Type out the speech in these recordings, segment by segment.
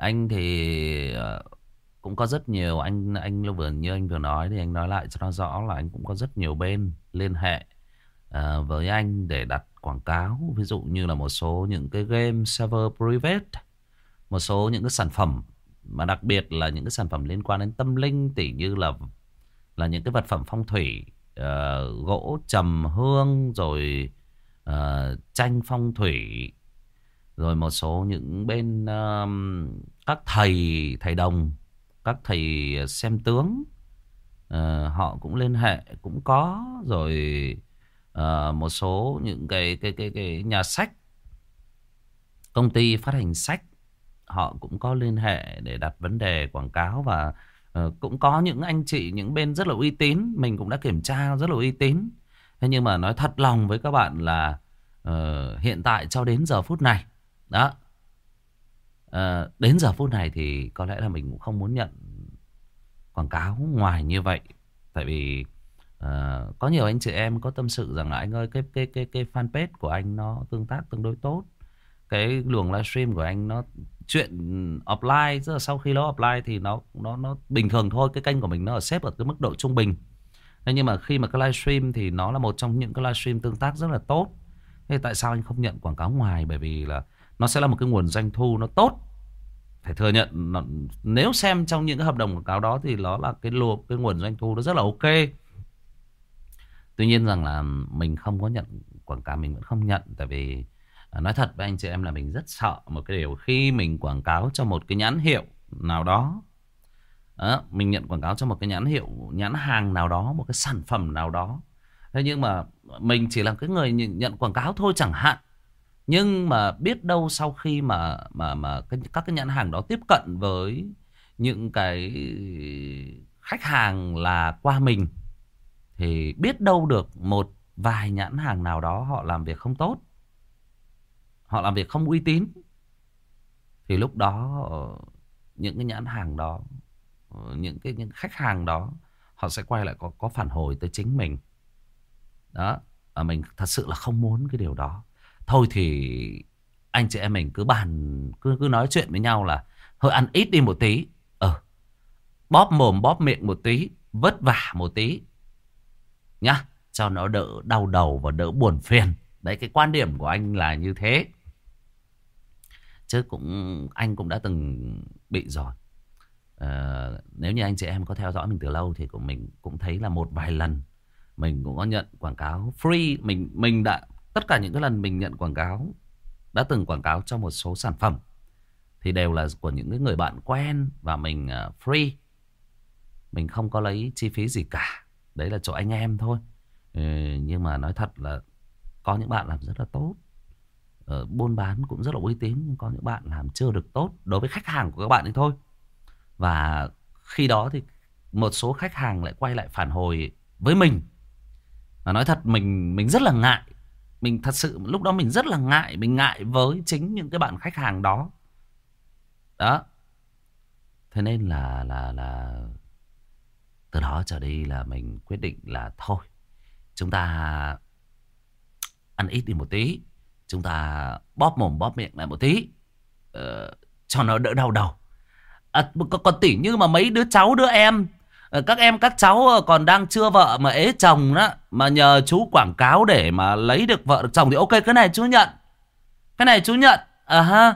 anh thì ờ, cũng có rất nhiều anh anh vừa như anh vừa nói thì anh nói lại cho nó rõ là anh cũng có rất nhiều bên liên hệ ờ, với anh để đặt quảng cáo. Ví dụ như là một số những cái game server private một số những cái sản phẩm mà đặc biệt là những cái sản phẩm liên quan đến tâm linh tỉ như là là những cái vật phẩm phong thủy uh, gỗ trầm hương rồi uh, tranh phong thủy rồi một số những bên uh, các thầy thầy đồng các thầy à, xem tướng uh, họ cũng liên hệ cũng có. Rồi uh, một số những cái cái cái cái nhà sách công ty phát hành sách họ cũng có liên hệ để đặt vấn đề quảng cáo và uh, cũng có những anh chị những bên rất là uy tín mình cũng đã kiểm tra rất là uy tín. Thế nhưng mà nói thật lòng với các bạn là uh, hiện tại cho đến giờ phút này đó. À, đến giờ phút này thì có lẽ là mình cũng không muốn nhận quảng cáo ngoài như vậy. Tại vì ờ, có nhiều anh chị em có tâm sự rằng là anh ơi cái cái cái cái fanpage của anh nó tương tác tương đối tốt. Cái luồng livestream của anh nó chuyện offline tức là sau khi nó offline thì nó nó nó bình thường thôi cái kênh của mình nó ở xếp ở cái mức độ trung bình. Thế nhưng mà khi mà cái livestream thì nó là một trong những cái livestream tương tác rất là tốt. Thế tại sao anh không nhận quảng cáo ngoài? Bởi vì là nó sẽ là một cái nguồn doanh thu nó tốt. Phải thừa nhận nó, nếu xem trong những cái hợp đồng quảng cáo đó thì nó là cái luồng cái nguồn doanh thu nó rất là ok. Tuy nhiên rằng là mình không có nhận quảng cáo mình vẫn không nhận tại vì à, nói thật với anh chị em là mình rất sợ một cái điều khi mình quảng cáo cho một cái nhãn hiệu nào đó À, mình nhận quảng cáo cho một cái nhãn hiệu nhãn hàng nào đó một cái sản phẩm nào đó. Thế nhưng mà mình chỉ là cái người nhận quảng cáo thôi chẳng hạn nhưng mà biết đâu sau khi mà mà mà cái, các cái nhãn hàng đó tiếp cận với những cái khách hàng là qua mình thì biết đâu được một vài nhãn hàng nào đó họ làm việc không tốt họ làm việc không uy tín thì lúc đó ờ, những cái nhãn hàng đó ờ, những cái những khách hàng đó họ sẽ quay lại có có phản hồi tới chính mình. Đó và mình thật sự là không muốn cái điều đó thôi thì anh chị em mình cứ bàn cứ cứ nói chuyện với nhau là hơi ăn ít đi một tí. Ờ bóp mồm bóp miệng một tí vất vả một tí. Nhá cho nó đỡ đau đầu và đỡ buồn phiền. Đấy cái quan điểm của anh là như thế. Chứ cũng anh cũng đã từng bị rồi. À, nếu như anh chị em có theo dõi mình từ lâu thì của mình cũng thấy là một vài lần mình cũng có nhận quảng cáo free mình mình đã tất cả những cái lần mình nhận quảng cáo đã từng quảng cáo cho một số sản phẩm thì đều là của những cái người bạn quen và mình à, free. Mình không có lấy chi phí gì cả. Đấy là chỗ anh em thôi. Ừ, nhưng mà nói thật là có những bạn làm rất là tốt. Uh, buôn bán cũng rất là uy tín nhưng có những bạn làm chưa được tốt đối với khách hàng của các bạn ấy thôi. Và khi đó thì một số khách hàng lại quay lại phản hồi với mình. Và nói thật mình mình rất là ngại mình thật sự lúc đó mình rất là ngại mình ngại với chính những cái bạn khách hàng đó. Đó. Thế nên là là là từ đó trở đi là mình quyết định là thôi chúng ta ăn ít đi một tí chúng ta bóp mồm bóp miệng lại một tí uh, cho nó đỡ đau đầu. À, còn, còn tỉ như mà mấy đứa cháu đứa em Ờ, các em, các cháu ờ, còn đang chưa vợ mà ế chồng đó, mà nhờ chú quảng cáo để mà lấy được vợ được chồng thì ok, cái này chú nhận. Cái này chú nhận. À ha.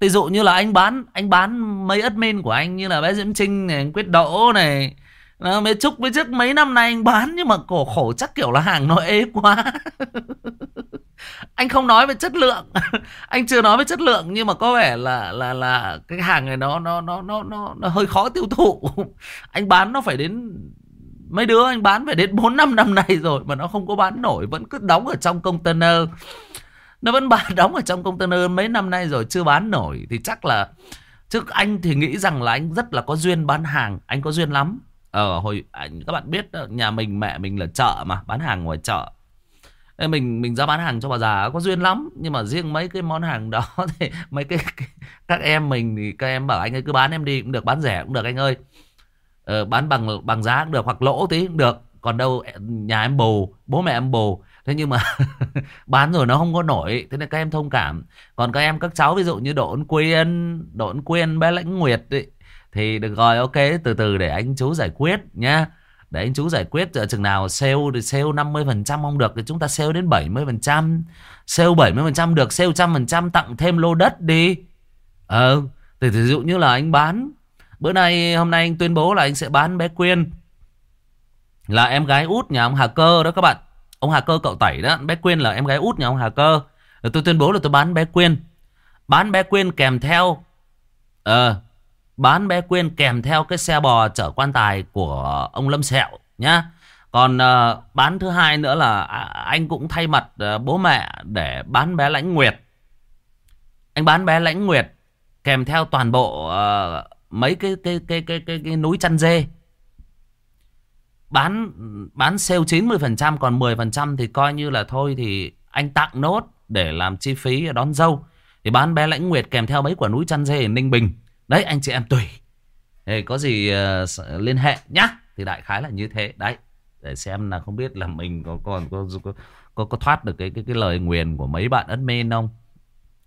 Ví dụ như là anh bán anh bán mấy admin của anh như là bé diễm trinh này, anh quyết đỗ này. Mấy chúc với trước mấy năm nay anh bán nhưng mà cổ khổ chắc kiểu là hàng nó ế quá. anh không nói về chất lượng. Anh chưa nói về chất lượng nhưng mà có vẻ là là là cái hàng này nó nó nó nó nó, nó hơi khó tiêu thụ. Anh bán nó phải đến mấy đứa anh bán phải đến bốn năm năm nay rồi mà nó không có bán nổi vẫn cứ đóng ở trong container. Nó vẫn bán đóng ở trong container mấy năm nay rồi chưa bán nổi. Thì chắc là trước anh thì nghĩ rằng là anh rất là có duyên bán hàng. Anh có duyên lắm. Ở ờ, hồi anh các bạn biết ờ, nhà mình mẹ mình là chợ mà bán hàng ngoài chợ mình mình ra bán hàng cho bà già có duyên lắm nhưng mà riêng mấy cái món hàng đó thì mấy cái, cái các em mình thì các em bảo anh ơi cứ bán em đi cũng được bán rẻ cũng được anh ơi. Ờ, bán bằng bằng giá cũng được hoặc lỗ tí cũng được. Còn đâu nhà em bù bố mẹ em bù. Thế nhưng mà bán rồi nó không có nổi Thế nên các em thông cảm. Còn các em các cháu ví dụ như Đỗ Quyên Đỗ Quyên bé Lãnh Nguyệt ấy, Thì được rồi ok từ từ để anh chú giải quyết nhá. Để anh chú giải quyết ở chừng nào sale thì sale 50% không được Thì chúng ta sale đến 70% Sale 70% được, Sale 100% tặng thêm lô đất đi. Ờ Thì ví dụ như là anh bán. Bữa nay, hôm nay anh tuyên bố là anh sẽ bán bé Quyên. Là em gái út nhà ông Hà Cơ đó các bạn. Ông Hà Cơ cậu tẩy đó, Bé Quyên là em gái út nhà ông Hà Cơ. Tôi tuyên bố là tôi bán bé Quyên. Bán bé Quyên kèm theo Ờ Bán bé Quyên kèm theo cái xe bò chở quan tài của ông Lâm Sẹo nhá còn uh, bán thứ hai nữa là à, anh cũng thay mặt uh, bố mẹ để bán bé Lãnh Nguyệt. Anh bán bé Lãnh Nguyệt kèm theo toàn bộ uh, mấy cái cái cái cái cái, cái núi chăn dê. Bán bán sale 90% còn 10% thì coi như là thôi thì anh tặng nốt để làm chi phí đón dâu. Thì bán bé Lãnh Nguyệt kèm theo mấy quả núi chăn dê ở Ninh Bình. Đấy anh chị em tùy. Ê, có gì uh, liên hệ nhá. Thì đại khái là như thế. Đấy để xem là không biết là mình có còn có có, có, có thoát được cái cái cái lời nguyền của mấy bạn admin không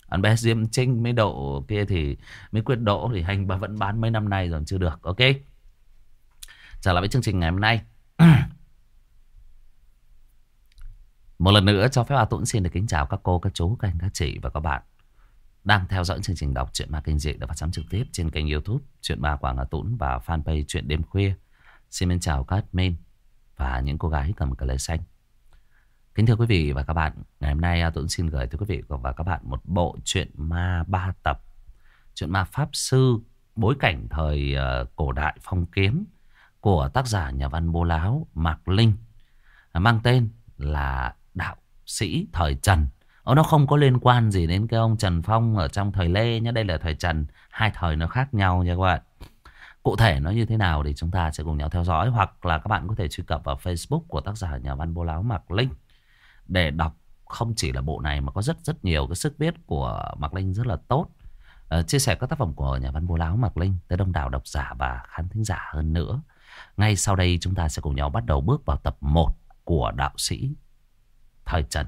anh bé Diêm Trinh mấy độ kia thì mấy quyết độ thì hành bà vẫn bán mấy năm nay rồi chưa được ok trở lại với chương trình ngày hôm nay một lần nữa cho phép A Tuấn xin được kính chào các cô, các chú, các anh, các chị và các bạn đang theo dõi chương trình đọc truyện ma kinh dị được phát sóng trực tiếp trên kênh youtube truyện ma Quảng Hà Tuấn và fanpage truyện đêm khuya. Xin chào các admin và những cô gái cầm cờ lê xanh. Kính thưa quý vị và các bạn, ngày hôm nay à, tôi xin gửi tới quý vị và các bạn một bộ truyện ma ba tập. Truyện ma Pháp Sư, bối cảnh thời ờ, cổ đại phong kiến của tác giả nhà văn bô láo Mạc Linh. À, mang tên là Đạo Sĩ Thời Trần. Ờ, nó không có liên quan gì đến cái ông Trần Phong ở trong thời Lê nhé. Đây là thời Trần. Hai thời nó khác nhau nha các bạn. Cụ thể nó như thế nào thì chúng ta sẽ cùng nhau theo dõi hoặc là các bạn có thể truy cập vào Facebook của tác giả nhà văn Bố Láo Mạc Linh để đọc không chỉ là bộ này mà có rất rất nhiều cái sức viết của Mạc Linh rất là tốt. À, chia sẻ các tác phẩm của nhà văn Bố Láo Mạc Linh tới đông đảo độc giả và khán thính giả hơn nữa. Ngay sau đây chúng ta sẽ cùng nhau bắt đầu bước vào tập 1 của đạo sĩ Thời Trần.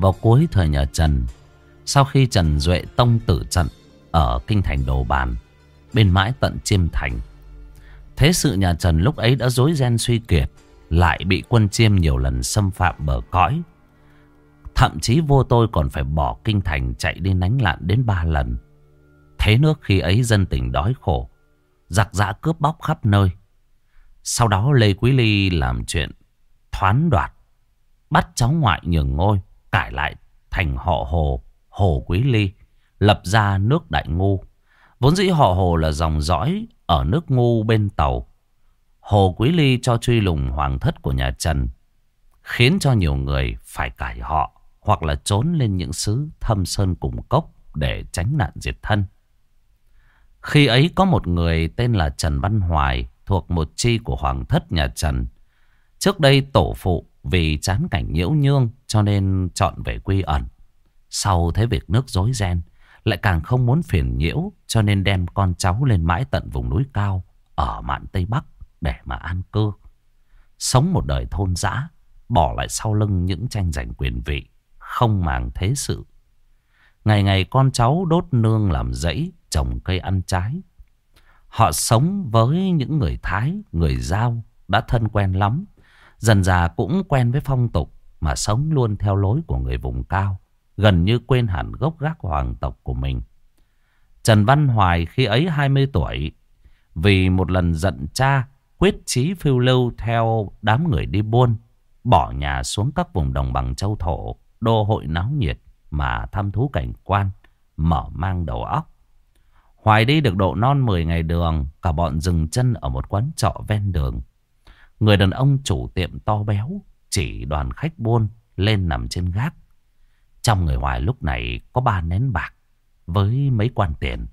vào cuối thời nhà Trần. Sau khi Trần Duệ tông tử trận ở kinh thành Đồ Bàn, bên mãi tận Chiêm Thành. Thế sự nhà Trần lúc ấy đã dối ren suy kiệt, lại bị quân Chiêm nhiều lần xâm phạm bờ cõi. Thậm chí vô tôi còn phải bỏ kinh thành chạy đi nánh lạn đến ba lần. Thế nước khi ấy dân tình đói khổ, giặc giã cướp bóc khắp nơi. Sau đó Lê Quý Ly làm chuyện thoán đoạt, bắt cháu ngoại nhường ngôi cải lại thành họ Hồ, Hồ Quý Ly, lập ra nước Đại Ngu. Vốn dĩ họ Hồ là dòng dõi ở nước Ngu bên tàu. Hồ Quý Ly cho truy lùng hoàng thất của nhà Trần, khiến cho nhiều người phải cải họ hoặc là trốn lên những xứ thâm sơn cùng cốc để tránh nạn diệt thân. Khi ấy có một người tên là Trần Văn Hoài thuộc một chi của hoàng thất nhà Trần. Trước đây tổ phụ vì chán cảnh nhiễu nhương cho nên chọn về quy ẩn. Sau thấy việc nước rối ren, lại càng không muốn phiền nhiễu cho nên đem con cháu lên mãi tận vùng núi cao ở mạn Tây Bắc để mà an cư. Sống một đời thôn dã, bỏ lại sau lưng những tranh giành quyền vị, không màng thế sự. Ngày ngày con cháu đốt nương làm rẫy, trồng cây ăn trái. Họ sống với những người Thái, người Giao đã thân quen lắm Dần già cũng quen với phong tục mà sống luôn theo lối của người vùng cao, gần như quên hẳn gốc gác hoàng tộc của mình. Trần Văn Hoài khi ấy 20 tuổi, vì một lần giận cha, quyết chí phiêu lưu theo đám người đi buôn, bỏ nhà xuống các vùng đồng bằng châu thổ, đô hội náo nhiệt mà thăm thú cảnh quan, mở mang đầu óc. Hoài đi được độ non 10 ngày đường, cả bọn dừng chân ở một quán trọ ven đường. Người đàn ông chủ tiệm to béo chỉ đoàn khách buôn lên nằm trên gác. Trong người Hoài lúc này có ba nén bạc với mấy quan tiền.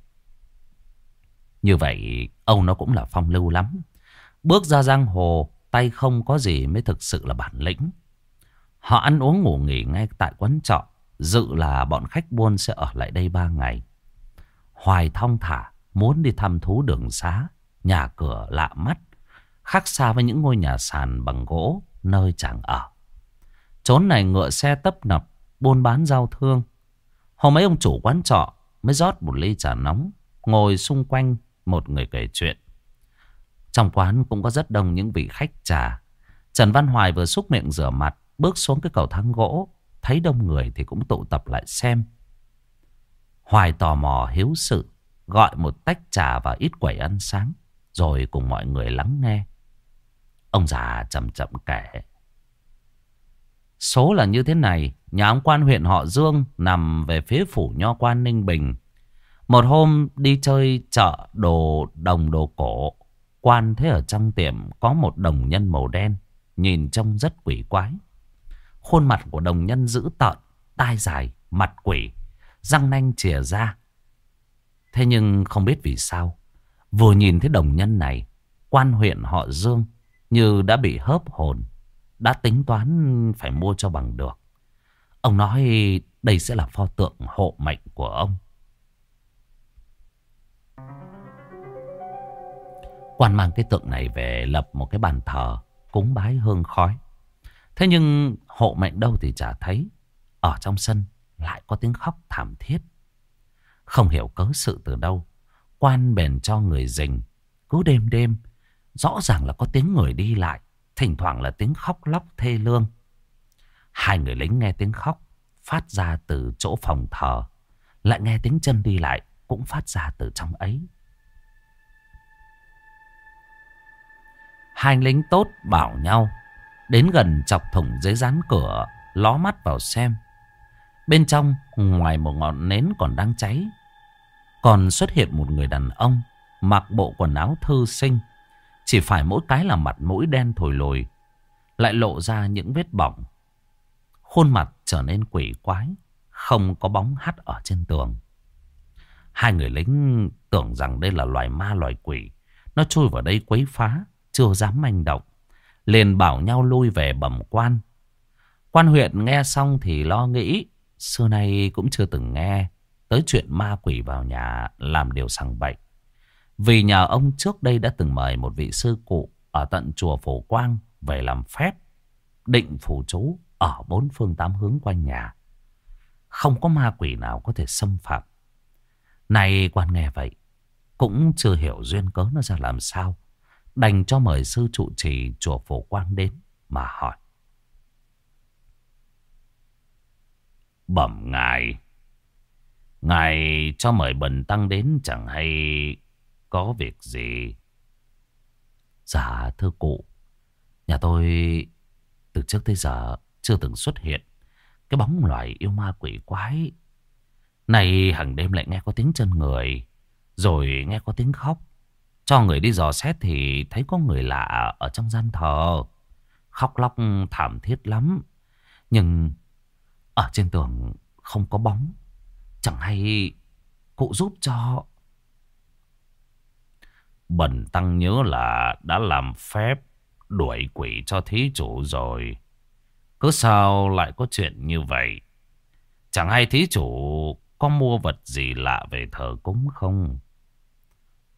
Như vậy ông nó cũng là phong lưu lắm. Bước ra giang hồ tay không có gì mới thực sự là bản lĩnh. Họ ăn uống ngủ nghỉ ngay tại quán trọ. Dự là bọn khách buôn sẽ ở lại đây ba ngày. Hoài thong thả muốn đi thăm thú đường xá, nhà cửa lạ mắt, khác xa với những ngôi nhà sàn bằng gỗ nơi chàng ở. Chốn này ngựa xe tấp nập, buôn bán giao thương. Hôm mấy ông chủ quán trọ mới rót một ly trà nóng, ngồi xung quanh một người kể chuyện. Trong quán cũng có rất đông những vị khách trà. Trần Văn Hoài vừa xúc miệng rửa mặt, bước xuống cái cầu thang gỗ, thấy đông người thì cũng tụ tập lại xem. Hoài tò mò hiếu sự, gọi một tách trà và ít quẩy ăn sáng, rồi cùng mọi người lắng nghe. Ông già chậm chậm kể. Số là như thế này, nhà ông quan huyện họ Dương nằm về phía phủ nho quan Ninh Bình. Một hôm đi chơi chợ đồ đồng đồ cổ, quan thấy ở trong tiệm có một đồng nhân màu đen, nhìn trông rất quỷ quái. Khuôn mặt của đồng nhân dữ tợn, tai dài, mặt quỷ, răng nanh chìa ra. Thế nhưng không biết vì sao, vừa nhìn thấy đồng nhân này, quan huyện họ Dương như đã bị hớp hồn, đã tính toán phải mua cho bằng được. Ông nói đây sẽ là pho tượng hộ mệnh của ông. Quan mang cái tượng này về lập một cái bàn thờ, cúng bái hương khói. Thế nhưng hộ mệnh đâu thì chả thấy. Ở trong sân lại có tiếng khóc thảm thiết. Không hiểu cớ sự từ đâu. Quan bèn cho người rình. Cứ đêm đêm. Rõ ràng là có tiếng người đi lại. Thỉnh thoảng là tiếng khóc lóc thê lương. Hai người lính nghe tiếng khóc. Phát ra từ chỗ phòng thờ. Lại nghe tiếng chân đi lại. Cũng phát ra từ trong ấy. Hai lính tốt bảo nhau. Đến gần chọc thủng dưới rán cửa. Ló mắt vào xem. Bên trong, ngoài một ngọn nến còn đang cháy, còn xuất hiện một người đàn ông mặc bộ quần áo thư sinh. Chỉ phải mỗi cái là mặt mũi đen thổi lồi, lại lộ ra những vết bỏng. Khuôn mặt trở nên quỷ quái, không có bóng hắt ở trên tường. Hai người lính tưởng rằng đây là loài ma loài quỷ. Nó chui vào đây quấy phá, chưa dám manh động. Liền bảo nhau lui về bẩm quan. Quan huyện nghe xong thì lo nghĩ Xưa nay cũng chưa từng nghe tới chuyện ma quỷ vào nhà làm điều sằng bậy. Vì nhà ông trước đây đã từng mời một vị sư cụ ở tận chùa Phổ Quang về làm phép, định phù chú ở bốn phương tám hướng quanh nhà. Không có ma quỷ nào có thể xâm phạm. Này quan nghe vậy, cũng chưa hiểu duyên cớ nó ra làm sao. Đành cho mời sư trụ trì chùa Phổ Quang đến mà hỏi. Bẩm ngài. Ngài cho mời bần tăng đến chẳng hay có việc gì. Dạ thưa cụ. Nhà tôi từ trước tới giờ chưa từng xuất hiện. Cái bóng loài yêu ma quỷ quái. Này hàng đêm lại nghe có tiếng chân người. Rồi nghe có tiếng khóc. Cho người đi dò xét thì thấy có người lạ ở trong gian thờ. Khóc lóc thảm thiết lắm. Nhưng ở trên tường không có bóng. Chẳng hay cụ giúp cho... Bần tăng nhớ là đã làm phép đuổi quỷ cho thí chủ rồi. Cứ sao lại có chuyện như vậy? Chẳng hay thí chủ có mua vật gì lạ về thờ cúng không?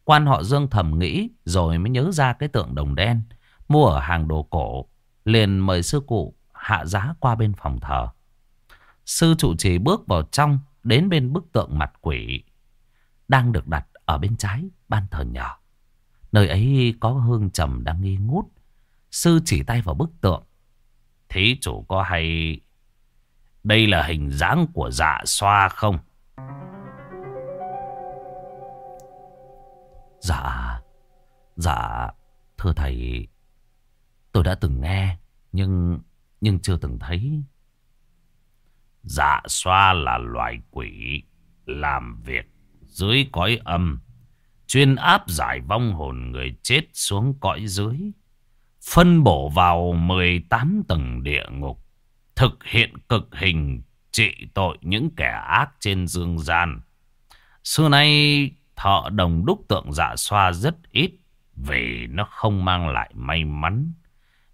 Quan họ Dương thầm nghĩ rồi mới nhớ ra cái tượng đồng đen, mua ở hàng đồ cổ. Liền mời sư cụ hạ giá qua bên phòng thờ. Sư trụ trì bước vào trong, Đến bên bức tượng mặt quỷ, Đang được đặt ở bên trái Ban thờ nhỏ Nơi ấy có hương trầm đang nghi ngút. Sư chỉ tay vào bức tượng. Thế chủ có hay Đây là hình dáng của dạ xoa không? Dạ Dạ Thưa thầy. Tôi đã từng nghe Nhưng Nhưng chưa từng thấy. Dạ xoa là loài quỷ làm việc dưới cõi âm, chuyên áp giải vong hồn người chết xuống cõi dưới. phân bổ vào 18 tầng địa ngục, thực hiện cực hình trị tội những kẻ ác trên dương gian. Xưa nay thợ đồng đúc tượng dạ xoa rất ít vì nó không mang lại may mắn.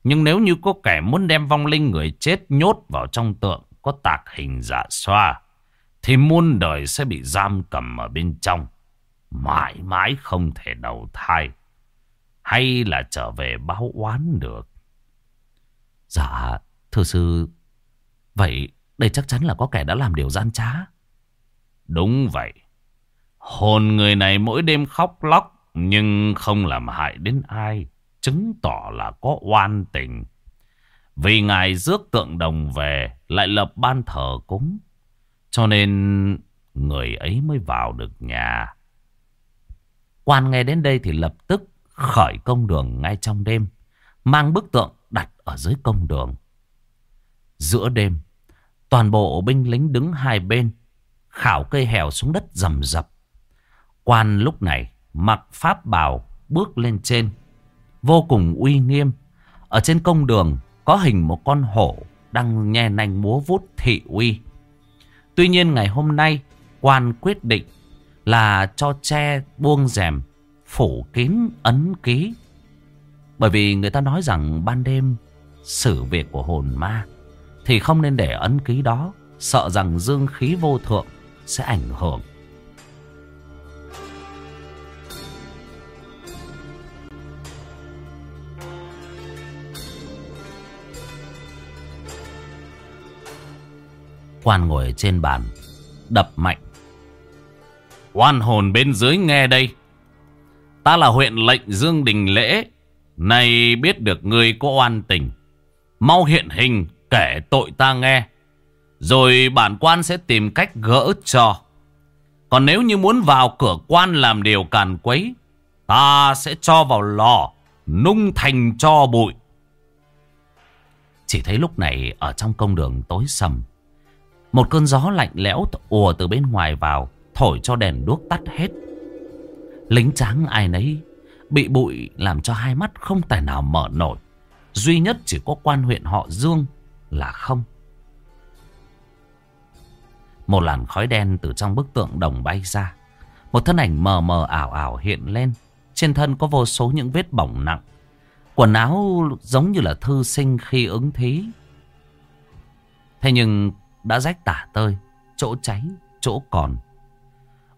Nhưng nếu như có kẻ muốn đem vong linh người chết nhốt vào trong tượng có tạc hình dạ xoa, thì muôn đời sẽ bị giam cầm ở bên trong, mãi mãi không thể đầu thai, hay là trở về báo oán được. Dạ, thưa sư, vậy đây chắc chắn là có kẻ đã làm điều gian trá. Đúng vậy. Hồn người này mỗi đêm khóc lóc nhưng không làm hại đến ai. Chứng tỏ là có oan tình. Vì ngài rước tượng đồng về lại lập ban thờ cúng. Cho nên người ấy mới vào được nhà. Quan nghe đến đây thì lập tức khởi công đường ngay trong đêm. Mang bức tượng đặt ở dưới công đường. Giữa đêm, toàn bộ binh lính đứng hai bên. Khảo cây hèo xuống đất rầm rập. Quan lúc này mặc pháp bào bước lên trên. Vô cùng uy nghiêm. Ở trên công đường có hình một con hổ đang nhe nanh múa vút thị uy. Tuy nhiên ngày hôm nay quan quyết định là cho che buông rèm phủ kín ấn ký. Bởi vì người ta nói rằng ban đêm xử việc của hồn ma thì không nên để ấn ký đó, sợ rằng dương khí vô thượng sẽ ảnh hưởng. Quan ngồi trên bàn Đập mạnh Oan hồn bên dưới nghe đây. Ta là huyện lệnh Dương Đình Lễ Này biết được người có oan tình. Mau hiện hình kể tội ta nghe Rồi bản quan sẽ tìm cách gỡ cho. Còn nếu như muốn vào cửa quan làm điều càn quấy Ta sẽ cho vào lò Nung thành cho bụi. Chỉ thấy lúc này ở trong công đường tối sầm một cơn gió lạnh lẽo ùa từ bên ngoài vào, thổi cho đèn đuốc tắt hết. Lính tráng ai nấy bị bụi làm cho hai mắt không tài nào mở nổi. Duy nhất chỉ có quan huyện họ Dương là không. Một làn khói đen từ trong bức tượng đồng bay ra. Một thân ảnh mờ mờ ảo ảo hiện lên. Trên thân có vô số những vết bỏng nặng. Quần áo giống như là thư sinh khi ứng thí. Thế nhưng đã rách tả tơi, chỗ cháy, chỗ còn.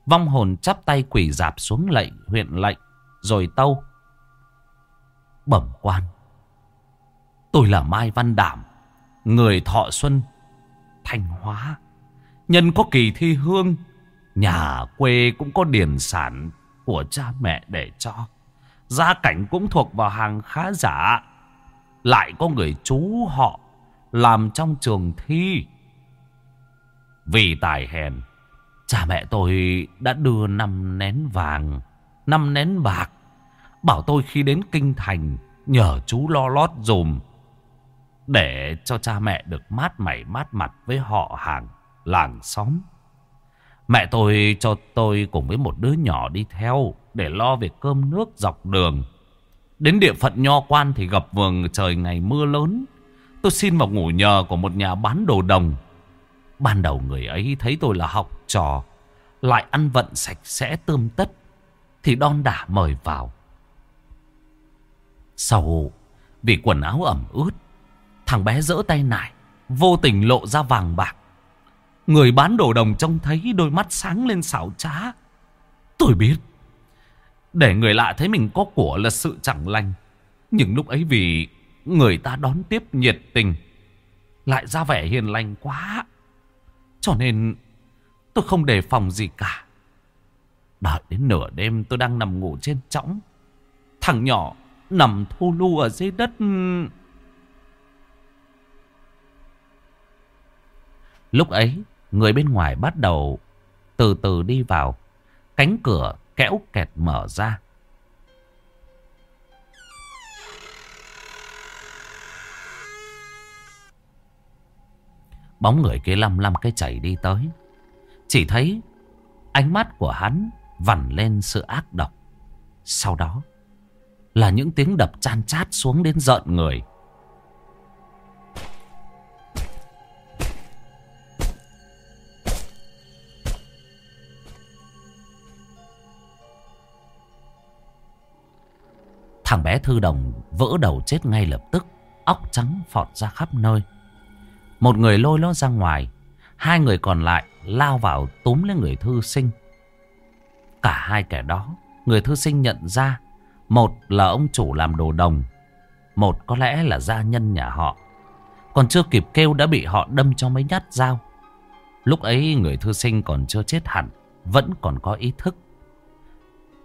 Vong hồn chắp tay quỳ dạp xuống lệnh huyện lệnh, rồi tâu. Bẩm quan, tôi là Mai Văn Đảm, người thọ xuân, Thanh Hóa. Nhân có kỳ thi hương, nhà quê cũng có điển sản của cha mẹ để cho. Gia cảnh cũng thuộc vào hàng khá giả. Lại có người chú họ làm trong trường thi. Vì tài hèn, cha mẹ tôi đã đưa năm nén vàng, năm nén bạc. Bảo tôi khi đến kinh thành nhờ chú lo lót dùm. Để cho cha mẹ được mát mảy mát mặt với họ hàng, làng xóm. Mẹ tôi cho tôi cùng với một đứa nhỏ đi theo để lo việc cơm nước dọc đường. Đến địa phận nho quan thì gặp vườn trời ngày mưa lớn. Tôi xin vào ngủ nhờ của một nhà bán đồ đồng. Ban đầu người ấy thấy tôi là học trò, Lại ăn vận sạch sẽ tươm tất, Thì đon đả mời vào. Sau Vì quần áo ẩm ướt, Thằng bé dỡ tay nải, Vô tình lộ ra vàng bạc. Người bán đồ đồng trông thấy đôi mắt sáng lên xảo trá. Tôi biết, Để người lạ thấy mình có của là sự chẳng lành. Nhưng lúc ấy vì Người ta đón tiếp nhiệt tình, Lại ra vẻ hiền lành quá cho nên tôi không đề phòng gì cả. Đợi đến nửa đêm tôi đang nằm ngủ trên trõng. Thằng nhỏ nằm thu lu ở dưới đất. Lúc ấy, người bên ngoài bắt đầu từ từ đi vào. Cánh cửa kéo kẹt mở ra. Bóng người kia lăm lăm cái chảy đi tới. Chỉ thấy ánh mắt của hắn vằn lên sự ác độc. Sau đó là những tiếng đập chan chát xuống đến giận người. Thằng bé thư đồng vỡ đầu chết ngay lập tức, óc trắng phọt ra khắp nơi. Một người lôi nó ra ngoài, hai người còn lại lao vào túm lấy người thư sinh. Cả hai kẻ đó, người thư sinh nhận ra, một là ông chủ làm đồ đồng, một có lẽ là gia nhân nhà họ. Còn chưa kịp kêu đã bị họ đâm cho mấy nhát dao. Lúc ấy người thư sinh còn chưa chết hẳn, vẫn còn có ý thức.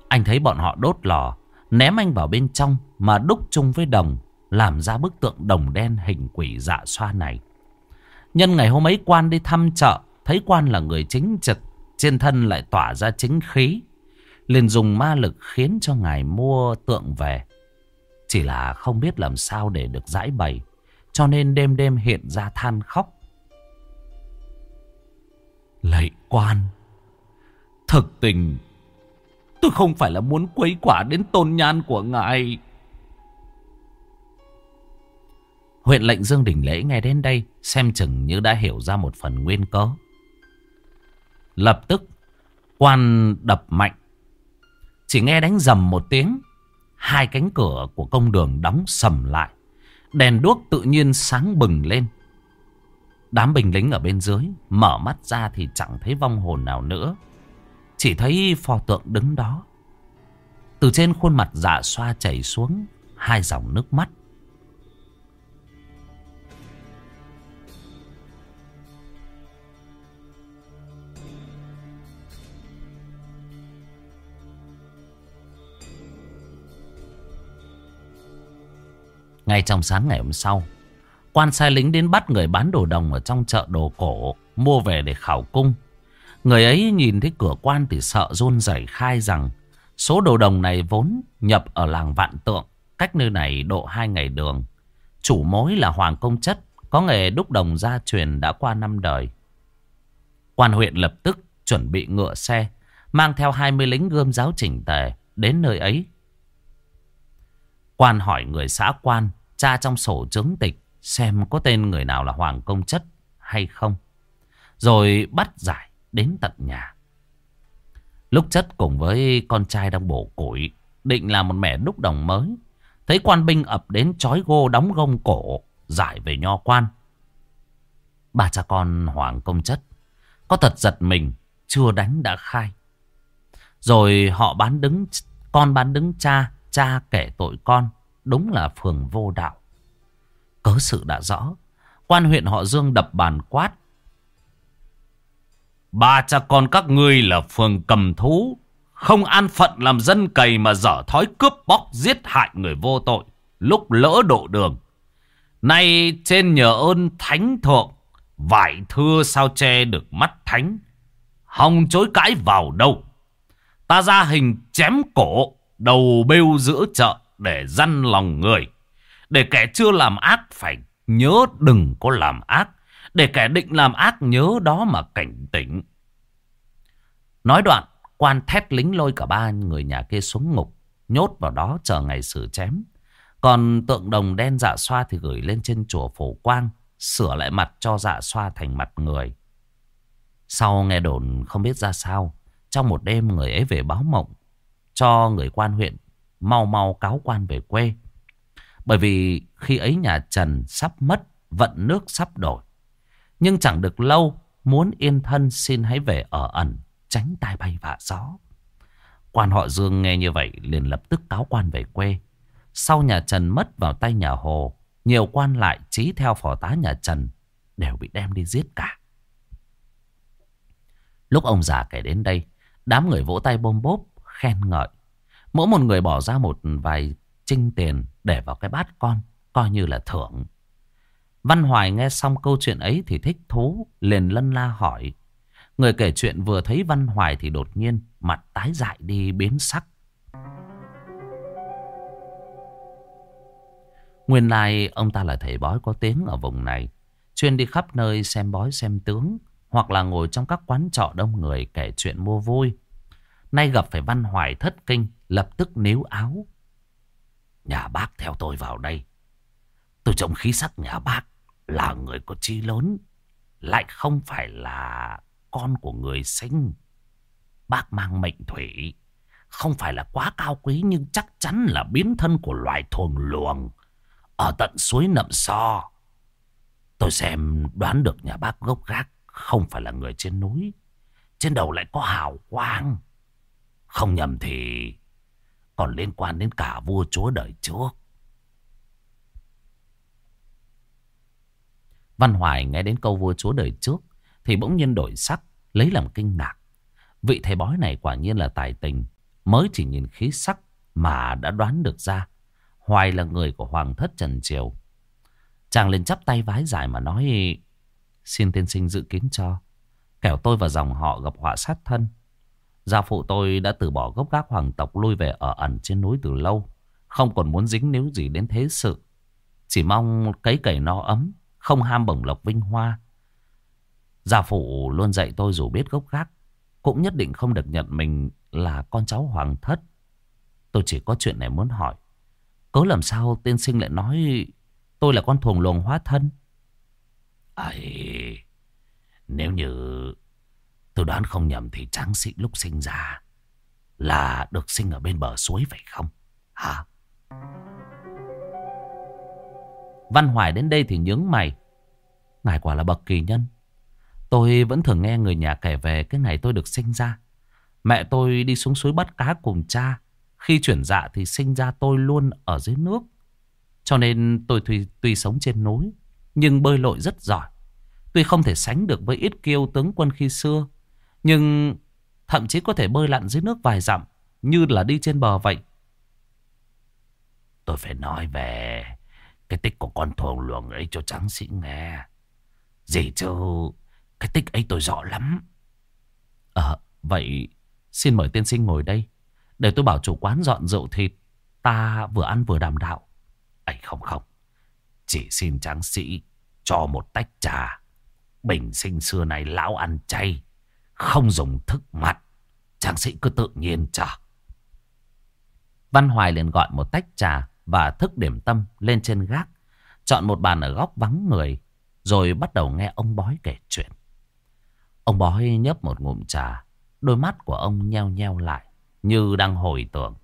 Anh thấy bọn họ đốt lò, ném anh vào bên trong mà đúc chung với đồng, làm ra bức tượng đồng đen hình quỷ dạ xoa này. Nhân ngày hôm ấy quan đi thăm chợ, thấy quan là người chính trực, trên thân lại tỏa ra chính khí. liền dùng ma lực khiến cho ngài mua tượng về. Chỉ là không biết làm sao để được giải bày, cho nên đêm đêm hiện ra than khóc. Lạy quan, thực tình tôi không phải là muốn quấy quả đến tôn nhan của ngài. Huyện lệnh Dương Đình Lễ nghe đến đây, xem chừng như đã hiểu ra một phần nguyên cớ. Lập tức, quan đập mạnh. Chỉ nghe đánh dầm một tiếng. Hai cánh cửa của công đường đóng sầm lại. Đèn đuốc tự nhiên sáng bừng lên. Đám binh lính ở bên dưới mở mắt ra thì chẳng thấy vong hồn nào nữa. Chỉ thấy pho tượng đứng đó. Từ trên khuôn mặt dạ xoa chảy xuống, hai dòng nước mắt. Ngay trong sáng ngày hôm sau, quan sai lính đến bắt người bán đồ đồng ở trong chợ đồ cổ, mua về để khảo cung. Người ấy nhìn thấy cửa quan thì sợ run rẩy khai rằng số đồ đồng này vốn nhập ở làng Vạn Tượng, cách nơi này độ hai ngày đường. Chủ mối là Hoàng Công Chất, có nghề đúc đồng gia truyền đã qua năm đời. Quan huyện lập tức chuẩn bị ngựa xe, mang theo 20 lính gươm giáo chỉnh tề đến nơi ấy Quan hỏi người xã quan, tra trong sổ chứng tịch xem có tên người nào là Hoàng Công Chất hay không. Rồi bắt giải đến tận nhà. Lúc Chất cùng với con trai đang bổ củi, định làm một mẻ đúc đồng mới. Thấy quan binh ập đến chói gô đóng gông cổ, giải về nho quan. Ba cha con Hoàng Công Chất có thật giật mình, chưa đánh đã khai. Rồi họ bán đứng, con bán đứng cha, cha kể tội con. Đúng là phường vô đạo. Cớ sự đã rõ. Quan huyện họ Dương đập bàn quát. Ba cha con các ngươi là phường cầm thú. Không an phận làm dân cày mà dở thói cướp bóc giết hại người vô tội. Lúc lỡ độ đường. Nay trên nhờ ơn thánh thượng. Vải thưa sao che được mắt thánh. Hòng chối cãi vào đâu. Ta ra hình chém cổ. Đầu bêu giữa chợ để dăn lòng người. Để kẻ chưa làm ác phải nhớ đừng có làm ác. Để kẻ định làm ác nhớ đó mà cảnh tỉnh. Nói đoạn, quan thét lính lôi cả ba người nhà kia xuống ngục. Nhốt vào đó chờ ngày xử chém. Còn tượng đồng đen dạ xoa thì gửi lên trên chùa Phổ Quang. Sửa lại mặt cho dạ xoa thành mặt người. Sau nghe đồn không biết ra sao. Trong một đêm người ấy về báo mộng. Cho người quan huyện mau mau cáo quan về quê. Bởi vì khi ấy nhà Trần sắp mất, vận nước sắp đổi. Nhưng chẳng được lâu, muốn yên thân xin hãy về ở ẩn, tránh tai bay vạ gió. Quan họ Dương nghe như vậy liền lập tức cáo quan về quê. Sau nhà Trần mất vào tay nhà Hồ, nhiều quan lại trí theo phò tá nhà Trần đều bị đem đi giết cả. Lúc ông già kể đến đây, đám người vỗ tay bôm bốp, khen ngợi. Mỗi một người bỏ ra một vài trinh tiền để vào cái bát con, coi như là thưởng. Văn Hoài nghe xong câu chuyện ấy thì thích thú, liền lân la hỏi. Người kể chuyện vừa thấy Văn Hoài thì đột nhiên mặt tái dại đi biến sắc. Nguyên lai ông ta là thầy bói có tiếng ở vùng này. Chuyên đi khắp nơi xem bói xem tướng. Hoặc là ngồi trong các quán trọ đông người kể chuyện mua vui. Nay gặp phải Văn Hoài thất kinh, lập tức níu áo. Nhà bác theo tôi vào đây. Tôi trông khí sắc nhà bác là người có chi lớn. Lại không phải là con của người sinh. Bác mang mệnh thủy. Không phải là quá cao quý nhưng chắc chắn là biến thân của loài thuồng luồng. Ở tận suối nậm so. Tôi xem đoán được nhà bác gốc gác không phải là người trên núi. Trên đầu lại có hào quang. Không nhầm thì còn liên quan đến cả vua chúa đời trước. Văn Hoài nghe đến câu vua chúa đời trước thì bỗng nhiên đổi sắc, lấy làm kinh ngạc. Vị thầy bói này quả nhiên là tài tình, mới chỉ nhìn khí sắc mà đã đoán được ra. Hoài là người của Hoàng thất Trần Triều. Chàng lên chắp tay vái dài mà nói Xin tiên sinh dự kiến cho Kẻo tôi và dòng họ gặp họa sát thân Gia phụ tôi đã từ bỏ gốc gác hoàng tộc lui về ở ẩn trên núi từ lâu. Không còn muốn dính níu gì đến thế sự. Chỉ mong cấy cày no ấm, không ham bổng lộc vinh hoa. Gia phụ luôn dạy tôi dù biết gốc gác, cũng nhất định không được nhận mình là con cháu hoàng thất. Tôi chỉ có chuyện này muốn hỏi. Cớ làm sao tiên sinh lại nói tôi là con thuồng luồng hóa thân? Ấy, nếu như Tôi đoán không nhầm thì tráng sĩ lúc sinh ra là được sinh ở bên bờ suối phải không? Hả? Văn Hoài đến đây thì nhướng mày. Ngài quả là bậc kỳ nhân. Tôi vẫn thường nghe người nhà kể về cái ngày tôi được sinh ra. Mẹ tôi đi xuống suối bắt cá cùng cha. Khi chuyển dạ thì sinh ra tôi luôn ở dưới nước. Cho nên tôi tuy, tuy sống trên núi, nhưng bơi lội rất giỏi. Tuy không thể sánh được với ít kiêu tướng quân khi xưa, nhưng thậm chí có thể bơi lặn dưới nước vài dặm như là đi trên bờ vậy. Tôi phải nói về cái tích của con thuồng luồng ấy cho trắng sĩ nghe. Gì chứ, cái tích ấy tôi rõ lắm. Ờ, vậy xin mời tiên sinh ngồi đây. Để tôi bảo chủ quán dọn rượu thịt. Ta vừa ăn vừa đàm đạo. ấy không không, chỉ xin tráng sĩ cho một tách trà. Bình sinh xưa này lão ăn chay. Không dùng thức mặt. Tráng sĩ cứ tự nhiên trả. Văn Hoài liền gọi một tách trà Và thức điểm tâm lên trên gác, Chọn một bàn ở góc vắng người, Rồi bắt đầu nghe ông bói kể chuyện. Ông bói nhấp một ngụm trà, Đôi mắt của ông nheo nheo lại, Như đang hồi tưởng.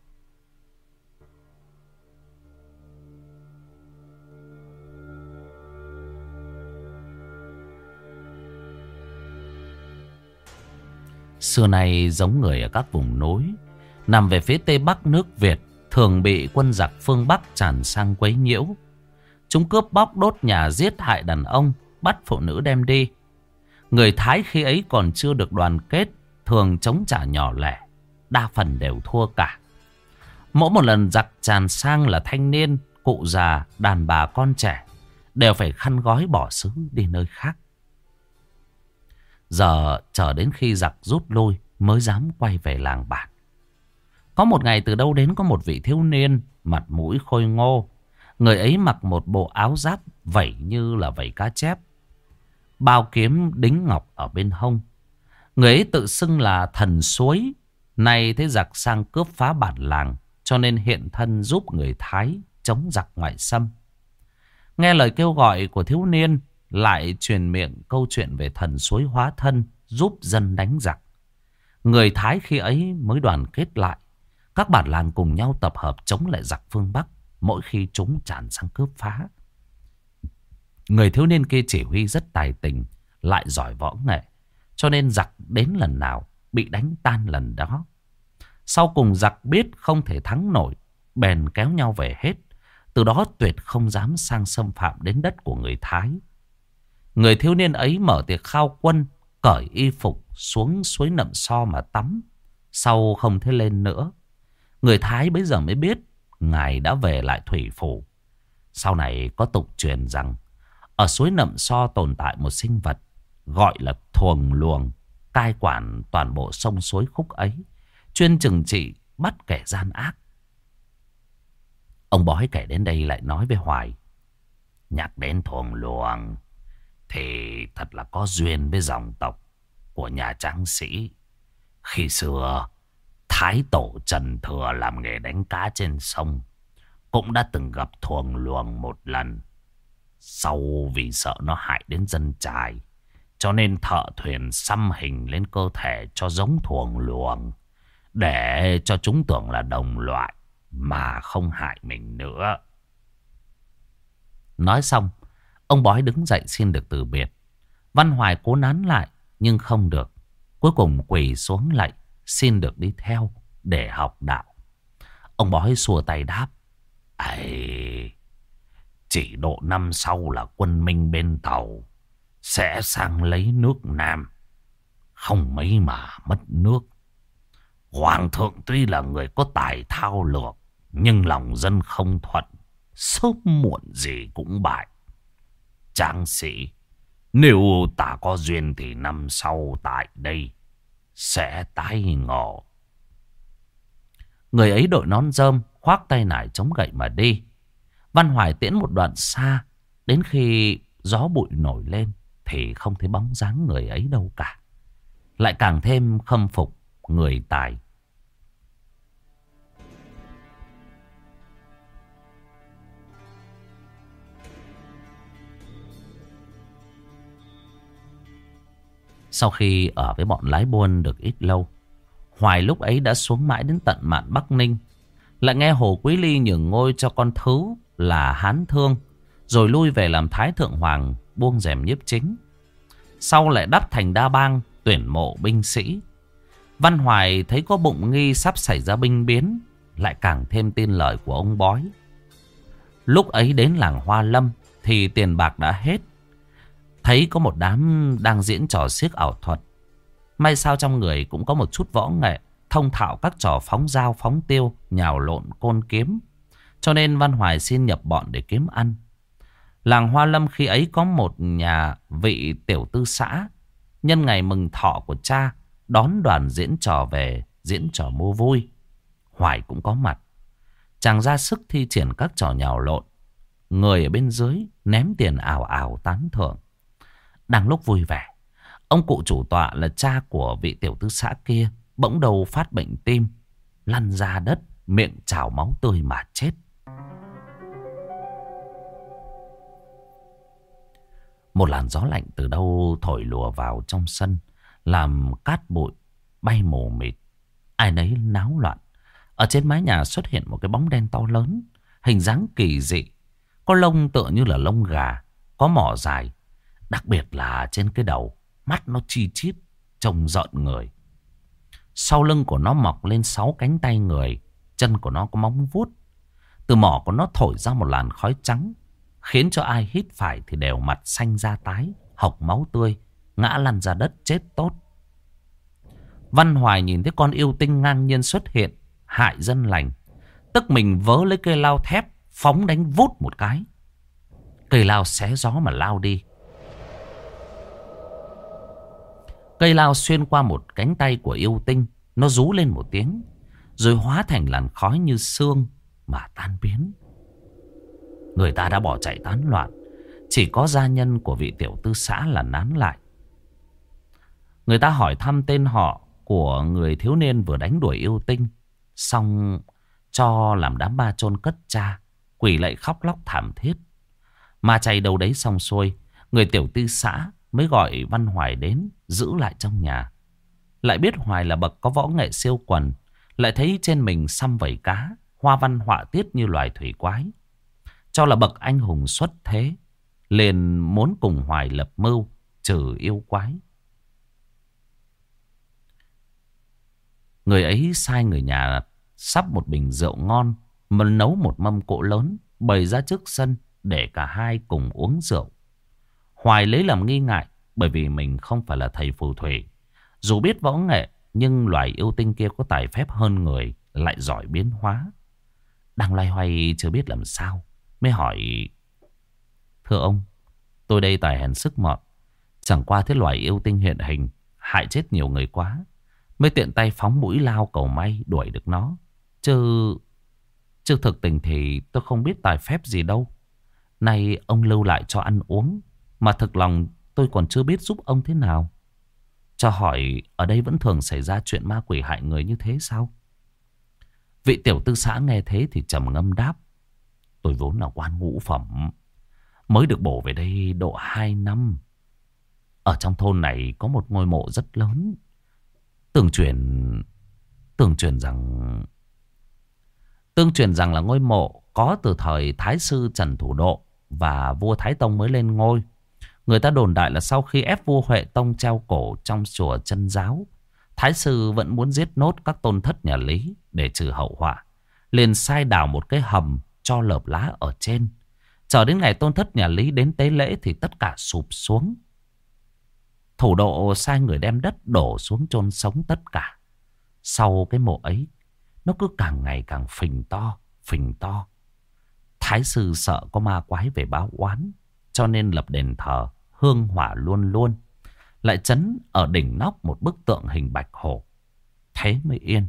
Xưa nay giống người ở các vùng núi Nằm về phía tây bắc nước Việt Thường bị quân giặc phương Bắc tràn sang quấy nhiễu. Chúng cướp bóc đốt nhà giết hại đàn ông Bắt phụ nữ đem đi. Người Thái khi ấy còn chưa được đoàn kết Thường chống trả nhỏ lẻ Đa phần đều thua cả. Mỗi một lần giặc tràn sang là thanh niên Cụ già, đàn bà con trẻ Đều phải khăn gói bỏ xứ đi nơi khác. Giờ chờ đến khi giặc rút lui mới dám quay về làng bản. Có một ngày từ đâu đến có một vị thiếu niên mặt mũi khôi ngô. Người ấy mặc một bộ áo giáp vẩy như là vẩy cá chép. Bao kiếm đính ngọc ở bên hông. Người ấy tự xưng là thần suối. Nay thế giặc sang cướp phá bản làng cho nên hiện thân giúp người Thái chống giặc ngoại xâm. Nghe lời kêu gọi của thiếu niên, lại truyền miệng câu chuyện về thần suối hóa thân giúp dân đánh giặc. Người Thái khi ấy mới đoàn kết lại. Các bản làng cùng nhau tập hợp chống lại giặc phương Bắc mỗi khi chúng tràn sang cướp phá. Người thiếu niên kia chỉ huy rất tài tình, lại giỏi võ nghệ. Cho nên giặc đến lần nào bị đánh tan lần đó. Sau cùng giặc biết không thể thắng nổi, bèn kéo nhau về hết. Từ đó tuyệt không dám sang xâm phạm đến đất của người Thái. Người thiếu niên ấy mở tiệc khao quân, cởi y phục xuống suối nậm so mà tắm. Sau không thấy lên nữa. Người Thái bây giờ mới biết ngài đã về lại thủy phủ. Sau này có tục truyền rằng ở suối nậm so tồn tại một sinh vật gọi là thuồng luồng, cai quản toàn bộ sông suối khúc ấy, chuyên trừng trị bắt kẻ gian ác. Ông bói kể đến đây lại nói với Hoài. Nhắc đến thuồng luồng, thì thật là có duyên với dòng tộc của nhà tráng sĩ. Khi xưa, Thái Tổ Trần Thừa làm nghề đánh cá trên sông. cũng đã từng gặp thuồng luồng một lần. Sau vì sợ nó hại đến dân trài, cho nên thợ thuyền xăm hình lên cơ thể cho giống thuồng luồng, để cho chúng tưởng là đồng loại mà không hại mình nữa. Nói xong, ông bói đứng dậy xin được từ biệt. Văn Hoài cố nán lại, nhưng không được. Cuối cùng quỳ xuống lại, xin được đi theo để học đạo. Ông bói xua tay đáp. Ây, chỉ độ năm sau là quân minh bên tàu sẽ sang lấy nước Nam. Không mấy mà mất nước. Hoàng thượng tuy là người có tài thao lược, nhưng lòng dân không thuận. Sớm muộn gì cũng bại. Tráng sĩ, nếu ta có duyên thì năm sau tại đây sẽ tái ngộ. Người ấy đội nón rơm, khoác tay nải chống gậy mà đi. Văn Hoài tiễn một đoạn xa, đến khi gió bụi nổi lên thì không thấy bóng dáng người ấy đâu cả. Lại càng thêm khâm phục người tài. Sau khi ở với bọn lái buôn được ít lâu, Hoài lúc ấy đã xuống mãi đến tận mạn Bắc Ninh. Lại nghe Hồ Quý Ly nhường ngôi cho con thứ là Hán Thương, rồi lui về làm Thái Thượng Hoàng buông rèm nhiếp chính. Sau lại đắp thành đa bang tuyển mộ binh sĩ. Văn Hoài thấy có bụng nghi sắp xảy ra binh biến, lại càng thêm tin lời của ông bói. Lúc ấy đến làng Hoa Lâm thì tiền bạc đã hết. Thấy có một đám đang diễn trò siếc ảo thuật. May sao trong người cũng có một chút võ nghệ, thông thạo các trò phóng dao, phóng tiêu, nhào lộn, côn kiếm. Cho nên Văn Hoài xin nhập bọn để kiếm ăn. Làng Hoa Lâm khi ấy có một nhà vị tiểu tư xã. Nhân ngày mừng thọ của cha, đón đoàn diễn trò về, diễn trò mua vui. Hoài cũng có mặt. Chàng ra sức thi triển các trò nhào lộn. Người ở bên dưới ném tiền ảo ảo tán thưởng. Đang lúc vui vẻ, ông cụ chủ tọa là cha của vị tiểu tư xã kia, bỗng đầu phát bệnh tim, lăn ra đất, miệng trào máu tươi mà chết. Một làn gió lạnh từ đâu thổi lùa vào trong sân, làm cát bụi, bay mù mịt. Ai nấy náo loạn. Ở trên mái nhà xuất hiện một cái bóng đen to lớn, hình dáng kỳ dị. Có lông tựa như là lông gà, có mỏ dài. Đặc biệt là trên cái đầu, mắt nó chi chít, trông giận người. Sau lưng của nó mọc lên sáu cánh tay người, chân của nó có móng vuốt. Từ mỏ của nó thổi ra một làn khói trắng, Khiến cho ai hít phải thì đều mặt xanh da tái, hộc máu tươi, ngã lăn ra đất chết tốt. Văn Hoài nhìn thấy con yêu tinh ngang nhiên xuất hiện, hại dân lành. Tức mình vớ lấy cây lao thép, phóng đánh vút một cái. Cây lao xé gió mà lao đi. Cây lao xuyên qua một cánh tay của yêu tinh, nó rú lên một tiếng, rồi hóa thành làn khói như xương mà tan biến. Người ta đã bỏ chạy tán loạn. Chỉ có gia nhân của vị tiểu tư xã là nán lại. Người ta hỏi thăm tên họ Của người thiếu niên vừa đánh đuổi yêu tinh Xong cho làm đám ba chôn cất cha Quỷ lại khóc lóc thảm thiết. Mà chạy đầu đấy xong xuôi Người tiểu tư xã mới gọi Văn Hoài đến Giữ lại trong nhà Lại biết Hoài là bậc có võ nghệ siêu quần, Lại thấy trên mình xăm vẩy cá, Hoa văn họa tiết như loài thủy quái cho là bậc anh hùng xuất thế. Liền muốn cùng Hoài lập mưu, trừ yêu quái. Người ấy sai người nhà sắp một bình rượu ngon, mà nấu một mâm cỗ lớn, bày ra trước sân để cả hai cùng uống rượu. Hoài lấy làm nghi ngại bởi vì mình không phải là thầy phù thủy. Dù biết võ nghệ, nhưng loài yêu tinh kia có tài phép hơn người, lại giỏi biến hóa. Đang loay hoay chưa biết làm sao. Mới hỏi, Thưa ông, Tôi đây tài hèn sức mọt Chẳng qua thế loài yêu tinh hiện hình, Hại chết nhiều người quá, Mới tiện tay phóng mũi lao cầu may Đuổi được nó Chứ Chứ thực tình thì tôi không biết tài phép gì đâu Nay ông lưu lại cho ăn uống, Mà thực lòng tôi còn chưa biết giúp ông thế nào Cho hỏi, Ở đây vẫn thường xảy ra chuyện ma quỷ hại người như thế sao Vị tiểu tư xã nghe thế thì trầm ngâm đáp Tôi vốn là quan ngũ phẩm. Mới được bổ về đây độ 2 năm. Ở trong thôn này có một ngôi mộ rất lớn. Tưởng truyền... Tưởng truyền rằng... Tương truyền rằng là ngôi mộ có từ thời Thái sư Trần Thủ Độ và vua Thái Tông mới lên ngôi. Người ta đồn đại là sau khi ép vua Huệ Tông treo cổ trong chùa chân giáo, Thái sư vẫn muốn giết nốt các tôn thất nhà Lý để trừ hậu họa. Liền sai đào một cái hầm cho lợp lá ở trên. Chờ đến ngày tôn thất nhà Lý đến tế lễ thì tất cả sụp xuống. Thủ độ sai người đem đất đổ xuống chôn sống tất cả. Sau cái mộ ấy, nó cứ càng ngày càng phình to, phình to. Thái sư sợ có ma quái về báo oán, cho nên lập đền thờ, hương hỏa luôn luôn. Lại chấn ở đỉnh nóc một bức tượng hình bạch hổ. Thế mới yên.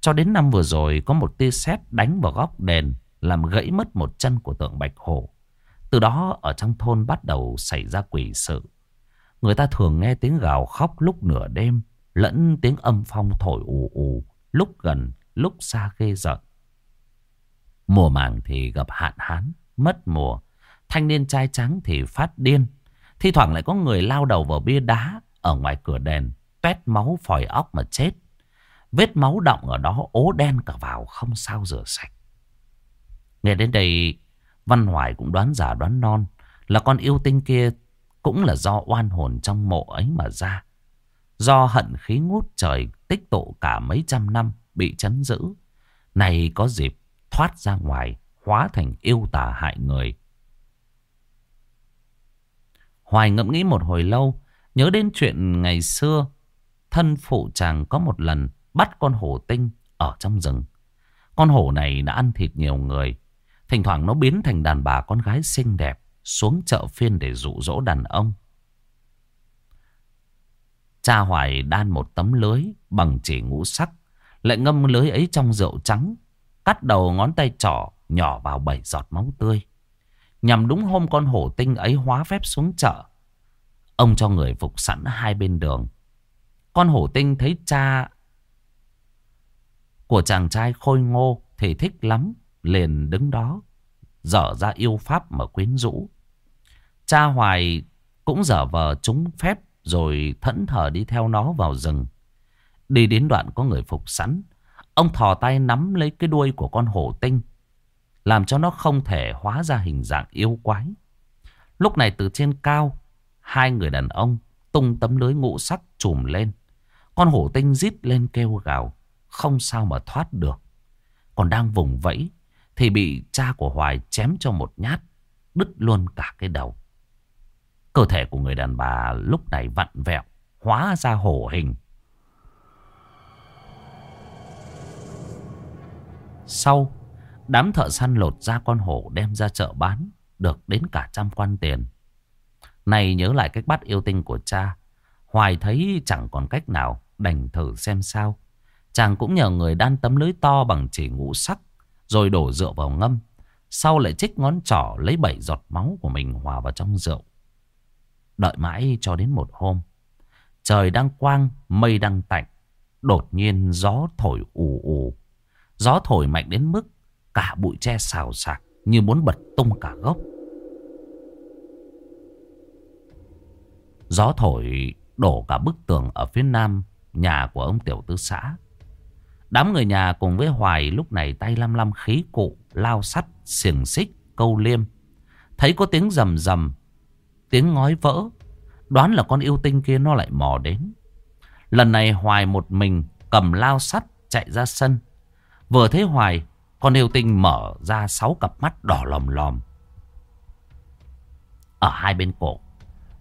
Cho đến năm vừa rồi có một tia sét đánh vào góc đền, làm gãy mất một chân của tượng bạch hổ. Từ đó ở trong thôn bắt đầu xảy ra quỷ sự. Người ta thường nghe tiếng gào khóc lúc nửa đêm, lẫn tiếng âm phong thổi ù ù, lúc gần, lúc xa ghê giận. Mùa màng thì gặp hạn hán, mất mùa. Thanh niên trai trắng thì phát điên. Thi thoảng lại có người lao đầu vào bia đá ở ngoài cửa đèn tuét máu phòi óc mà chết. Vết máu động ở đó ố đen cả vào không sao rửa sạch. Nghe đến đây, Văn Hoài cũng đoán giả đoán non là con yêu tinh kia cũng là do oan hồn trong mộ ấy mà ra. Do hận khí ngút trời tích tụ cả mấy trăm năm bị chấn giữ. Này có dịp thoát ra ngoài, hóa thành yêu tà hại người. Hoài ngẫm nghĩ một hồi lâu, nhớ đến chuyện ngày xưa, thân phụ chàng có một lần bắt con hổ tinh ở trong rừng. Con hổ này đã ăn thịt nhiều người, thỉnh thoảng nó biến thành đàn bà con gái xinh đẹp xuống chợ phiên để dụ dỗ đàn ông. Cha Hoài đan một tấm lưới bằng chỉ ngũ sắc, lại ngâm lưới ấy trong rượu trắng, cắt đầu ngón tay trỏ nhỏ vào bảy giọt máu tươi. Nhằm đúng hôm con hổ tinh ấy hóa phép xuống chợ, ông cho người phục sẵn hai bên đường. Con hổ tinh thấy cha của chàng trai khôi ngô thì thích lắm, liền đứng đó, dở ra yêu pháp mà quyến rũ. Cha Hoài cũng dở vờ trúng phép rồi thẫn thờ đi theo nó vào rừng. Đi đến đoạn có người phục sẵn. Ông thò tay nắm lấy cái đuôi của con hổ tinh. Làm cho nó không thể hóa ra hình dạng yêu quái. Lúc này từ trên cao, hai người đàn ông tung tấm lưới ngũ sắc trùm lên. Con hổ tinh rít lên kêu gào, không sao mà thoát được. Còn đang vùng vẫy thì bị cha của Hoài chém cho một nhát, đứt luôn cả cái đầu. Cơ thể của người đàn bà lúc này vặn vẹo, hóa ra hổ hình. Sau, đám thợ săn lột ra con hổ đem ra chợ bán, được đến cả trăm quan tiền. Này nhớ lại cách bắt yêu tinh của cha, Hoài thấy chẳng còn cách nào, đành thử xem sao. Chàng cũng nhờ người đan tấm lưới to bằng chỉ ngũ sắc, rồi đổ rượu vào ngâm. Sau lại chích ngón trỏ lấy bảy giọt máu của mình hòa vào trong rượu. Đợi mãi cho đến một hôm. Trời đang quang, mây đang tạnh. Đột nhiên gió thổi ù ù. Gió thổi mạnh đến mức cả bụi tre xào xạc như muốn bật tung cả gốc. Gió thổi đổ cả bức tường ở phía nam nhà của ông tiểu tứ xã. Đám người nhà cùng với Hoài lúc này tay lăm lăm khí cụ, lao sắt, xiềng xích, câu liêm. Thấy có tiếng rầm rầm Tiếng ngói vỡ Đoán là con yêu tinh kia nó lại mò đến Lần này Hoài một mình Cầm lao sắt chạy ra sân Vừa thấy Hoài con yêu tinh mở ra sáu cặp mắt đỏ lòm lòm. Ở hai bên cổ,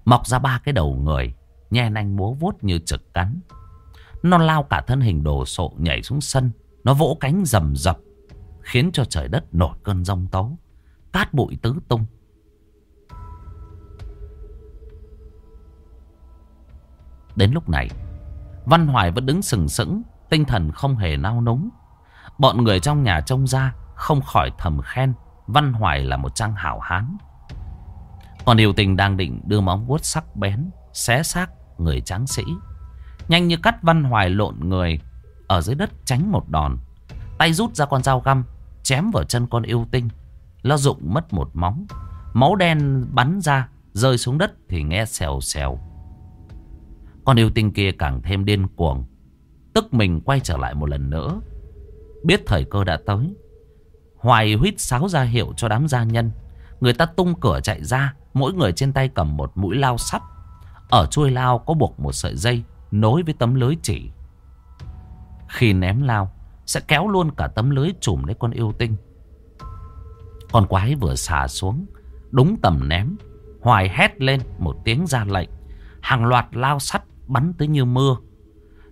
Mọc ra ba cái đầu người, Nhe nanh múa vuốt như trực cắn. Nó lao cả thân hình đồ sộ nhảy xuống sân, Nó vỗ cánh rầm rập, Khiến cho trời đất nổi cơn rông tấu Cát bụi tứ tung. Đến lúc này, Văn Hoài vẫn đứng sừng sững, Tinh thần không hề nao núng. Bọn người trong nhà trông ra Không khỏi thầm khen Văn Hoài là một trang hảo hán Còn điều tình đang định đưa móng vuốt sắc bén Xé xác người tráng sĩ Nhanh như cắt Văn Hoài lộn người Ở dưới đất tránh một đòn Tay rút ra con dao găm Chém vào chân con yêu tinh Nó rụng mất một móng. Máu đen bắn ra, rơi xuống đất thì nghe xèo xèo. Con yêu tinh kia càng thêm điên cuồng. Tức mình quay trở lại một lần nữa. Biết thời cơ đã tới. Hoài huyết sáo ra hiệu cho đám gia nhân. Người ta tung cửa chạy ra, mỗi người trên tay cầm một mũi lao sắt. Ở chuôi lao có buộc một sợi dây nối với tấm lưới chỉ. Khi ném lao, sẽ kéo luôn cả tấm lưới trùm lấy con yêu tinh. Con quái vừa xả xuống, đúng tầm ném. Hoài hét lên một tiếng ra lệnh. Hàng loạt lao sắt bắn tới như mưa.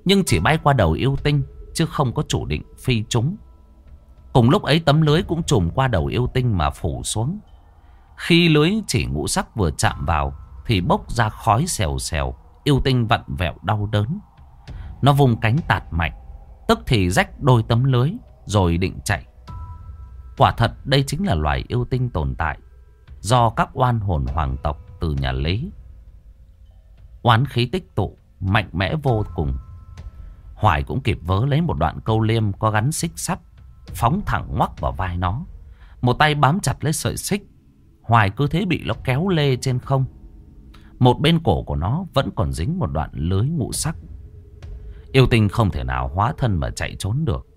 Nhưng chỉ bay qua đầu yêu tinh, chứ không có chủ định phi chúng. Cùng lúc ấy tấm lưới cũng trùm qua đầu yêu tinh mà phủ xuống. Khi lưới chỉ ngũ sắc vừa chạm vào thì bốc ra khói xèo xèo, yêu tinh vặn vẹo đau đớn. Nó vùng cánh tạt mạnh, tức thì rách đôi tấm lưới rồi định chạy. Quả thật đây chính là loài yêu tinh tồn tại do các oan hồn hoàng tộc từ nhà Lý. Oán khí tích tụ, mạnh mẽ vô cùng. Hoài cũng kịp vớ lấy một đoạn câu liêm có gắn xích sắt, phóng thẳng ngoắc vào vai nó. Một tay bám chặt lấy sợi xích, Hoài cứ thế bị nó kéo lê trên không. Một bên cổ của nó vẫn còn dính một đoạn lưới ngũ sắc. Yêu tinh không thể nào hóa thân mà chạy trốn được.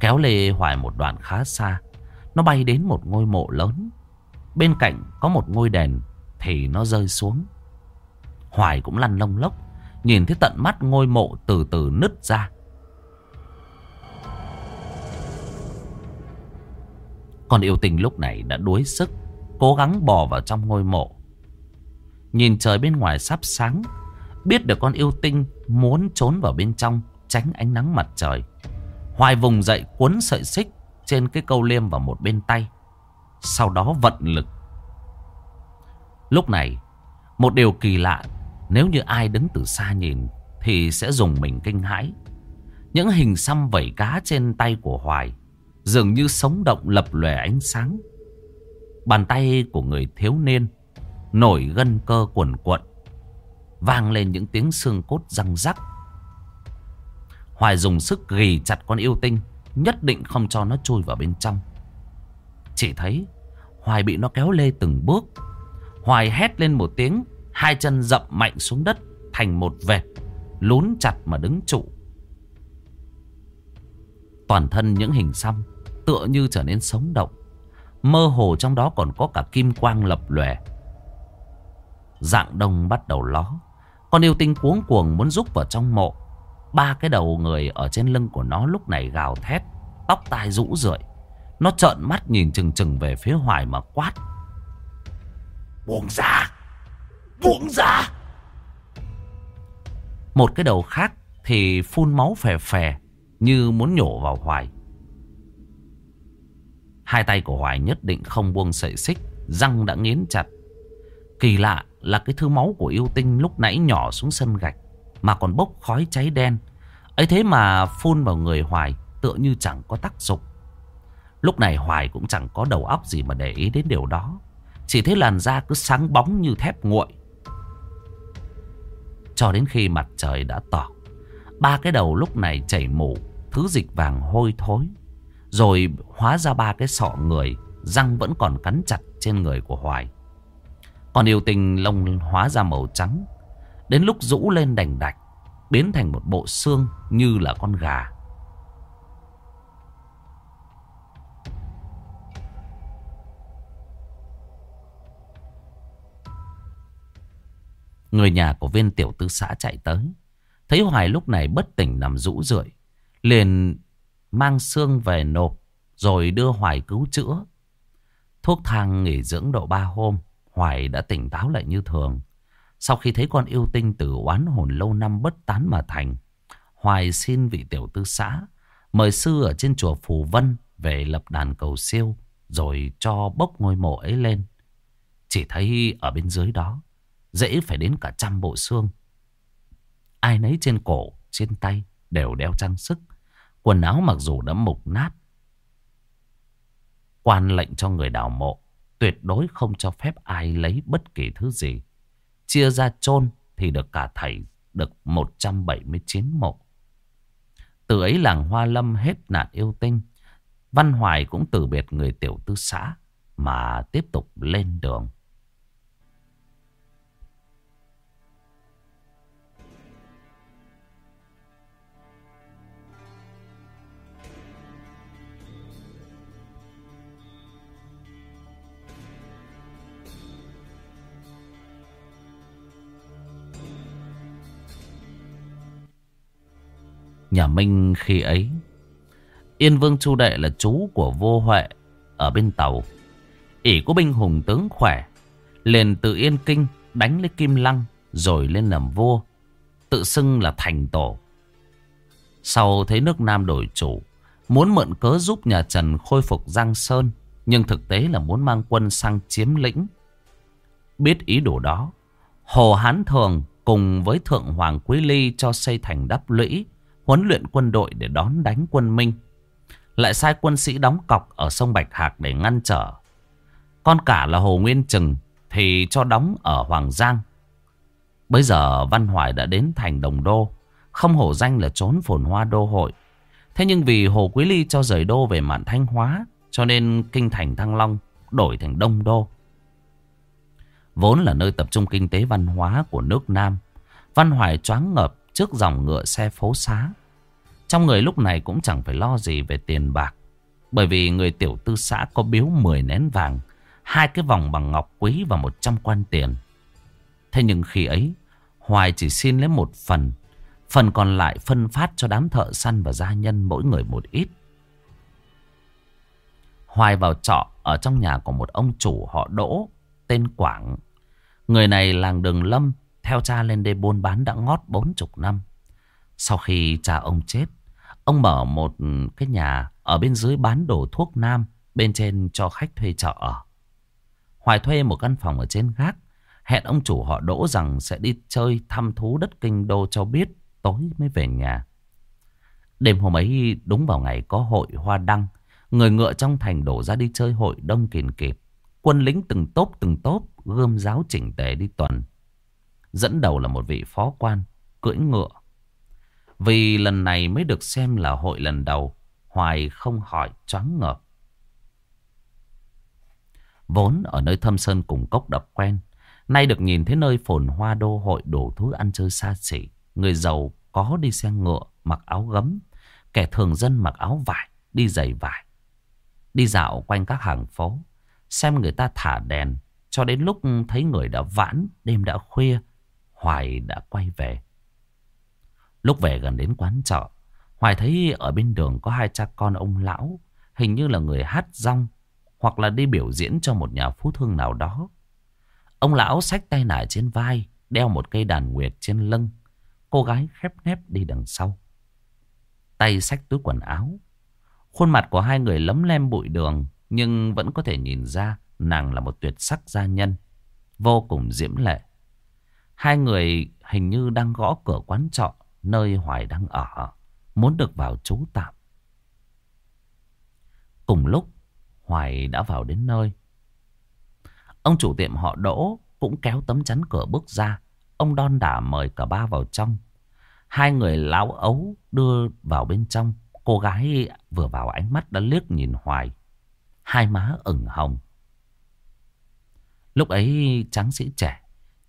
Kéo lê Hoài một đoạn khá xa, nó bay đến một ngôi mộ lớn. Bên cạnh có một ngôi đèn thì nó rơi xuống. Hoài cũng lăn lông lốc, nhìn thấy tận mắt ngôi mộ từ từ nứt ra. Con yêu tình lúc này đã đuối sức, cố gắng bò vào trong ngôi mộ. Nhìn trời bên ngoài sắp sáng, biết được con yêu tinh muốn trốn vào bên trong, tránh ánh nắng mặt trời. Hoài vùng dậy cuốn sợi xích trên cái câu liêm vào một bên tay. Sau đó vận lực. Lúc này, một điều kỳ lạ, nếu như ai đứng từ xa nhìn thì sẽ dùng mình kinh hãi. Những hình xăm vẩy cá trên tay của Hoài dường như sống động lập lòe ánh sáng. Bàn tay của người thiếu niên nổi gân cơ cuồn cuộn, vang lên những tiếng xương cốt răng rắc. Hoài dùng sức ghi chặt con yêu tinh, nhất định không cho nó chui vào bên trong. Chỉ thấy Hoài bị nó kéo lê từng bước. Hoài hét lên một tiếng, hai chân dậm mạnh xuống đất thành một vệt, lún chặt mà đứng trụ. Toàn thân những hình xăm tựa như trở nên sống động. Mơ hồ trong đó còn có cả kim quang lập lòe. Dạng đông bắt đầu ló. Con yêu tinh cuống cuồng muốn rúc vào trong mộ. Ba cái đầu người ở trên lưng của nó lúc này gào thét. Tóc tai rũ rượi. Nó trợn mắt nhìn chừng chừng về phía hoài mà quát. Buông ra! Buông ra! Một cái đầu khác thì phun máu phè phè như muốn nhổ vào hoài. Hai tay của Hoài nhất định không buông sợi xích, răng đã nghiến chặt. Kỳ lạ là cái thứ máu của yêu tinh lúc nãy nhỏ xuống sân gạch, mà còn bốc khói cháy đen. ấy thế mà phun vào người Hoài tựa như chẳng có tác dụng. Lúc này Hoài cũng chẳng có đầu óc gì mà để ý đến điều đó. Chỉ thấy làn da cứ sáng bóng như thép nguội. Cho đến khi mặt trời đã tỏ, ba cái đầu lúc này chảy mù, thứ dịch vàng hôi thối. Rồi hóa ra ba cái sọ người Răng vẫn còn cắn chặt trên người của Hoài. Còn yêu tình lông hóa ra màu trắng. Đến lúc rũ lên đành đạch Biến thành một bộ xương như là con gà. Người nhà của viên tiểu tư xã chạy tới Thấy Hoài lúc này bất tỉnh nằm rũ rượi Liền mang xương về nộp rồi đưa Hoài cứu chữa. Thuốc thang nghỉ dưỡng độ 3 hôm, Hoài đã tỉnh táo lại như thường. Sau khi thấy con yêu tinh từ oán hồn lâu năm bất tán mà thành, Hoài xin vị tiểu tư xã mời sư ở trên chùa Phù Vân về lập đàn cầu siêu rồi cho bốc ngôi mộ ấy lên. Chỉ thấy ở bên dưới đó dễ phải đến cả trăm bộ xương. Ai nấy trên cổ, trên tay đều đeo trang sức. Quần áo mặc dù đã mục nát Quan lệnh cho người đào mộ tuyệt đối không cho phép ai lấy bất kỳ thứ gì. Chia ra chôn thì được cả thầy được 179 mộ. Từ ấy làng Hoa Lâm hết nạn yêu tinh. Văn Hoài cũng từ biệt người tiểu tư xã mà tiếp tục lên đường. Nhà Minh khi ấy. Yên Vương Chu Đệ là chú của vô Huệ Ở bên tàu. Ỷ có binh hùng tướng khỏe, liền từ Yên Kinh đánh lấy Kim Lăng Rồi lên làm vua, Tự xưng là thành tổ. Sau thấy nước Nam đổi chủ, Muốn mượn cớ giúp nhà Trần khôi phục Giang Sơn, Nhưng thực tế là muốn mang quân sang chiếm lĩnh. Biết ý đồ đó, Hồ Hán Thường cùng với Thượng Hoàng Quý Ly cho xây thành đắp lũy huấn luyện quân đội để đón đánh quân Minh. Lại sai quân sĩ đóng cọc ở sông Bạch Hạc để ngăn trở. Con cả là Hồ Nguyên Trừng thì cho đóng ở Hoàng Giang. Bây giờ Văn Hoài đã đến thành Đồng Đô, không hổ danh là trốn phồn hoa đô hội. Thế nhưng vì Hồ Quý Ly cho rời đô về mạn Thanh Hóa, cho nên kinh thành Thăng Long đổi thành Đông Đô. Vốn là nơi tập trung kinh tế văn hóa của nước Nam. Văn Hoài choáng ngợp trước dòng ngựa xe phố xá. Trong người lúc này cũng chẳng phải lo gì về tiền bạc. Bởi vì người tiểu tư xã có biếu 10 nén vàng, hai cái vòng bằng ngọc quý và 100 quan tiền. Thế nhưng khi ấy, Hoài chỉ xin lấy một phần, phần còn lại phân phát cho đám thợ săn và gia nhân mỗi người một ít. Hoài vào trọ ở trong nhà của một ông chủ họ Đỗ, tên Quảng. Người này làng Đường Lâm, theo cha lên đây buôn bán đã ngót bốn chục năm. Sau khi cha ông chết, ông mở một cái nhà ở bên dưới bán đồ thuốc nam, bên trên cho khách thuê trọ ở. Hoài thuê một căn phòng ở trên gác, hẹn ông chủ họ đỗ rằng sẽ đi chơi thăm thú đất kinh đô cho biết, tối mới về nhà. Đêm hôm ấy đúng vào ngày có hội hoa đăng, người ngựa trong thành đổ ra đi chơi hội đông kìn kịp. Quân lính từng tốp từng tốp, gươm giáo chỉnh tề đi tuần. Dẫn đầu là một vị phó quan, Cưỡi ngựa. Vì lần này mới được xem là hội lần đầu, Hoài không hỏi choáng ngợp. Vốn ở nơi thâm sơn cùng cốc đập quen, Nay được nhìn thấy nơi phồn hoa đô hội đủ thứ ăn chơi xa xỉ. Người giàu có đi xe ngựa, mặc áo gấm, Kẻ thường dân mặc áo vải, đi giày vải. Đi dạo quanh các hàng phố, Xem người ta thả đèn, Cho đến lúc thấy người đã vãn, Đêm đã khuya Hoài đã quay về. Lúc về gần đến quán trọ, Hoài thấy ở bên đường có hai cha con ông lão, hình như là người hát rong, hoặc là đi biểu diễn cho một nhà phú thương nào đó. Ông lão xách tay nải trên vai, đeo một cây đàn nguyệt trên lưng. Cô gái khép nép đi đằng sau. Tay xách túi quần áo. Khuôn mặt của hai người lấm lem bụi đường, nhưng vẫn có thể nhìn ra nàng là một tuyệt sắc gia nhân, vô cùng diễm lệ. Hai người hình như đang gõ cửa quán trọ nơi Hoài đang ở, muốn được vào trú tạm. Cùng lúc, Hoài đã vào đến nơi. Ông chủ tiệm họ Đỗ cũng kéo tấm chắn cửa bước ra. Ông đon đả mời cả ba vào trong. Hai người láo ấu đưa vào bên trong. Cô gái vừa vào ánh mắt đã liếc nhìn Hoài. Hai má ửng hồng. Lúc ấy tráng sĩ trẻ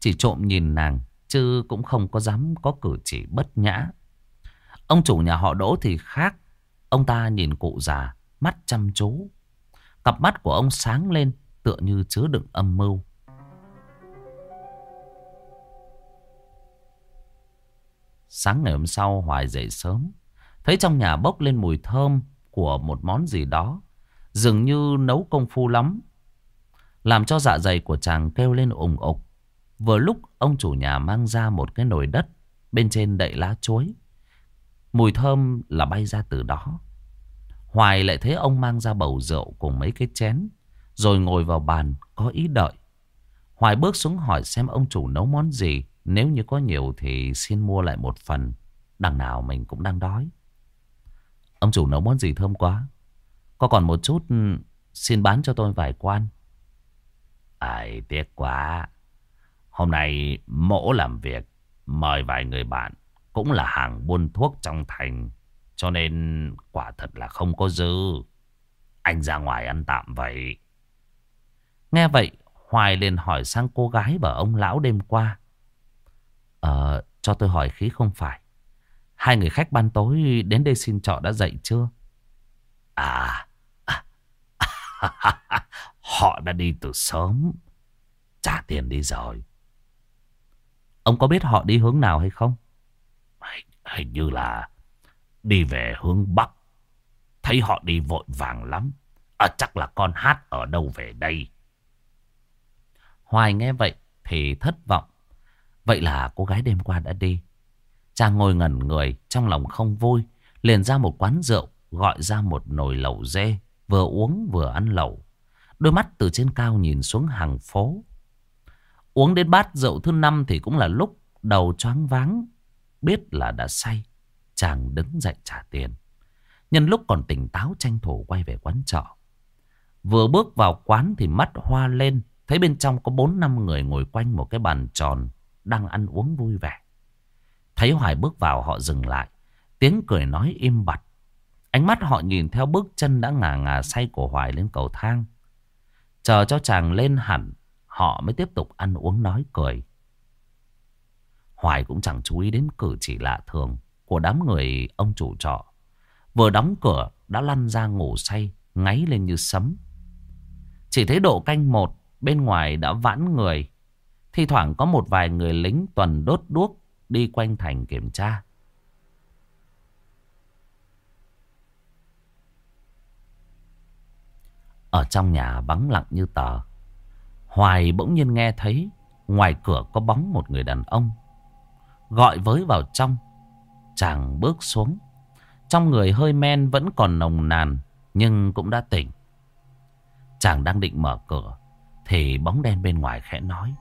chỉ trộm nhìn nàng, Chứ cũng không có dám có cử chỉ bất nhã. Ông chủ nhà họ đỗ thì khác. Ông ta nhìn cụ già, Mắt chăm chú. Cặp mắt của ông sáng lên, Tựa như chứa đựng âm mưu. Sáng ngày hôm sau, Hoài dậy sớm. Thấy trong nhà bốc lên mùi thơm Của một món gì đó. Dường như nấu công phu lắm. Làm cho dạ dày của chàng kêu lên ủng ục. Vừa lúc, ông chủ nhà mang ra một cái nồi đất Bên trên đậy lá chuối. Mùi thơm là bay ra từ đó. Hoài lại thấy ông mang ra bầu rượu cùng mấy cái chén, Rồi ngồi vào bàn có ý đợi. Hoài bước xuống hỏi xem ông chủ nấu món gì, Nếu như có nhiều thì xin mua lại một phần. Đằng nào mình cũng đang đói. Ông chủ nấu món gì thơm quá. Có còn một chút ừ, Xin bán cho tôi vài quan. Ai tiếc quá. Hôm nay mỗ làm việc, mời vài người bạn, cũng là hàng buôn thuốc trong thành. Cho nên quả thật là không có dư. Anh ra ngoài ăn tạm vậy. Nghe vậy, Hoài liền hỏi sang cô gái và ông lão đêm qua. Ờ, cho tôi hỏi khí không phải. Hai người khách ban tối đến đây xin trọ đã dậy chưa? À, họ đã đi từ sớm. Trả tiền đi rồi. Ông có biết họ đi hướng nào hay không? Hình, như là đi về hướng Bắc. Thấy họ đi vội vàng lắm. À, chắc là con hát ở đâu về đây. Hoài nghe vậy thì thất vọng. Vậy là cô gái đêm qua đã đi. Chàng ngồi ngẩn người, trong lòng không vui. Liền ra một quán rượu, gọi ra một nồi lẩu dê. Vừa uống vừa ăn lẩu. Đôi mắt từ trên cao nhìn xuống hàng phố. Uống đến bát rượu thứ năm thì cũng là lúc đầu choáng váng. Biết là đã say. Chàng đứng dậy trả tiền. Nhân lúc còn tỉnh táo, tranh thủ quay về quán trọ. Vừa bước vào quán thì mắt hoa lên. Thấy bên trong có bốn năm người ngồi quanh một cái bàn tròn. Đang ăn uống vui vẻ. Thấy Hoài bước vào, họ dừng lại. Tiếng cười nói im bặt. Ánh mắt họ nhìn theo bước chân đã ngà ngà say của Hoài lên cầu thang. Chờ cho chàng lên hẳn. Họ mới tiếp tục ăn uống nói cười. Hoài cũng chẳng chú ý đến cử chỉ lạ thường của đám người ông chủ trọ. Vừa đóng cửa đã lăn ra ngủ say, ngáy lên như sấm. Chỉ thấy độ canh một bên ngoài đã vãn người. Thi thoảng có một vài người lính tuần đốt đuốc đi quanh thành kiểm tra. Ở trong nhà vắng lặng như tờ. Hoài bỗng nhiên nghe thấy ngoài cửa có bóng một người đàn ông. Gọi với vào trong. Chàng bước xuống. Trong người hơi men vẫn còn nồng nàn, nhưng cũng đã tỉnh. Chàng đang định mở cửa, thì bóng đen bên ngoài khẽ nói.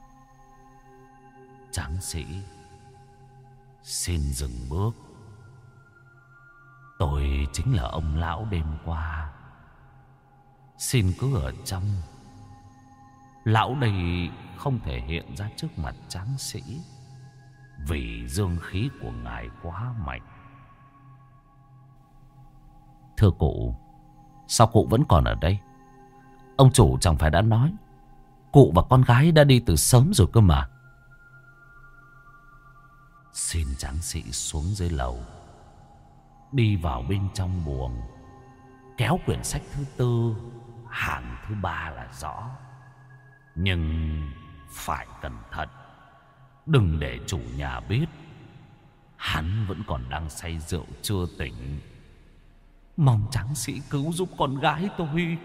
Tráng sĩ, Xin dừng bước Tôi chính là ông lão đêm qua Xin cứ ở trong Lão đây không thể hiện ra trước mặt tráng sĩ, Vì dương khí của ngài quá mạnh. Thưa cụ, Sao cụ vẫn còn ở đây? Ông chủ chẳng phải đã nói, Cụ và con gái đã đi từ sớm rồi cơ mà. Xin tráng sĩ xuống dưới lầu, Đi vào bên trong buồng, Kéo quyển sách thứ tư, Hàng thứ ba là rõ. Nhưng phải cẩn thận. Đừng để chủ nhà biết. Hắn vẫn còn đang say rượu chưa tỉnh. Mong tráng sĩ cứu giúp con gái tôi.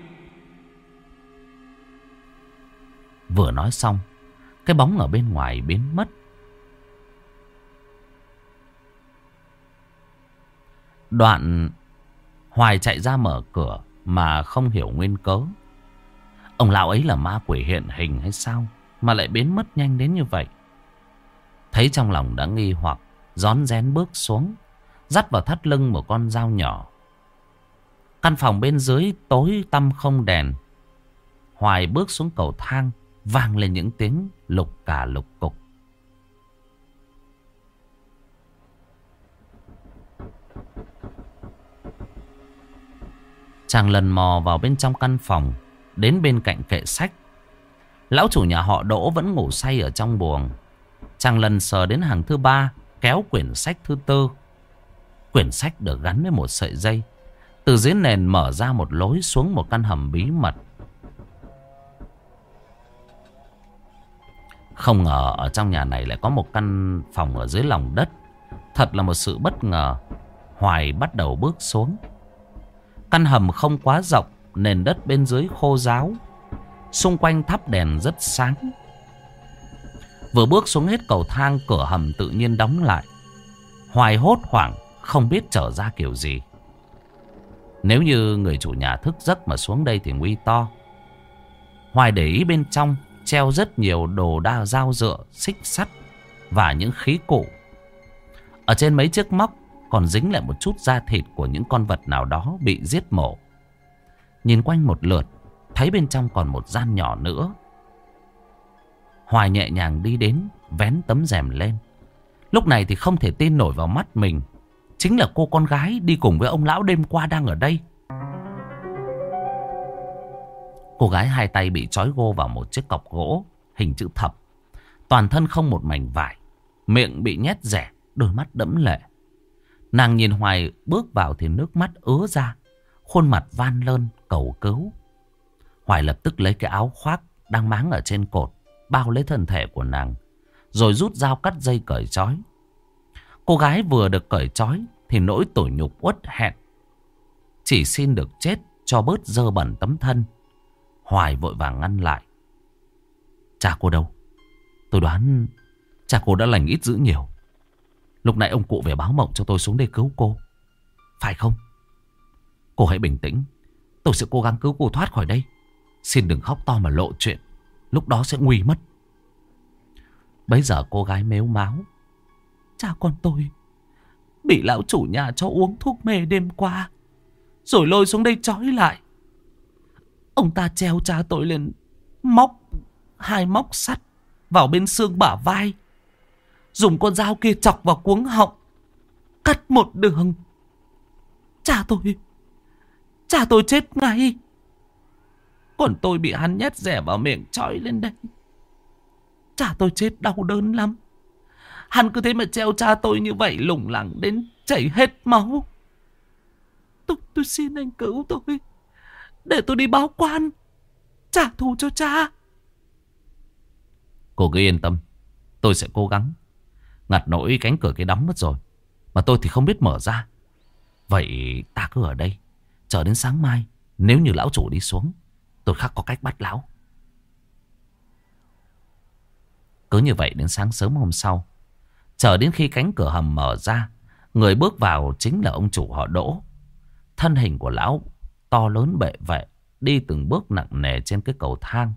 Vừa nói xong, Cái bóng ở bên ngoài biến mất. Đoạn Hoài chạy ra mở cửa Mà không hiểu nguyên cớ. Ông lão ấy là ma quỷ hiện hình hay sao Mà lại biến mất nhanh đến như vậy? Thấy trong lòng đã nghi hoặc Gión rén bước xuống, Dắt vào thắt lưng một con dao nhỏ. Căn phòng bên dưới tối tăm không đèn. Hoài bước xuống cầu thang, Vang lên những tiếng lục cả lục cục. Chàng lần mò vào bên trong căn phòng. Đến bên cạnh kệ sách. Lão chủ nhà họ Đỗ vẫn ngủ say ở trong buồng. Chàng lần sờ đến hàng thứ ba Kéo quyển sách thứ tư. Quyển sách được gắn với một sợi dây. Từ dưới nền mở ra một lối xuống một căn hầm bí mật. Không ngờ ở trong nhà này lại có một căn phòng ở dưới lòng đất. Thật là một sự bất ngờ. Hoài bắt đầu bước xuống. Căn hầm không quá rộng, nền đất bên dưới khô ráo. Xung quanh thắp đèn rất sáng. Vừa bước xuống hết cầu thang, cửa hầm tự nhiên đóng lại. Hoài hốt hoảng, không biết trở ra kiểu gì. Nếu như người chủ nhà thức giấc mà xuống đây thì nguy to. Hoài để ý bên trong treo rất nhiều đồ đa dao dựa, xích sắt và những khí cụ. Ở trên mấy chiếc móc còn dính lại một chút da thịt của những con vật nào đó bị giết mổ. Nhìn quanh một lượt, thấy bên trong còn một gian nhỏ nữa. Hoài nhẹ nhàng đi đến, vén tấm rèm lên. Lúc này thì không thể tin nổi vào mắt mình. Chính là cô con gái đi cùng với ông lão đêm qua đang ở đây. Cô gái hai tay bị trói gô vào một chiếc cọc gỗ hình chữ thập. Toàn thân không một mảnh vải. Miệng bị nhét rẻ, đôi mắt đẫm lệ. Nàng nhìn Hoài bước vào thì nước mắt ứa ra. Khuôn mặt van lơn, cầu cứu. Hoài lập tức lấy cái áo khoác đang máng ở trên cột. Bao lấy thân thể của nàng. Rồi rút dao cắt dây cởi trói. Cô gái vừa được cởi trói thì nỗi tủi nhục uất hẹn. Chỉ xin được chết cho bớt dơ bẩn tấm thân. Hoài vội vàng ngăn lại. Cha cô đâu? Tôi đoán cha cô đã lành ít dữ nhiều. Lúc nãy ông cụ về báo mộng cho tôi xuống đây cứu cô. Phải không? Cô hãy bình tĩnh. Tôi sẽ cố gắng cứu cô thoát khỏi đây. Xin đừng khóc to mà lộ chuyện. Lúc đó sẽ nguy mất. Bây giờ cô gái mếu máu. Cha con tôi bị lão chủ nhà cho uống thuốc mê đêm qua. Rồi lôi xuống đây trói lại. Ông ta treo cha tôi lên móc, hai móc sắt vào bên xương bả vai. Dùng con dao kia chọc vào cuống họng. Cắt một đường. Cha tôi. Cha tôi chết ngay. Còn tôi bị hắn nhét rẻ vào miệng trói lên đây. Cha tôi chết đau đớn lắm. Hắn cứ thế mà treo cha tôi như vậy lủng lẳng đến chảy hết máu. Tôi, tôi xin anh cứu tôi. Để tôi đi báo quan. Trả thù cho cha. Cô cứ yên tâm. Tôi sẽ cố gắng. Ngặt nỗi cánh cửa kia đóng mất rồi. Mà tôi thì không biết mở ra. Vậy ta cứ ở đây. Chờ đến sáng mai. Nếu như lão chủ đi xuống. Tôi khắc có cách bắt lão. Cứ như vậy đến sáng sớm hôm sau. Chờ đến khi cánh cửa hầm mở ra. Người bước vào chính là ông chủ họ Đỗ. Thân hình của lão to lớn bệ vệ. Đi từng bước nặng nề trên cái cầu thang.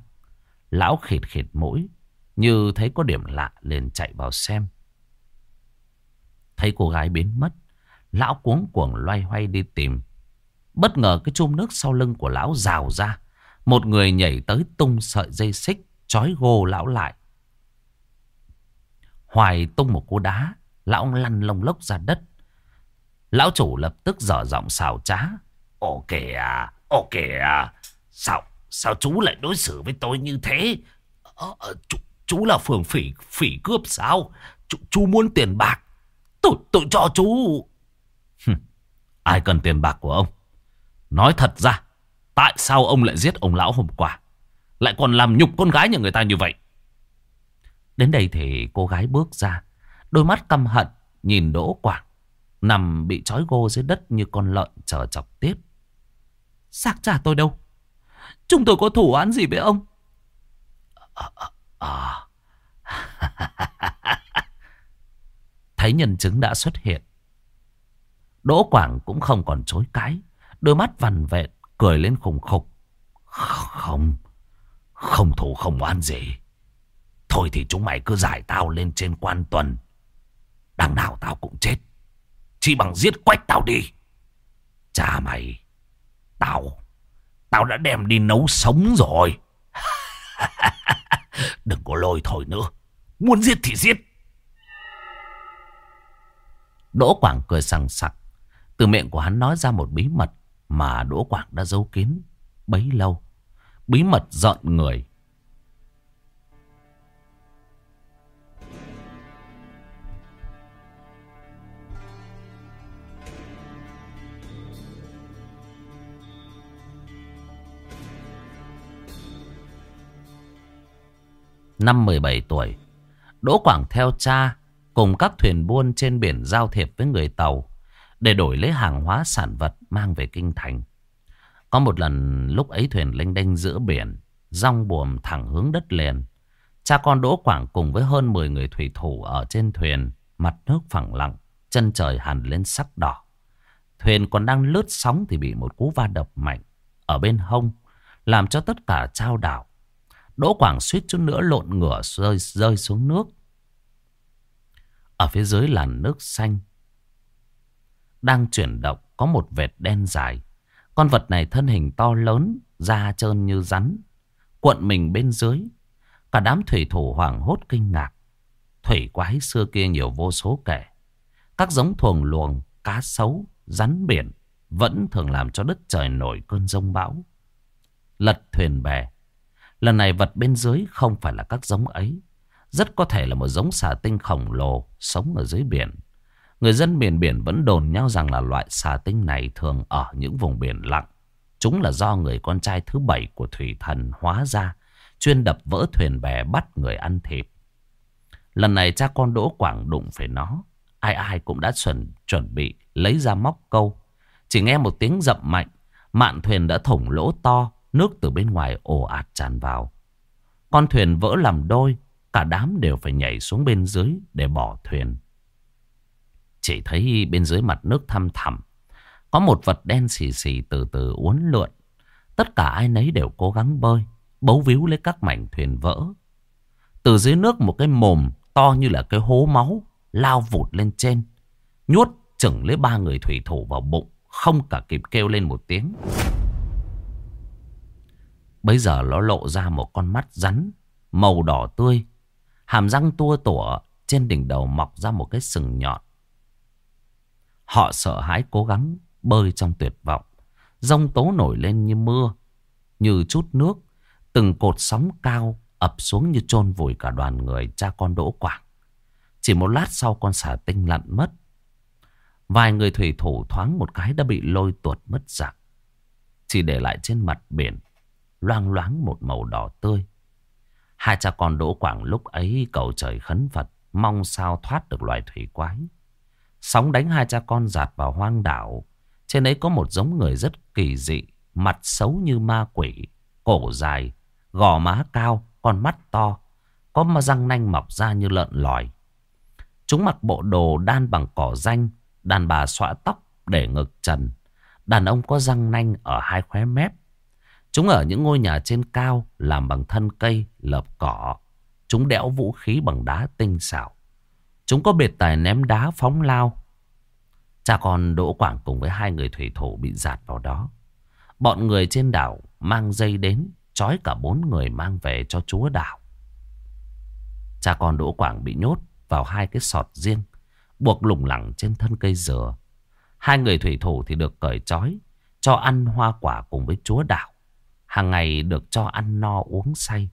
Lão khịt khịt mũi. Như thấy có điểm lạ liền chạy vào xem. Thấy cô gái biến mất. Lão cuống cuồng loay hoay đi tìm. Bất ngờ cái chum nước sau lưng của lão rào ra. Một người nhảy tới tung sợi dây xích. Chói gô lão lại. Hoài tung một cú đá. Lão lăn lông lốc ra đất. Lão chủ lập tức dở giọng xào trá. Ồ kìa, ồ kìa. Sao, sao chú lại đối xử với tôi như thế? Ờ, ờ chú, chú là phường phỉ, phỉ cướp sao? Chú, chú muốn tiền bạc. Tôi, tôi cho chú. Ai cần tiền bạc của ông? Nói thật ra, tại sao ông lại giết ông lão hôm qua? Lại còn làm nhục con gái nhà người ta như vậy? Đến đây thì cô gái bước ra. Đôi mắt căm hận nhìn Đỗ Quảng. Nằm bị trói gô dưới đất như con lợn chờ chọc tiếp. Xác trả tôi đâu? Chúng tôi có thủ án gì với ông? À, à, Thấy nhân chứng đã xuất hiện. Đỗ Quảng cũng không còn chối cái. Đôi mắt vằn vẹn, cười lên khùng khục. Không, không thủ không oan gì. Thôi thì chúng mày cứ giải tao lên trên quan tuần. Đằng nào tao cũng chết. Chỉ bằng giết quách tao đi. Cha mày, tao, tao đã đem đi nấu sống rồi. Đừng có lôi thôi nữa. Muốn giết thì giết. Đỗ Quảng cười sằng sặc. Từ miệng của hắn nói ra một bí mật mà Đỗ Quảng đã giấu kín bấy lâu. Bí mật giận người. Năm 17 tuổi, Đỗ Quảng theo cha cùng các thuyền buôn trên biển giao thiệp với người Tàu để đổi lấy hàng hóa sản vật mang về kinh thành. Có một lần lúc ấy thuyền lênh đênh giữa biển, rong buồm thẳng hướng đất liền. Cha con Đỗ Quảng cùng với hơn 10 người thủy thủ ở trên thuyền, mặt nước phẳng lặng, chân trời hẳn lên sắc đỏ. Thuyền còn đang lướt sóng thì bị một cú va đập mạnh ở bên hông, làm cho tất cả trao đảo. Đỗ Quảng suýt chút nữa lộn ngửa rơi, rơi xuống nước. Ở phía dưới làn nước xanh đang chuyển động có một vệt đen dài. Con vật này thân hình to lớn, da trơn như rắn, cuộn mình bên dưới. Cả đám thủy thủ hoảng hốt kinh ngạc. Thủy quái xưa kia nhiều vô số kể. Các giống thuồng luồng, cá sấu, rắn biển vẫn thường làm cho đất trời nổi cơn rông bão. lật thuyền bè. Lần này vật bên dưới không phải là các giống ấy. Rất có thể là một giống xà tinh khổng lồ sống ở dưới biển. Người dân miền biển vẫn đồn nhau rằng là loại xà tinh này thường ở những vùng biển lặng. Chúng là do người con trai thứ bảy của thủy thần hóa ra, chuyên đập vỡ thuyền bè bắt người ăn thịt. Lần này cha con Đỗ Quảng đụng phải nó. Ai ai cũng đã chuẩn, chuẩn bị lấy ra móc câu. Chỉ nghe một tiếng rậm mạnh, mạn thuyền đã thủng lỗ to, nước từ bên ngoài ồ ạt tràn vào. Con thuyền vỡ làm đôi, cả đám đều phải nhảy xuống bên dưới để bỏ thuyền. Chỉ thấy bên dưới mặt nước thăm thẳm, có một vật đen xì xì từ từ uốn lượn. Tất cả ai nấy đều cố gắng bơi, bấu víu lấy các mảnh thuyền vỡ. Từ dưới nước một cái mồm to như là cái hố máu, lao vụt lên trên. Nhuốt chừng lấy ba người thủy thủ vào bụng, không cả kịp kêu lên một tiếng. Bây giờ nó lộ ra một con mắt rắn, màu đỏ tươi. Hàm răng tua tủa, trên đỉnh đầu mọc ra một cái sừng nhọn. Họ sợ hãi cố gắng bơi trong tuyệt vọng. Rông tố nổi lên như mưa, như chút nước. Từng cột sóng cao ập xuống như chôn vùi cả đoàn người cha con đỗ quảng. Chỉ một lát sau con xà tinh lặn mất. Vài người thủy thủ thoáng một cái đã bị lôi tuột mất dạng. Chỉ để lại trên mặt biển, loang loáng một màu đỏ tươi. Hai cha con đỗ quảng lúc ấy cầu trời khấn Phật, mong sao thoát được loài thủy quái. Sóng đánh hai cha con giạt vào hoang đảo. Trên ấy có một giống người rất kỳ dị, mặt xấu như ma quỷ, cổ dài, gò má cao, con mắt to, có mà răng nanh mọc ra như lợn lòi. Chúng mặc bộ đồ đan bằng cỏ danh, đàn bà xõa tóc để ngực trần. Đàn ông có răng nanh ở hai khóe mép. Chúng ở những ngôi nhà trên cao làm bằng thân cây, lợp cỏ. Chúng đẽo vũ khí bằng đá tinh xảo. Chúng có biệt tài ném đá phóng lao. Cha con Đỗ Quảng cùng với hai người thủy thủ bị giạt vào đó. Bọn người trên đảo mang dây đến, trói cả bốn người mang về cho chúa đảo. Cha con Đỗ Quảng bị nhốt vào hai cái sọt riêng, buộc lủng lẳng trên thân cây dừa. Hai người thủy thủ thì được cởi trói, cho ăn hoa quả cùng với chúa đảo. Hàng ngày được cho ăn no uống say.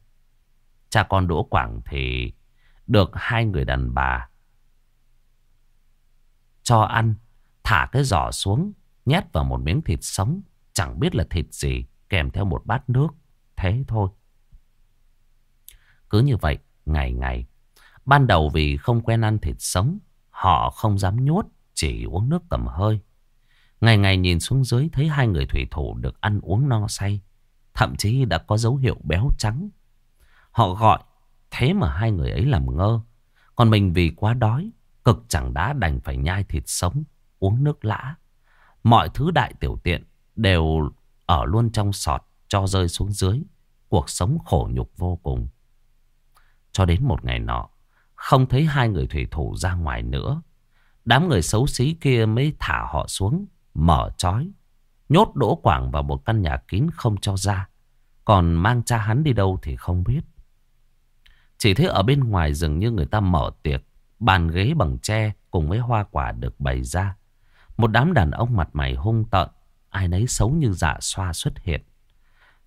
Cha con Đỗ Quảng thì được hai người đàn bà cho ăn, thả cái giỏ xuống, nhét vào một miếng thịt sống, chẳng biết là thịt gì, kèm theo một bát nước. Thế thôi. Cứ như vậy, ngày ngày. Ban đầu vì không quen ăn thịt sống, họ không dám nhốt, chỉ uống nước cầm hơi. Ngày ngày nhìn xuống dưới thấy hai người thủy thủ được ăn uống no say. Thậm chí đã có dấu hiệu béo trắng. Họ gọi, thế mà hai người ấy làm ngơ. Còn mình vì quá đói, cực chẳng đã đành phải nhai thịt sống, uống nước lã. Mọi thứ đại tiểu tiện đều ở luôn trong sọt cho rơi xuống dưới. Cuộc sống khổ nhục vô cùng. Cho đến một ngày nọ, không thấy hai người thủy thủ ra ngoài nữa. Đám người xấu xí kia mới thả họ xuống, mở trói. Nhốt Đỗ Quảng vào một căn nhà kín không cho ra. Còn mang cha hắn đi đâu thì không biết. Chỉ thấy ở bên ngoài dường như người ta mở tiệc. Bàn ghế bằng tre cùng với hoa quả được bày ra. Một đám đàn ông mặt mày hung tợn. Ai nấy xấu như dạ xoa xuất hiện.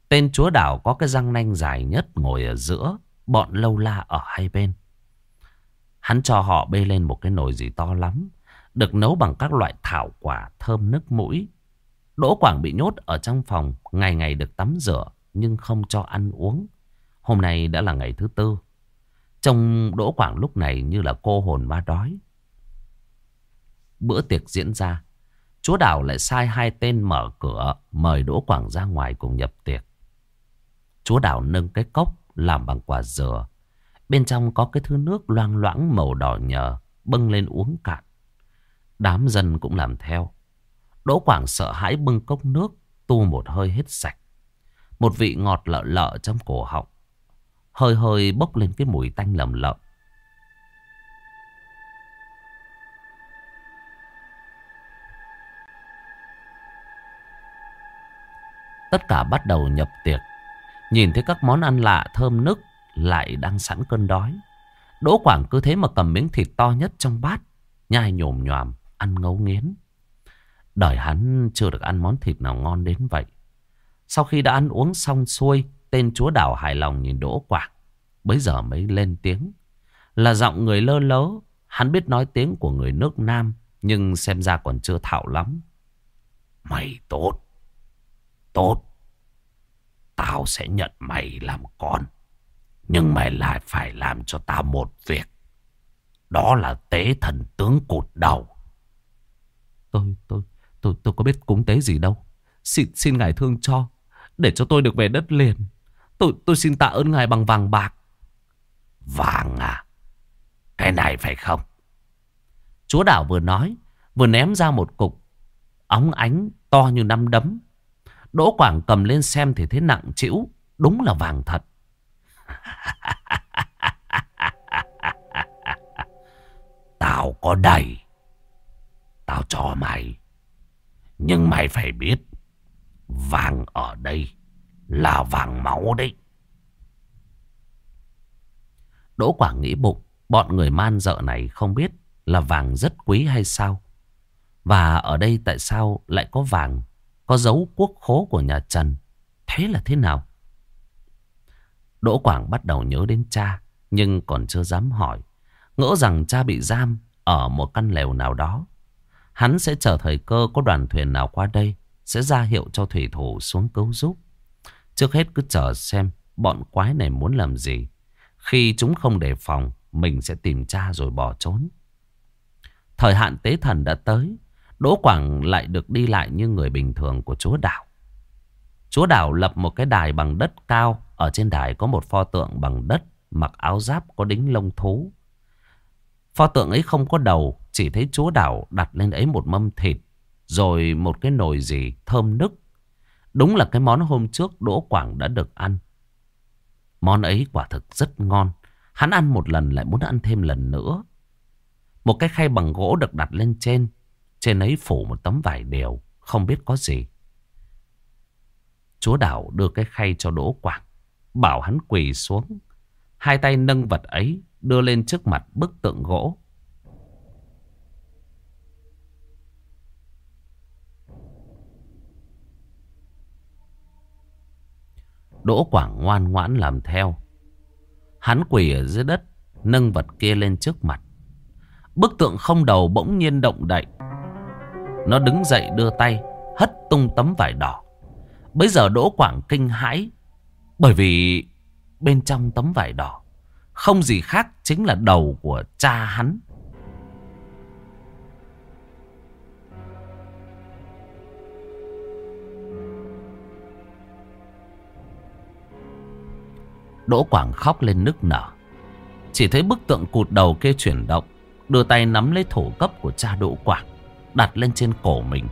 Tên chúa đảo có cái răng nanh dài nhất ngồi ở giữa. Bọn lâu la ở hai bên. Hắn cho họ bê lên một cái nồi gì to lắm. Được nấu bằng các loại thảo quả, thơm nức mũi. Đỗ Quảng bị nhốt ở trong phòng. Ngày ngày được tắm rửa, nhưng không cho ăn uống. Hôm nay đã là ngày thứ tư. Trông Đỗ Quảng lúc này như là cô hồn ma đói. Bữa tiệc diễn ra. Chúa Đảo lại sai hai tên mở cửa mời Đỗ Quảng ra ngoài cùng nhập tiệc. Chúa Đảo nâng cái cốc làm bằng quả dừa. Bên trong có cái thứ nước loang loãng màu đỏ nhờ, bưng lên uống cạn. Đám dân cũng làm theo. Đỗ Quảng sợ hãi bưng cốc nước, tu một hơi hết sạch. Một vị ngọt lợ lợ trong cổ họng. Hơi hơi bốc lên cái mùi tanh lầm lợm. Tất cả bắt đầu nhập tiệc. Nhìn thấy các món ăn lạ thơm nức lại đang sẵn cơn đói. Đỗ Quảng cứ thế mà cầm miếng thịt to nhất trong bát. Nhai nhồm nhòm, ăn ngấu nghiến. Đời hắn chưa được ăn món thịt nào ngon đến vậy. Sau khi đã ăn uống xong xuôi, tên chúa đảo hài lòng nhìn Đỗ Quảng. Bấy giờ mới lên tiếng. Là giọng người lơ lớ, hắn biết nói tiếng của người nước Nam, nhưng xem ra còn chưa thạo lắm. Mày tốt, tốt. Tao sẽ nhận mày làm con. Nhưng mày lại phải làm cho tao một việc. Đó là tế thần tướng cụt đầu. Tôi, tôi, tôi, tôi có biết cúng tế gì đâu. Xin, xin ngài thương cho. Để cho tôi được về đất liền. Tôi, tôi xin tạ ơn ngài bằng vàng bạc. Vàng à? Cái này phải không? Chúa đảo vừa nói, vừa ném ra một cục óng ánh to như năm đấm. Đỗ Quảng cầm lên xem thì thấy nặng chịu, đúng là vàng thật. Tao có đầy. Tao cho mày. Nhưng mày phải biết, vàng ở đây là vàng máu đấy. Đỗ Quảng nghĩ bụng, bọn người man dợ này không biết là vàng rất quý hay sao. Và ở đây tại sao lại có vàng, có dấu quốc khố của nhà Trần. Thế là thế nào? Đỗ Quảng bắt đầu nhớ đến cha, nhưng còn chưa dám hỏi. Ngỡ rằng cha bị giam ở một căn lều nào đó. Hắn sẽ chờ thời cơ có đoàn thuyền nào qua đây, sẽ ra hiệu cho thủy thủ xuống cứu giúp. Trước hết cứ chờ xem bọn quái này muốn làm gì. Khi chúng không đề phòng, mình sẽ tìm cha rồi bỏ trốn. Thời hạn tế thần đã tới, Đỗ Quảng lại được đi lại như người bình thường của chúa đảo. Chúa đảo lập một cái đài bằng đất cao, ở trên đài có một pho tượng bằng đất, mặc áo giáp có đính lông thú. Pho tượng ấy không có đầu, chỉ thấy chúa đảo đặt lên ấy một mâm thịt, rồi một cái nồi gì thơm nức. Đúng là cái món hôm trước Đỗ Quảng đã được ăn. Món ấy quả thực rất ngon. Hắn ăn một lần lại muốn ăn thêm lần nữa. Một cái khay bằng gỗ được đặt lên trên. Trên ấy phủ một tấm vải đều, không biết có gì. Chúa đảo đưa cái khay cho Đỗ Quảng, bảo hắn quỳ xuống. Hai tay nâng vật ấy, đưa lên trước mặt bức tượng gỗ. Đỗ Quảng ngoan ngoãn làm theo. Hắn quỳ ở dưới đất, nâng vật kia lên trước mặt. Bức tượng không đầu bỗng nhiên động đậy. Nó đứng dậy đưa tay, hất tung tấm vải đỏ. Bây giờ Đỗ Quảng kinh hãi, bởi vì bên trong tấm vải đỏ không gì khác chính là đầu của cha hắn. Đỗ Quảng khóc lên nức nở. Chỉ thấy bức tượng cụt đầu kia chuyển động, đưa tay nắm lấy thổ cấp của cha Đỗ Quảng, đặt lên trên cổ mình.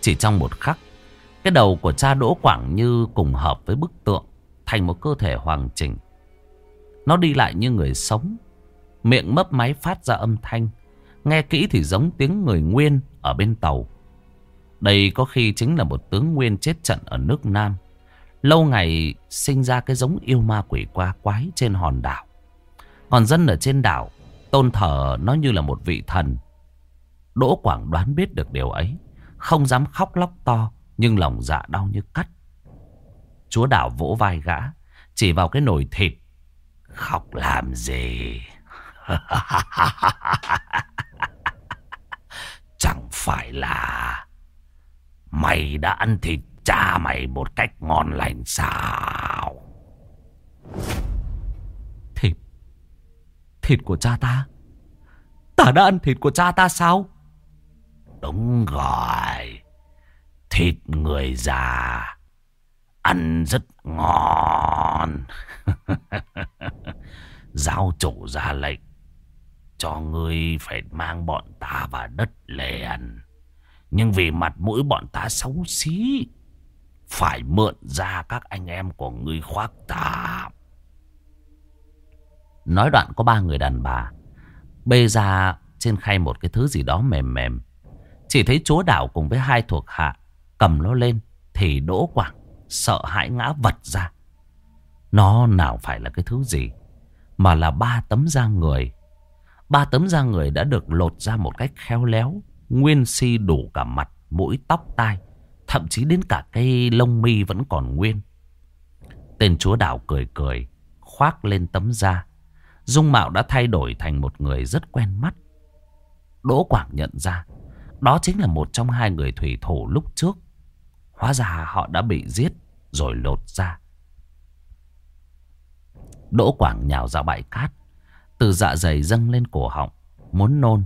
Chỉ trong một khắc, cái đầu của cha Đỗ Quảng như cùng hợp với bức tượng, thành một cơ thể hoàn chỉnh. Nó đi lại như người sống, miệng mấp máy phát ra âm thanh, nghe kỹ thì giống tiếng người nguyên ở bên tàu. Đây có khi chính là một tướng nguyên chết trận ở nước Nam. Lâu ngày sinh ra cái giống yêu ma quỷ qua quái trên hòn đảo. Còn dân ở trên đảo, tôn thờ nó như là một vị thần. Đỗ Quảng đoán biết được điều ấy. Không dám khóc lóc to, nhưng lòng dạ đau như cắt. Chúa đảo vỗ vai gã, chỉ vào cái nồi thịt. Khóc làm gì? Chẳng phải là mày đã ăn thịt cha mày một cách ngon lành sao? Thịt? Thịt của cha ta? Ta đã ăn thịt của cha ta sao? Đúng rồi. Thịt người già. Ăn rất ngon. Giáo chủ ra lệnh. Cho ngươi phải mang bọn ta vào đất liền. Nhưng vì mặt mũi bọn ta xấu xí phải mượn ra các anh em của người khoác tạm. Nói đoạn có ba người đàn bà. Bê ra trên khay một cái thứ gì đó mềm mềm. Chỉ thấy chúa đảo cùng với hai thuộc hạ cầm nó lên thì đỗ quảng sợ hãi ngã vật ra. Nó nào phải là cái thứ gì mà là ba tấm da người. Ba tấm da người đã được lột ra một cách khéo léo, nguyên si đủ cả mặt mũi tóc tai, thậm chí đến cả cây lông mi vẫn còn nguyên. Tên chúa đảo cười cười, khoác lên tấm da. Dung mạo đã thay đổi thành một người rất quen mắt. Đỗ Quảng nhận ra, đó chính là một trong hai người thủy thủ lúc trước. Hóa ra họ đã bị giết rồi lột ra. Đỗ Quảng nhào ra bãi cát, từ dạ dày dâng lên cổ họng, muốn nôn.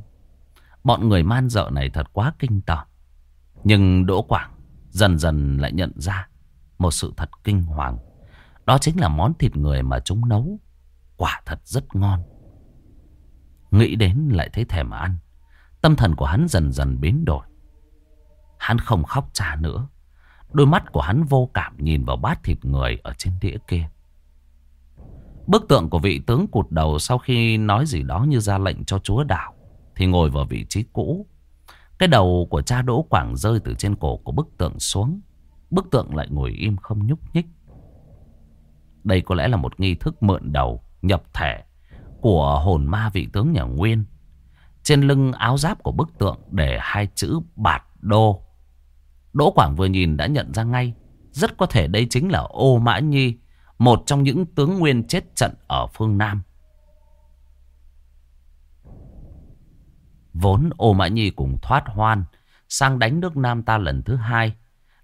Bọn người man dợ này thật quá kinh tởm. Nhưng Đỗ Quảng dần dần lại nhận ra một sự thật kinh hoàng. Đó chính là món thịt người mà chúng nấu. Quả thật rất ngon. Nghĩ đến lại thấy thèm ăn. Tâm thần của hắn dần dần biến đổi. Hắn không khóc cha nữa. Đôi mắt của hắn vô cảm nhìn vào bát thịt người ở trên đĩa kia. Bức tượng của vị tướng cụt đầu sau khi nói gì đó như ra lệnh cho chúa đảo, thì ngồi vào vị trí cũ. Cái đầu của cha Đỗ Quảng rơi từ trên cổ của bức tượng xuống. Bức tượng lại ngồi im không nhúc nhích. Đây có lẽ là một nghi thức mượn đầu, nhập thể của hồn ma vị tướng nhà Nguyên. Trên lưng áo giáp của bức tượng để hai chữ bạt đô. Đỗ Quảng vừa nhìn đã nhận ra ngay. Rất có thể đây chính là ô Mã Nhi, một trong những tướng Nguyên chết trận ở phương Nam. Vốn ô Mã Nhi cùng thoát hoan sang đánh nước Nam ta lần thứ hai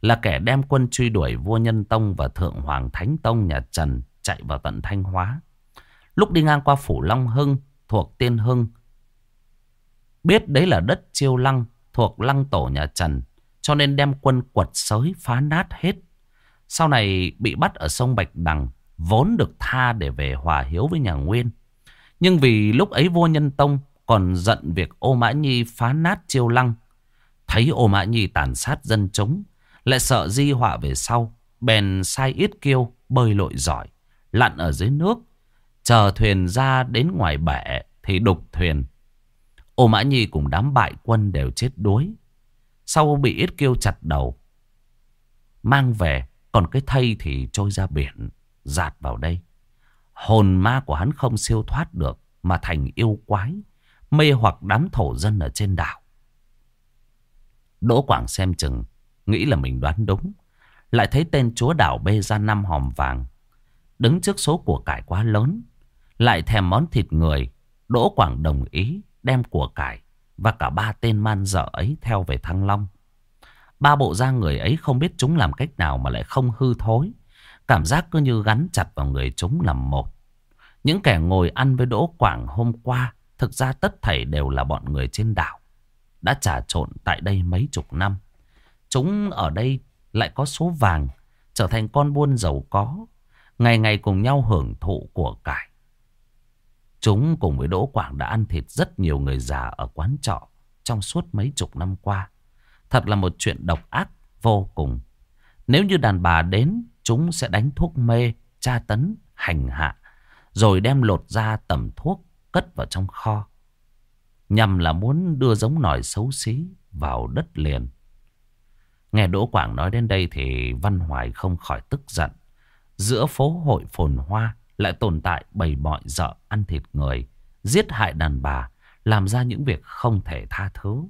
là kẻ đem quân truy đuổi vua Nhân Tông và Thượng Hoàng Thánh Tông nhà Trần chạy vào tận Thanh Hóa. Lúc đi ngang qua Phủ Long Hưng thuộc Tiên Hưng, biết đấy là đất chiêu lăng thuộc lăng tổ nhà Trần, cho nên đem quân quật sới phá nát hết. Sau này bị bắt ở sông Bạch Đằng, vốn được tha để về hòa hiếu với nhà Nguyên. Nhưng vì lúc ấy vua Nhân Tông còn giận việc ô Mã Nhi phá nát chiêu lăng. Thấy ô Mã Nhi tàn sát dân chúng, lại sợ di họa về sau. Bèn sai ít kiêu, bơi lội giỏi, lặn ở dưới nước. Chờ thuyền ra đến ngoài bể thì đục thuyền. Ô Mã Nhi cùng đám bại quân đều chết đuối. Sau bị ít kiêu chặt đầu. Mang về, còn cái thây thì trôi ra biển, giạt vào đây. Hồn ma của hắn không siêu thoát được mà thành yêu quái mê hoặc đám thổ dân ở trên đảo. Đỗ Quảng xem chừng, nghĩ là mình đoán đúng. Lại thấy tên chúa đảo bê ra năm hòm vàng. Đứng trước số của cải quá lớn. Lại thèm món thịt người. Đỗ Quảng đồng ý đem của cải và cả ba tên man dở ấy theo về Thăng Long. Ba bộ da người ấy không biết chúng làm cách nào mà lại không hư thối. Cảm giác cứ như gắn chặt vào người chúng làm một. Những kẻ ngồi ăn với Đỗ Quảng hôm qua Thực ra tất thảy đều là bọn người trên đảo. Đã trà trộn tại đây mấy chục năm. Chúng ở đây lại có số vàng. Trở thành con buôn giàu có. Ngày ngày cùng nhau hưởng thụ của cải. Chúng cùng với Đỗ Quảng đã ăn thịt rất nhiều người già ở quán trọ trong suốt mấy chục năm qua. Thật là một chuyện độc ác vô cùng. Nếu như đàn bà đến, chúng sẽ đánh thuốc mê, tra tấn, hành hạ, rồi đem lột ra tẩm thuốc cất vào trong kho. Nhằm là muốn đưa giống nòi xấu xí vào đất liền. Nghe Đỗ Quảng nói đến đây thì Văn Hoài không khỏi tức giận. Giữa phố hội phồn hoa lại tồn tại bầy bọi dợ ăn thịt người, giết hại đàn bà, làm ra những việc không thể tha thứ.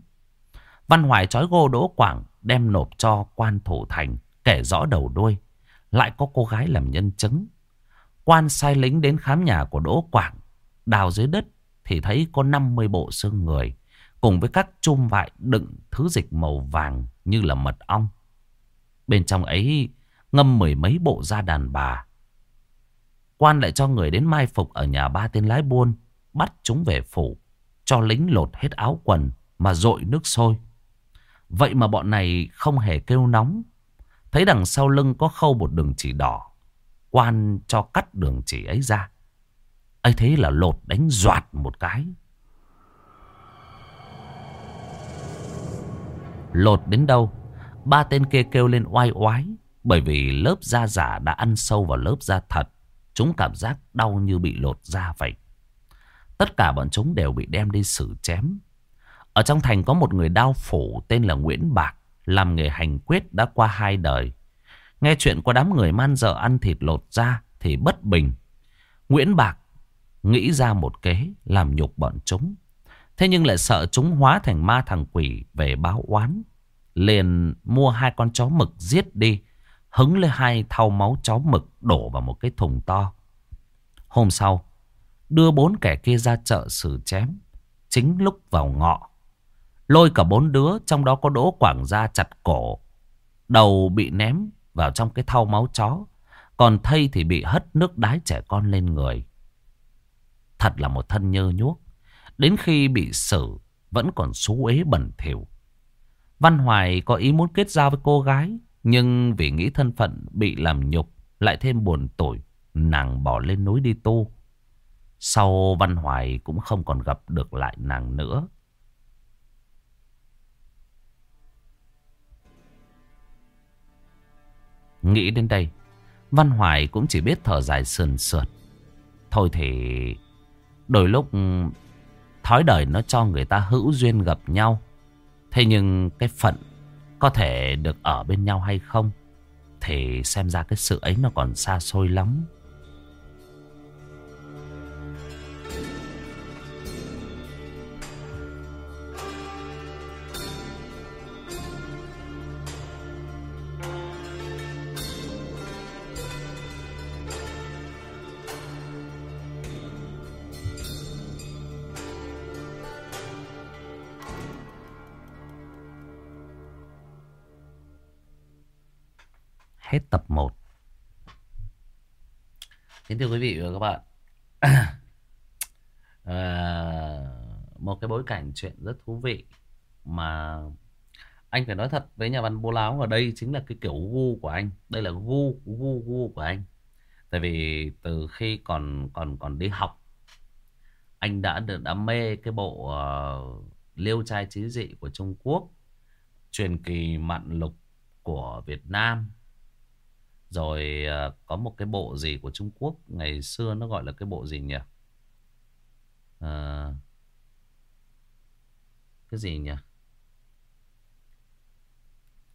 Văn Hoài trói gô Đỗ Quảng đem nộp cho quan thủ thành, kể rõ đầu đuôi. Lại có cô gái làm nhân chứng. Quan sai lính đến khám nhà của Đỗ Quảng Đào dưới đất thì thấy có 50 bộ xương người cùng với các chum vại đựng thứ dịch màu vàng như là mật ong. Bên trong ấy ngâm mười mấy bộ da đàn bà. Quan lại cho người đến mai phục ở nhà ba tên lái buôn, bắt chúng về phủ, cho lính lột hết áo quần mà dội nước sôi. Vậy mà bọn này không hề kêu nóng. Thấy đằng sau lưng có khâu một đường chỉ đỏ. Quan cho cắt đường chỉ ấy ra ấy thế là lột đánh doạt một cái. Lột đến đâu? Ba tên kia kêu lên oai oái, bởi vì lớp da giả đã ăn sâu vào lớp da thật. Chúng cảm giác đau như bị lột da vậy. Tất cả bọn chúng đều bị đem đi xử chém. Ở trong thành có một người đao phủ tên là nguyễn bạc, làm nghề hành quyết đã qua hai đời. Nghe chuyện của đám người man dợ ăn thịt lột da thì bất bình. Nguyễn bạc nghĩ ra một kế làm nhục bọn chúng. Thế nhưng lại sợ chúng hóa thành ma thằng quỷ về báo oán. liền mua hai con chó mực giết đi. Hứng lên hai thau máu chó mực đổ vào một cái thùng to. Hôm sau, đưa bốn kẻ kia ra chợ xử chém. Chính lúc vào ngọ. Lôi cả bốn đứa, trong đó có đỗ quảng ra chặt cổ. Đầu bị ném vào trong cái thau máu chó. Còn thây thì bị hất nước đái trẻ con lên người. Thật là một thân nhơ nhuốc. Đến khi bị xử, vẫn còn xú ế bẩn thỉu. Văn Hoài có ý muốn kết giao với cô gái. Nhưng vì nghĩ thân phận bị làm nhục, lại thêm buồn tủi, nàng bỏ lên núi đi tu. Sau Văn Hoài cũng không còn gặp được lại nàng nữa. Nghĩ đến đây, Văn Hoài cũng chỉ biết thở dài sườn sượt. Thôi thì đôi lúc ừ, thói đời nó cho người ta hữu duyên gặp nhau. Thế nhưng cái phận có thể được ở bên nhau hay không thì xem ra cái sự ấy nó còn xa xôi lắm. Hết tập 1 Kính thưa quý vị và các bạn. À, Một cái bối cảnh chuyện rất thú vị Mà anh phải nói thật với nhà văn bố láo ở đây chính là cái kiểu gu của anh. Đây là gu, gu, gu của anh. Tại vì từ khi còn còn còn đi học Anh đã được đam mê cái bộ uh, Liêu trai trí dị của Trung Quốc Truyền kỳ mạn lục của Việt Nam rồi ờ, có một cái bộ gì của Trung Quốc ngày xưa nó gọi là cái bộ gì nhỉ? à, cái gì nhỉ?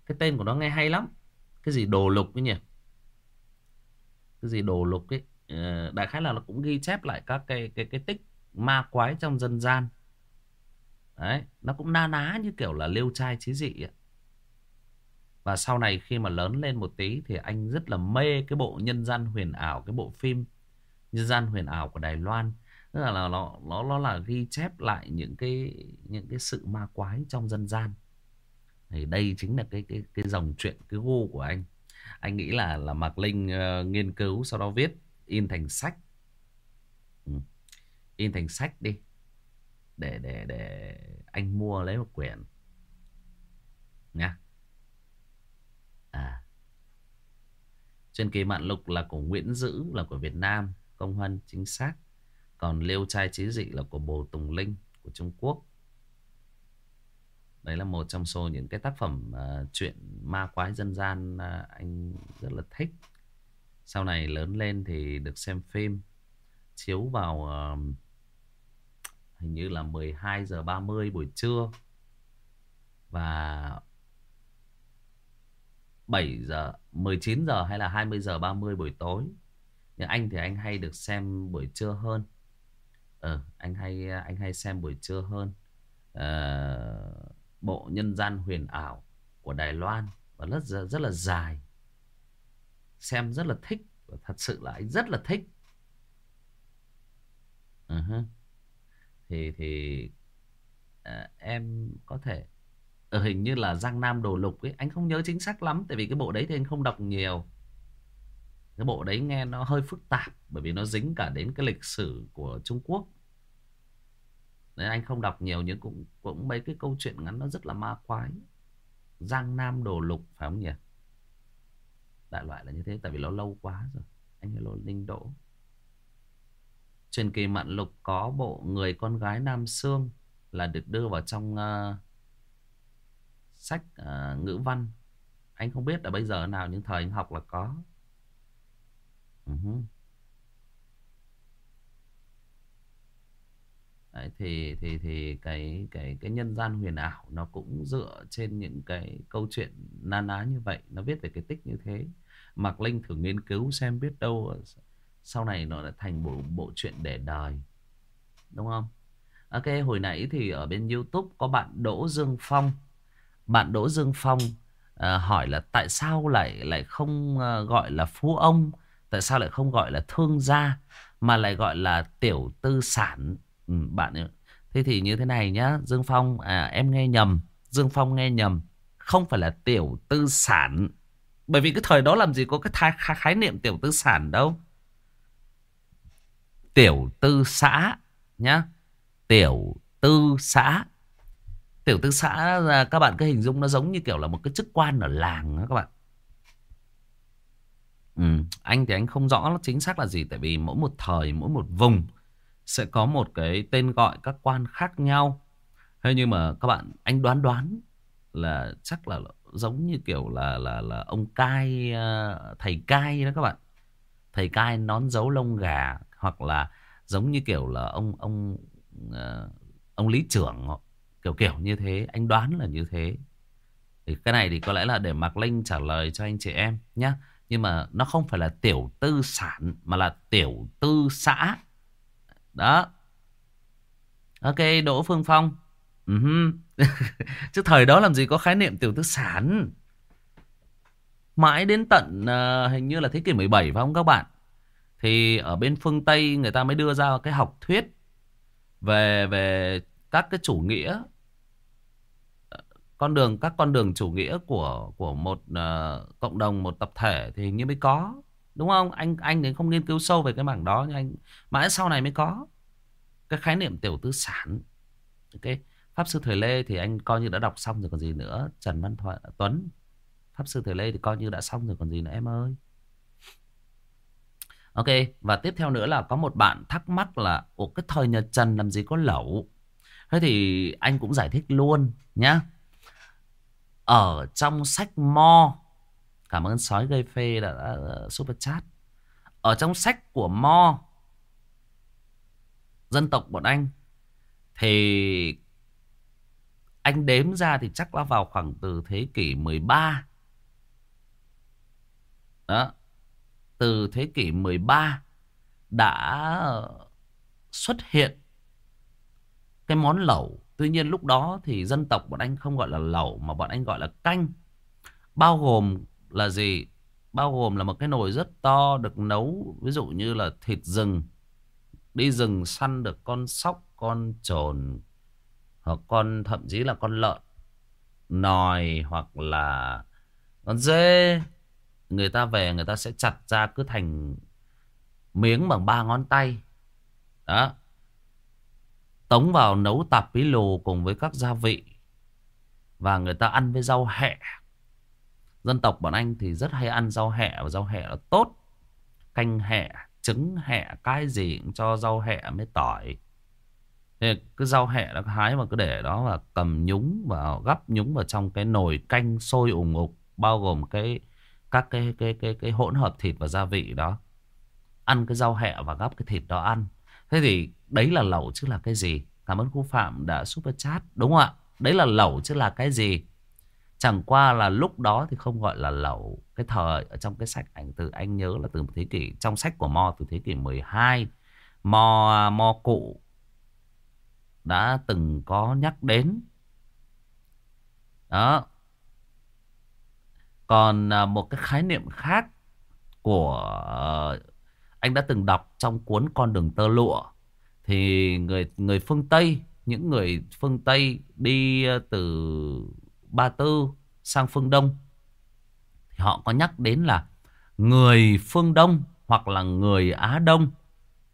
Cái tên của nó nghe hay lắm. Cái gì đồ lục ấy nhỉ? Cái gì đồ lục ấy. Ờ, đại khái là nó cũng ghi chép lại các cái cái cái tích ma quái trong dân gian. Đấy, nó cũng na ná như kiểu là liêu trai chí dị ấy. Và sau này khi mà lớn lên một tí thì anh rất là mê cái bộ nhân gian huyền ảo, cái bộ phim nhân gian huyền ảo của Đài Loan. Tức là nó nó nó là ghi chép lại những cái những cái sự ma quái trong dân gian. Thì đây chính là cái cái cái dòng chuyện cái gu của anh. Anh nghĩ là là Mạc Linh uh, nghiên cứu sau đó viết in thành sách. Ừ. In thành sách đi. Để để để anh mua lấy một quyển. Nha. Yeah. Trên kỳ mạn lục là của Nguyễn Dữ là của Việt Nam, Công hân chính xác. Còn Liêu trai trí dị là của Bồ Tùng Linh của Trung Quốc. Đấy là một trong số những cái tác phẩm uh, chuyện ma quái dân gian uh, anh rất là thích. Sau này lớn lên thì được xem phim chiếu vào uh, hình như là 12 giờ 30 buổi trưa và 7 giờ, 19 giờ hay là 20 giờ 30 buổi tối. Nhưng anh thì anh hay được xem buổi trưa hơn. Ờ, anh hay anh hay xem buổi trưa hơn. Ờ, bộ nhân gian huyền ảo của Đài Loan và rất rất là dài. Xem rất là thích và thật sự là anh rất là thích. Ừ uh -huh. Thì thì à, em có thể Ờ, hình như là Giang Nam Đồ Lục ấy. Anh không nhớ chính xác lắm tại vì cái bộ đấy thì anh không đọc nhiều. Cái bộ đấy nghe nó hơi phức tạp bởi vì nó dính cả đến cái lịch sử của Trung Quốc. Nên anh không đọc nhiều nhưng cũng cũng mấy cái câu chuyện ngắn nó rất là ma quái. Giang Nam Đồ Lục phải không nhỉ? Đại loại là như thế tại vì nó lâu quá rồi. Anh hello Linh Đỗ. Truyền kỳ mạn lục có bộ người con gái Nam Sương là được đưa vào trong uh, sách uh, ngữ văn. Anh không biết là bây giờ nào nhưng thời anh học là có. Uh -huh. Đấy, thì thì thì cái cái cái nhân gian huyền ảo nó cũng dựa trên những cái câu chuyện na ná như vậy nó viết về cái tích như thế. Mạc Linh thử nghiên cứu xem biết đâu sau này nó lại thành bộ bộ truyện để đời đúng không? Ok hồi nãy thì ở bên YouTube có bạn Đỗ Dương Phong bạn Đỗ Dương Phong à, hỏi là tại sao lại lại không ờ, gọi là phú ông, tại sao lại không gọi là thương gia mà lại gọi là tiểu tư sản. Ừ, bạn thế thì như thế này nhá, Dương Phong à em nghe nhầm, Dương Phong nghe nhầm, không phải là tiểu tư sản. Bởi vì cái thời đó làm gì có cái thái, khái niệm tiểu tư sản đâu. Tiểu tư xã nhá. Tiểu tư xã Tiểu tư xã là các bạn cứ hình dung nó giống như kiểu là một cái chức quan ở làng đó các bạn. Ừ, anh thì anh không rõ nó chính xác là gì tại vì mỗi một thời, mỗi một vùng sẽ có một cái tên gọi các quan khác nhau. Thế nhưng mà các bạn anh đoán đoán là chắc là giống như kiểu là là là ông cai à, thầy cai đó các bạn. Thầy cai nón dấu lông gà hoặc là giống như kiểu là ông ông à, ông lý trưởng Kiểu kiểu như thế Anh đoán là như thế. Thì Cái này thì có lẽ là để Mạc Linh trả lời cho anh chị em nhé Nhưng mà nó không phải là tiểu tư sản Mà là tiểu tư xã. Đó. Ok Đỗ Phương Phong. Ừ uh -huh. Chứ thời đó làm gì có khái niệm tiểu tư sản? Mãi đến tận uh, hình như là thế kỷ 17 phải không các bạn? Thì ở bên phương Tây người ta mới đưa ra cái học thuyết Về về các cái chủ nghĩa con đường các con đường chủ nghĩa của của một uh, cộng đồng một tập thể thì như mới có đúng không? Anh anh thì không nghiên cứu sâu về cái mảng đó nhưng anh mãi sau này mới có. Cái khái niệm tiểu tư sản ok pháp sư thời lê thì anh coi như đã đọc xong rồi còn gì nữa? Trần văn Thoại, à, tuấn. Pháp sư thời lê thì coi như đã xong rồi còn gì nữa em ơi? Ok và tiếp theo nữa là có một bạn thắc mắc là ủa cái thời nhà trần làm gì có lẩu? Thế thì anh cũng giải thích luôn nhá ở trong sách Mo. Cảm ơn sói gây phê đã, đã, đã super chat. Ở trong sách của Mo dân tộc bọn anh thì anh đếm ra thì chắc là vào khoảng từ thế kỷ 13 đó từ thế kỷ 13 đã xuất hiện cái món lẩu Tuy nhiên lúc đó thì dân tộc bọn anh không gọi là lẩu mà bọn anh gọi là canh. Bao gồm là gì? Bao gồm là một cái nồi rất to được nấu ví dụ như là thịt rừng. Đi rừng săn được con sóc, con trồn hoặc con thậm chí là con lợn. Nòi hoặc là con dê. Người ta về người ta sẽ chặt ra cứ thành miếng bằng ba ngón tay. Đó Tống vào nấu tạp bí lù cùng với các gia vị. Và người ta ăn với rau hẹ. Dân tộc bọn anh thì rất hay ăn rau hẹ và rau hẹ là tốt. Canh hẹ, trứng hẹ, cái gì cũng cho rau hẹ mới tỏi. Thế cứ rau hẹ nó hái mà cứ để đó và cầm nhúng vào gắp nhúng vào trong cái nồi canh sôi ủng ục bao gồm cái các cái cái cái cái hỗn hợp thịt và gia vị đó. Ăn cái rau hẹ và gắp cái thịt đó ăn. Thế thì đấy là lẩu chứ là cái gì? Cảm ơn cô Phạm đã super chat. Đúng không ạ? Đấy là lẩu chứ là cái gì? Chẳng qua là lúc đó thì không gọi là lẩu. Cái thời ở trong cái sách ảnh từ anh nhớ là từ thế kỷ. Trong sách của Mo từ thế kỷ 12. Mo, Mo cụ đã từng có nhắc đến. Đó. Còn à, một cái khái niệm khác của anh đã từng đọc trong cuốn Con đường tơ lụa. Thì người người phương Tây, những người phương Tây đi ờ, từ Ba Tư sang phương Đông, thì họ có nhắc đến là người phương Đông hoặc là người Á Đông.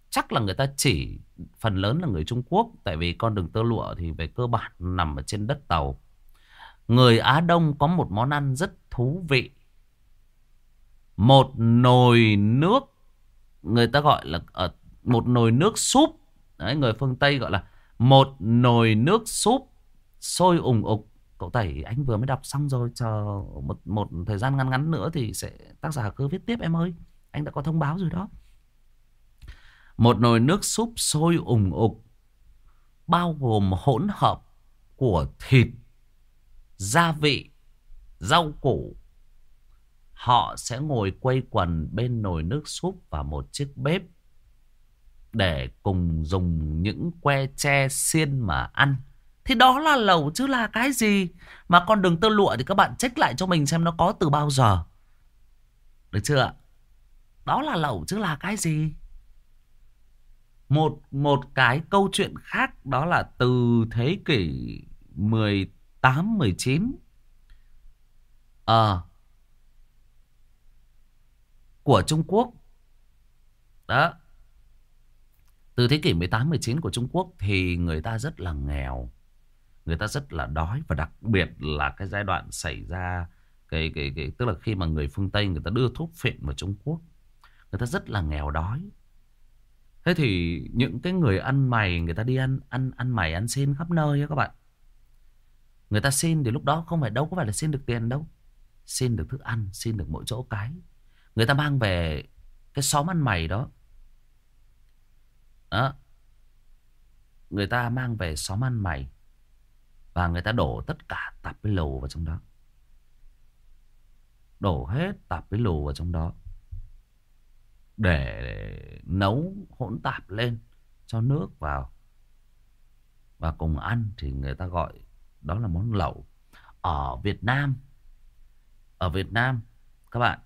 Chắc là người ta chỉ phần lớn là người Trung Quốc, tại vì con đường tơ lụa thì về cơ bản nằm ở trên đất tàu. Người Á Đông có một món ăn rất thú vị. Một nồi nước người ta gọi là ở một nồi nước súp. Đấy, người phương tây gọi là một nồi nước súp sôi ủng ục. Cậu tẩy, anh vừa mới đọc xong rồi, chờ một một thời gian ngắn ngắn nữa thì sẽ, tác giả cứ viết tiếp em ơi. Anh đã có thông báo rồi đó. Một nồi nước súp sôi ủng ục bao gồm hỗn hợp của thịt, gia vị, rau củ Họ sẽ ngồi quây quần bên nồi nước súp và một chiếc bếp để cùng dùng những que tre xiên mà ăn. Thì đó là lẩu chứ là cái gì? Mà con đường tơ lụa thì các bạn check lại cho mình xem nó có từ bao giờ. Được chưa ạ? Đó là lẩu chứ là cái gì? Một một cái câu chuyện khác Đó là từ thế kỷ 18, 19 Ờ của Trung Quốc Đó từ thế kỷ 18 19 của Trung Quốc thì người ta rất là nghèo. Người ta rất là đói và đặc biệt là cái giai đoạn xảy ra cái cái cái tức là khi mà người phương Tây người ta đưa thuốc phiện vào Trung Quốc. Người ta rất là nghèo đói. Thế thì những cái người ăn mày người ta đi ăn ăn ăn mày ăn xin khắp nơi á các bạn. Người ta xin thì lúc đó không phải đâu có phải là xin được tiền đâu. Xin được thức ăn, xin được mỗi chỗ cái. Người ta mang về cái xóm ăn mày đó đó. Người ta mang về xóm ăn mày. Và người ta đổ tất cả tạp với lù vào trong đó. Đổ hết tạp với lù vào trong đó. Để nấu hỗn tạp lên. Cho nước vào. Và cùng ăn thì người ta gọi đó là món lẩu. Ở Việt Nam. Ở Việt Nam. Các bạn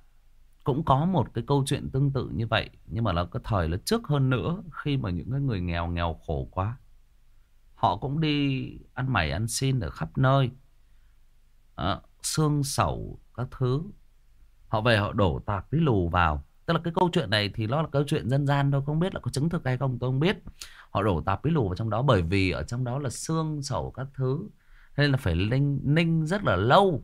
cũng có một cái câu chuyện tương tự như vậy nhưng mà nó có thời là trước hơn nữa khi mà những cái người nghèo nghèo khổ quá. Họ cũng đi ăn mày ăn xin ở khắp nơi. À, xương sẩu các thứ. Họ về họ đổ tạp cái lù vào. Tức là cái câu chuyện này thì nó là câu chuyện dân gian thôi không biết là có chứng thực hay không tôi không biết. Họ đổ tạp cái lù vào trong đó bởi vì ở trong đó là xương sẩu các thứ. Nên là phải ninh ninh rất là lâu.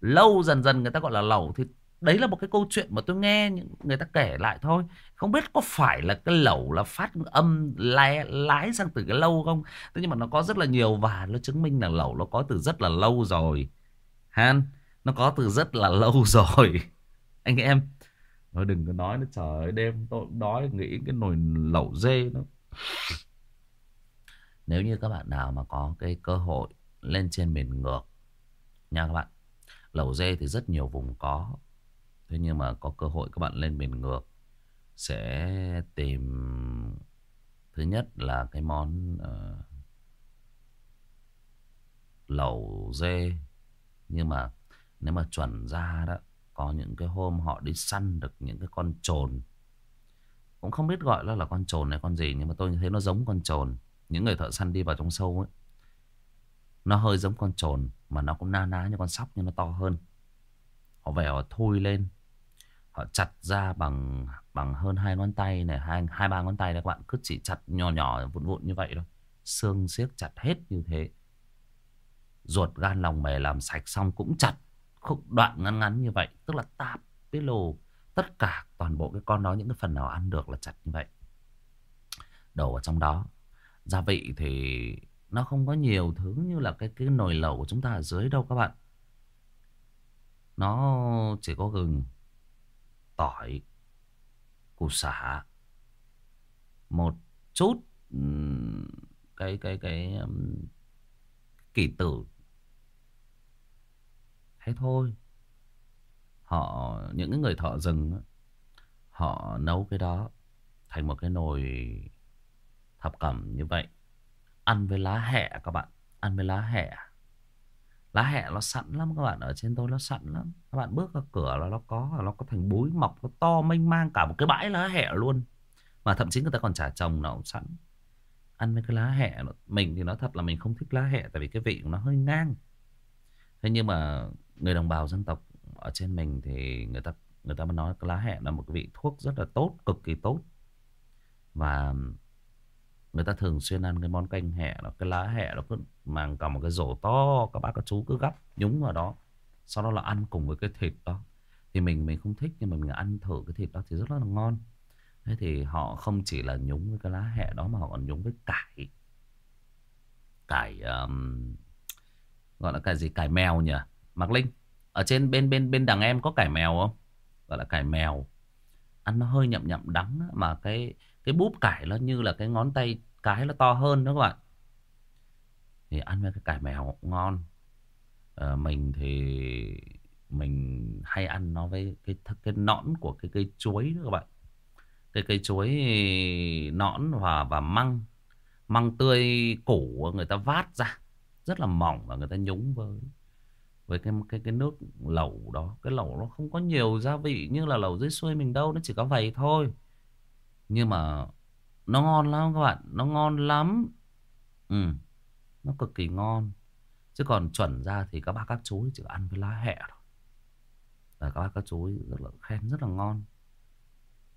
Lâu dần dần người ta gọi là lẩu thì đấy là một cái câu chuyện mà tôi nghe những người ta kể lại thôi. Không biết có phải là cái lẩu là phát âm lái, lái sang từ cái lâu không? Thế nhưng mà nó có rất là nhiều và nó chứng minh là lẩu nó có từ rất là lâu rồi. Han nó có từ rất là lâu rồi. Anh em nói đừng có nói nó trời ơi đêm tôi đói nghĩ cái nồi lẩu dê nó. Nếu như các bạn nào mà có cái cơ hội lên trên miền ngược nha các bạn. Lẩu dê thì rất nhiều vùng có. Thế nhưng mà có cơ hội các bạn lên miền ngược sẽ tìm thứ nhất là cái món uh, lẩu dê. Nhưng mà nếu mà chuẩn ra đó có những cái hôm họ đi săn được những cái con trồn. Cũng không biết gọi nó là con trồn hay con gì nhưng mà tôi thấy nó giống con trồn. Những người thợ săn đi vào trong sâu ấy nó hơi giống con trồn mà nó cũng na ná như con sóc nhưng nó to hơn. Họ về họ thui lên họ chặt ra bằng bằng hơn hai ngón tay này, hai hai, ba ngón tay đấy các bạn. Cứ chỉ chặt nhỏ nhỏ, vụn vụn như vậy thôi. Xương xiếc chặt hết như thế. Ruột gan lòng mề làm sạch xong cũng chặt. Khúc đoạn ngắn ngắn như vậy. Tức là tạp cái lồ tất cả, toàn bộ cái con đó, những cái phần nào ăn được là chặt như vậy. Đổ vào trong đó. Gia vị thì nó không có nhiều thứ như là cái cái nồi lẩu của chúng ta ở dưới đâu các bạn. Nó chỉ có gừng tỏi, củ sả, một chút cái cái cái um, kỳ tử. Thế thôi. Họ những cái người thợ rừng họ nấu cái đó thành một cái nồi thập cẩm như vậy. Ăn với lá hẹ các bạn, ăn với lá hẹ lá hẹ nó sẵn lắm các bạn, ở trên tôi nó sẵn lắm. Các bạn bước ra cửa là nó có nó có thành búi mọc, nó to, mênh mang cả một cái bãi lá hẹ luôn. Mà thậm chí người ta còn trả trồng nó cũng sẵn. Ăn với cái lá hẹ mình thì nói thật là mình không thích lá hẹ tại vì cái vị của nó hơi ngang. Thế nhưng mà người đồng bào dân tộc ở trên mình thì người ta người ta mới nói cái lá hẹ là một cái vị thuốc rất là tốt, cực kỳ tốt. Và người ta thường xuyên ăn cái món canh hẹ đó, cái lá hẹ nó cứ mang cả một cái rổ to các bác các chú cứ gắp nhúng vào đó. Sau đó là ăn cùng với cái thịt đó. Thì mình mình không thích nhưng mà mình ăn thử cái thịt đó thì rất là ngon. Thế thì họ không chỉ là nhúng với cái lá hẹ đó mà họ còn nhúng với cải. Cải um, gọi là cải gì? Cải mèo nhỉ? Mạc Linh ở trên bên bên bên đằng em có cải mèo không? Gọi là cải mèo. Ăn nó hơi nhậm nhậm đắng mà cái cái búp cải nó như là cái ngón tay cái nó to hơn đó các bạn. Thì ăn với cái cải mèo cũng ngon. À, mình thì mình hay ăn nó với cái cái nõn của cái cây chuối đó các bạn. Cái cây chuối nõn và và măng. Măng tươi củ người ta vát ra rất là mỏng và người ta nhúng với với cái cái cái nước lẩu đó. Cái lẩu nó không có nhiều gia vị như là lẩu dưới xuôi mình đâu nó chỉ có vậy thôi. Nhưng mà nó ngon lắm các bạn nó ngon lắm. Ừ nó cực kỳ ngon. Chứ còn chuẩn ra thì các bác các chú chỉ ăn với lá hẹ thôi. Và các bác các chú rất là khen rất là ngon.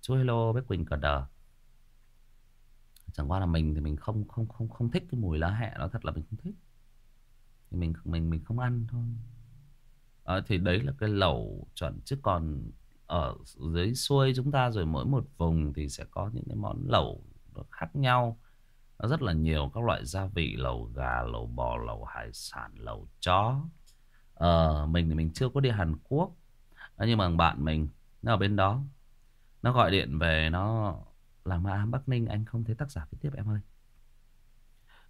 Chú hello bé quỳnh cờ đờ. Chẳng qua là mình thì mình không không không không thích cái mùi lá hẹ nó thật là mình không thích. Thì mình mình mình không ăn thôi. À, thì đấy là cái lẩu chuẩn. Chứ còn ở dưới xuôi chúng ta rồi mỗi một vùng thì sẽ có những cái món lẩu khác nhau. Nó rất là nhiều các loại gia vị lẩu gà lẩu bò lẩu hải sản lẩu chó. Ờ, mình thì mình chưa có đi Hàn Quốc. Ờ, nhưng mà bạn mình nó ở bên đó. Nó gọi điện về nó làm mà à, Bắc Ninh anh không thấy tác giả viết tiếp em ơi.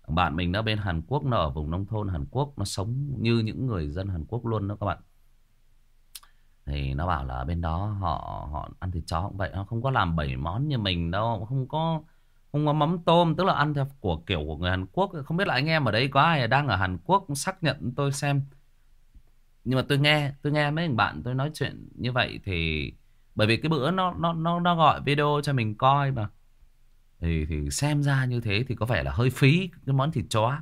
Bạn mình nó bên Hàn Quốc nó ở vùng nông thôn Hàn Quốc nó sống như những người dân Hàn Quốc luôn đó các bạn. Thì nó bảo là bên đó họ họ ăn thịt chó cũng vậy. Nó không có làm bảy món như mình đâu không có không có mắm tôm tức là ăn theo của kiểu của người Hàn Quốc. Không biết là anh em ở đây có ai đang ở Hàn Quốc xác nhận tôi xem. Nhưng mà tôi nghe tôi nghe mấy bạn tôi nói chuyện như vậy thì bởi vì cái bữa nó nó nó nó gọi video cho mình coi mà. Thì thì xem ra như thế thì có vẻ là hơi phí cái món thịt chó.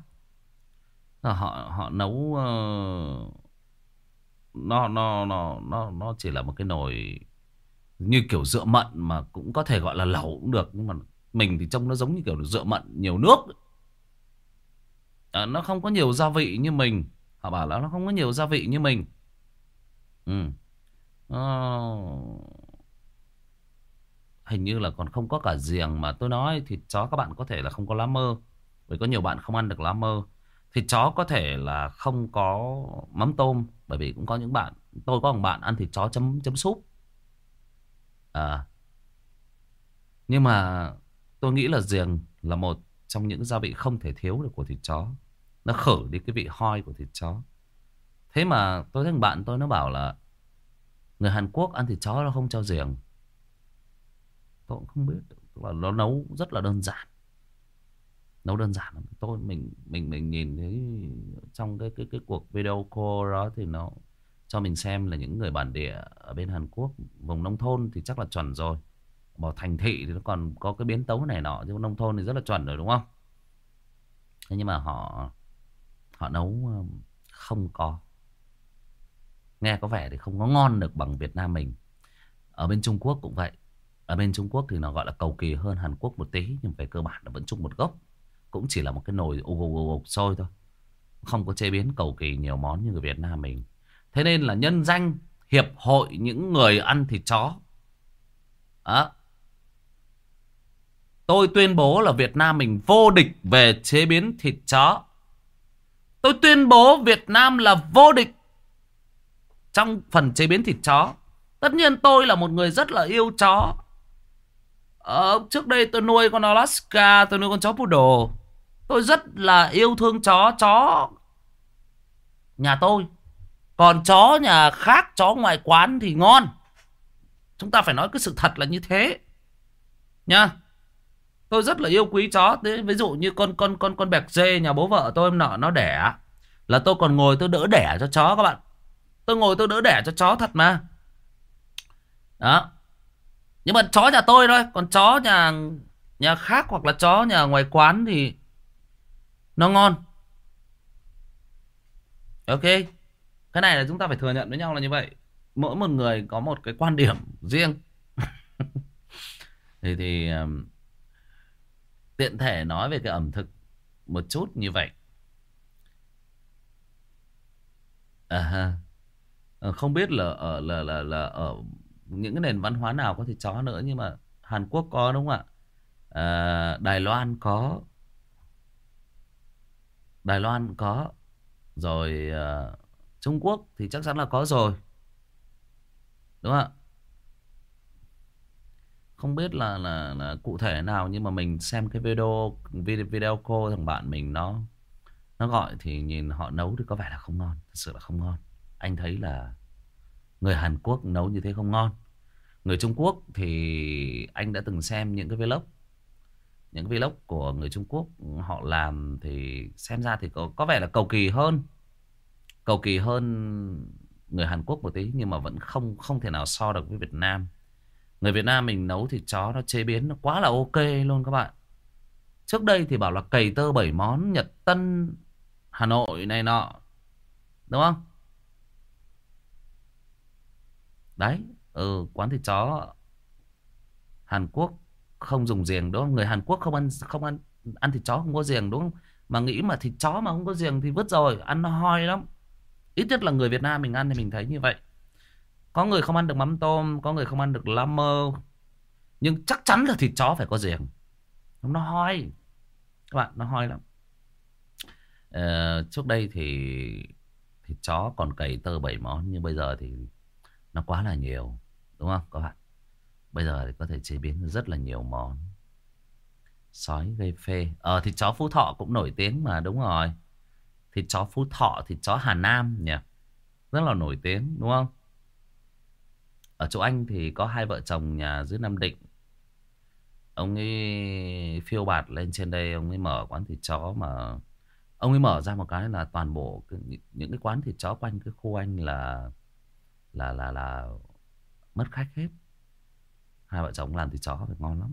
Họ họ nấu uh, nó nó nó nó nó chỉ là một cái nồi như kiểu rượu mận mà cũng có thể gọi là lẩu cũng được nhưng mà mình thì trông nó giống như kiểu rượu mận nhiều nước. À, nó không có nhiều gia vị như mình. Họ bảo là nó không có nhiều gia vị như mình. Ừ. Uh, hình như là còn không có cả giềng mà tôi nói thịt chó các bạn có thể là không có lá mơ. Bởi có nhiều bạn không ăn được lá mơ. Thịt chó có thể là không có mắm tôm bởi vì cũng có những bạn tôi có một bạn ăn thịt chó chấm chấm súp. À. Nhưng mà tôi nghĩ là giềng là một trong những gia vị không thể thiếu được của thịt chó. Nó khử đi cái vị hoi của thịt chó. Thế mà tôi thấy bạn tôi nó bảo là người Hàn Quốc ăn thịt chó nó không cho giềng. Tôi cũng không biết. Tức là nó nấu rất là đơn giản. Nấu đơn giản tôi, mình mình mình nhìn thấy trong cái cái cái cuộc video call đó thì nó cho mình xem là những người bản địa ở bên Hàn Quốc, vùng nông thôn thì chắc là chuẩn rồi bảo thành thị thì nó còn có cái biến tấu này nọ, chứ nông thôn thì rất là chuẩn rồi, đúng không? Thế nhưng mà họ họ nấu ờ, không có. Nghe có vẻ thì không có ngon được bằng Việt Nam mình. Ở bên Trung Quốc cũng vậy. Ở bên Trung Quốc thì nó gọi là cầu kỳ hơn Hàn Quốc một tí, nhưng về cơ bản nó vẫn chung một gốc. Cũng chỉ là một cái nồi ục ục ục sôi thôi. Không có chế biến cầu kỳ nhiều món như người Việt Nam mình. Thế nên là nhân danh, hiệp hội những người ăn thịt chó. Đó tôi tuyên bố là Việt Nam mình vô địch về chế biến thịt chó tôi tuyên bố Việt Nam là vô địch trong phần chế biến thịt chó tất nhiên tôi là một người rất là yêu chó Ờ, trước đây tôi nuôi con Alaska, tôi nuôi con chó poodle. Tôi rất là yêu thương chó, chó nhà tôi. Còn chó nhà khác, chó ngoài quán thì ngon. Chúng ta phải nói cái sự thật là như thế. Nha. Tôi rất là yêu quý chó. Thế ví dụ như con con con con bẹc dê nhà bố vợ tôi nọ, nó đẻ là tôi còn ngồi tôi đỡ đẻ cho chó các bạn. Tôi ngồi tôi đỡ đẻ cho chó thật mà. Đó. Nhưng mà chó nhà tôi thôi Còn chó nhà nhà khác hoặc là chó nhà ngoài quán thì nó ngon Ok Cái này là chúng ta phải thừa nhận với nhau là như vậy Mỗi một người có một cái quan điểm riêng Thì thì Tiện thể nói về cái ẩm thực Một chút như vậy. À ha. Ờ, không biết là ở là là là ở những cái nền văn hóa nào có thịt chó nữa nhưng mà Hàn Quốc có đúng không ạ? À, Đài Loan có. Đài Loan có. Rồi uh, Trung Quốc thì chắc chắn là có rồi. Đúng không ạ? Không biết là, là là cụ thể nào nhưng mà mình xem cái video video video cô thằng bạn mình nó nó gọi thì nhìn họ nấu thì có vẻ là không ngon thật sự là không ngon. Anh thấy là Người Hàn Quốc nấu như thế không ngon. Người Trung Quốc thì anh đã từng xem những cái vlog những cái vlog của người Trung Quốc họ làm thì xem ra thì có có vẻ là cầu kỳ hơn cầu kỳ hơn người Hàn Quốc một tí nhưng mà vẫn không không thể nào so được với Việt Nam người Việt Nam mình nấu thịt chó nó chế biến nó quá là ok luôn các bạn trước đây thì bảo là cầy tơ bảy món Nhật Tân Hà Nội này nọ đúng không đấy ừ quán thịt chó Hàn Quốc không dùng giềng đúng không? Người Hàn Quốc không ăn không ăn ăn thịt chó không có giềng đúng không? Mà nghĩ mà thịt chó mà không có giềng thì vứt rồi, ăn nó hoi lắm. Ít nhất là người Việt Nam mình ăn thì mình thấy như vậy. Có người không ăn được mắm tôm, có người không ăn được lá mơ. Nhưng chắc chắn là thịt chó phải có giềng. Nó hoi. Các bạn, nó hoi lắm. Ờ, trước đây thì thịt chó còn cày tơ bảy món nhưng bây giờ thì nó quá là nhiều. Đúng không các bạn? Bây giờ thì có thể chế biến rất là nhiều món. Sói gây phê. Ờ thịt chó Phú Thọ cũng nổi tiếng mà đúng rồi. Thịt chó Phú Thọ, thịt chó Hà Nam nhỉ. Rất là nổi tiếng đúng không? Ở chỗ anh thì có hai vợ chồng nhà dưới Nam Định. Ông ấy phiêu bạt lên trên đây, ông ấy mở quán thịt chó mà ông ấy mở ra một cái là toàn bộ những cái quán thịt chó quanh cái khu anh là là là là mất khách hết hai vợ chồng làm thịt chó phải ngon lắm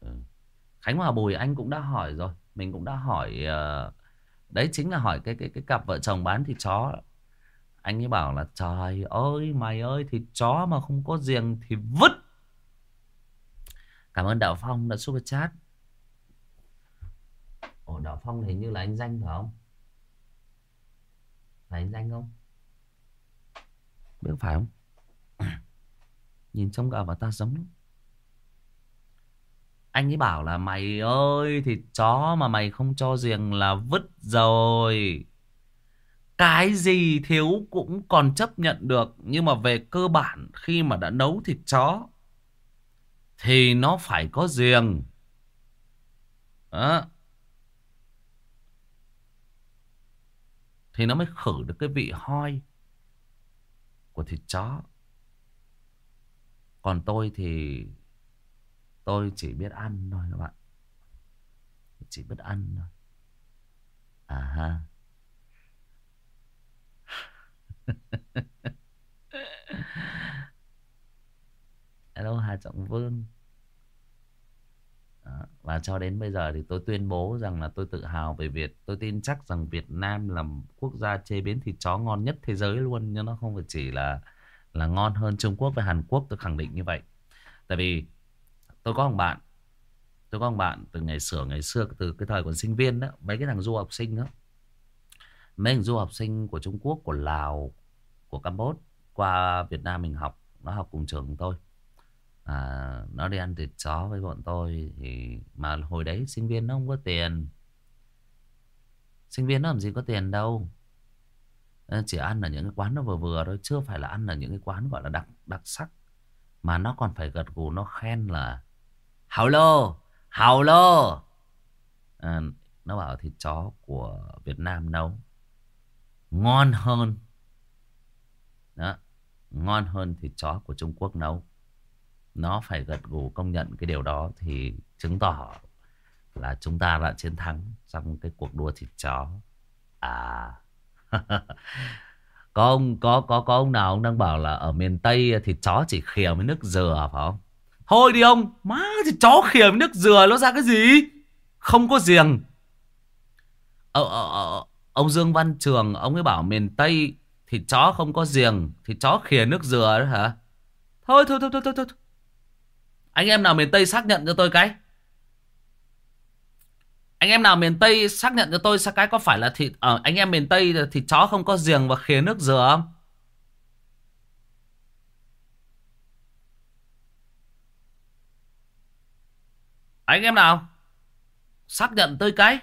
ừ. Khánh Hòa Bùi anh cũng đã hỏi rồi mình cũng đã hỏi uh, đấy chính là hỏi cái cái cái cặp vợ chồng bán thịt chó anh ấy bảo là, trời ơi, mày ơi, thì chó mà không có giềng thì vứt. Cảm ơn đạo phong đã super chat. Ồ, đạo phong hình như là anh danh phải không? Là anh danh không? Biết phải không? Nhìn trông cả và ta giống lắm. Anh ấy bảo là, mày ơi, thì chó mà mày không cho giềng là vứt rồi. Cái gì thiếu cũng còn chấp nhận được. Nhưng mà về cơ bản, khi mà đã nấu thịt chó, thì nó phải có riêng. Đó. Thì nó mới khử được cái vị hoi của thịt chó. Còn tôi thì tôi chỉ biết ăn thôi các bạn. Chỉ biết ăn thôi. À ha. Hello, Hà Trọng Vương. Đó. Và cho đến bây giờ thì tôi tuyên bố rằng là tôi tự hào về Việt. Tôi tin chắc rằng Việt Nam là quốc gia chế biến thịt chó ngon nhất thế giới luôn. Nhưng nó không phải chỉ là là ngon hơn Trung Quốc và Hàn Quốc, tôi khẳng định như vậy tại vì tôi có một bạn, tôi có một bạn từ ngày xưa ngày xưa, từ cái thời còn sinh viên đó, mấy cái thằng du học sinh đó mấy thằng du học sinh của Trung Quốc của Lào của Campuchia qua Việt Nam mình học nó học cùng trường tôi. À, nó đi ăn thịt chó với bọn tôi thì mà hồi đấy sinh viên nó không có tiền. Sinh viên nó làm gì có tiền đâu. Chỉ ăn ở những cái quán nó vừa vừa thôi chưa phải là ăn ở những cái quán gọi là đặc đặc sắc. Mà nó còn phải gật gù nó khen là hào lô hào lô. À, nó bảo thịt chó của Việt Nam nấu ngon hơn đó ngon hơn thịt chó của Trung Quốc nấu nó phải gật gù công nhận cái điều đó thì chứng tỏ là chúng ta đã chiến thắng trong cái cuộc đua thịt chó à có ông có có có ông nào ông đang bảo là ở miền Tây thì chó chỉ khìa với nước dừa phải không? Thôi đi ông, má thì chó khìa với nước dừa nó ra cái gì? Không có giềng. ở, ở, ở, ông Dương Văn Trường, ông ấy bảo miền Tây thì chó không có giềng, thì chó khìa nước dừa đó hả? Thôi thôi thôi thôi thôi thôi. Anh em nào miền Tây xác nhận cho tôi cái. Anh em nào miền Tây xác nhận cho tôi sao cái có phải là thịt ở anh em miền Tây thì chó không có giềng và khía nước dừa không? Anh em nào xác nhận tôi cái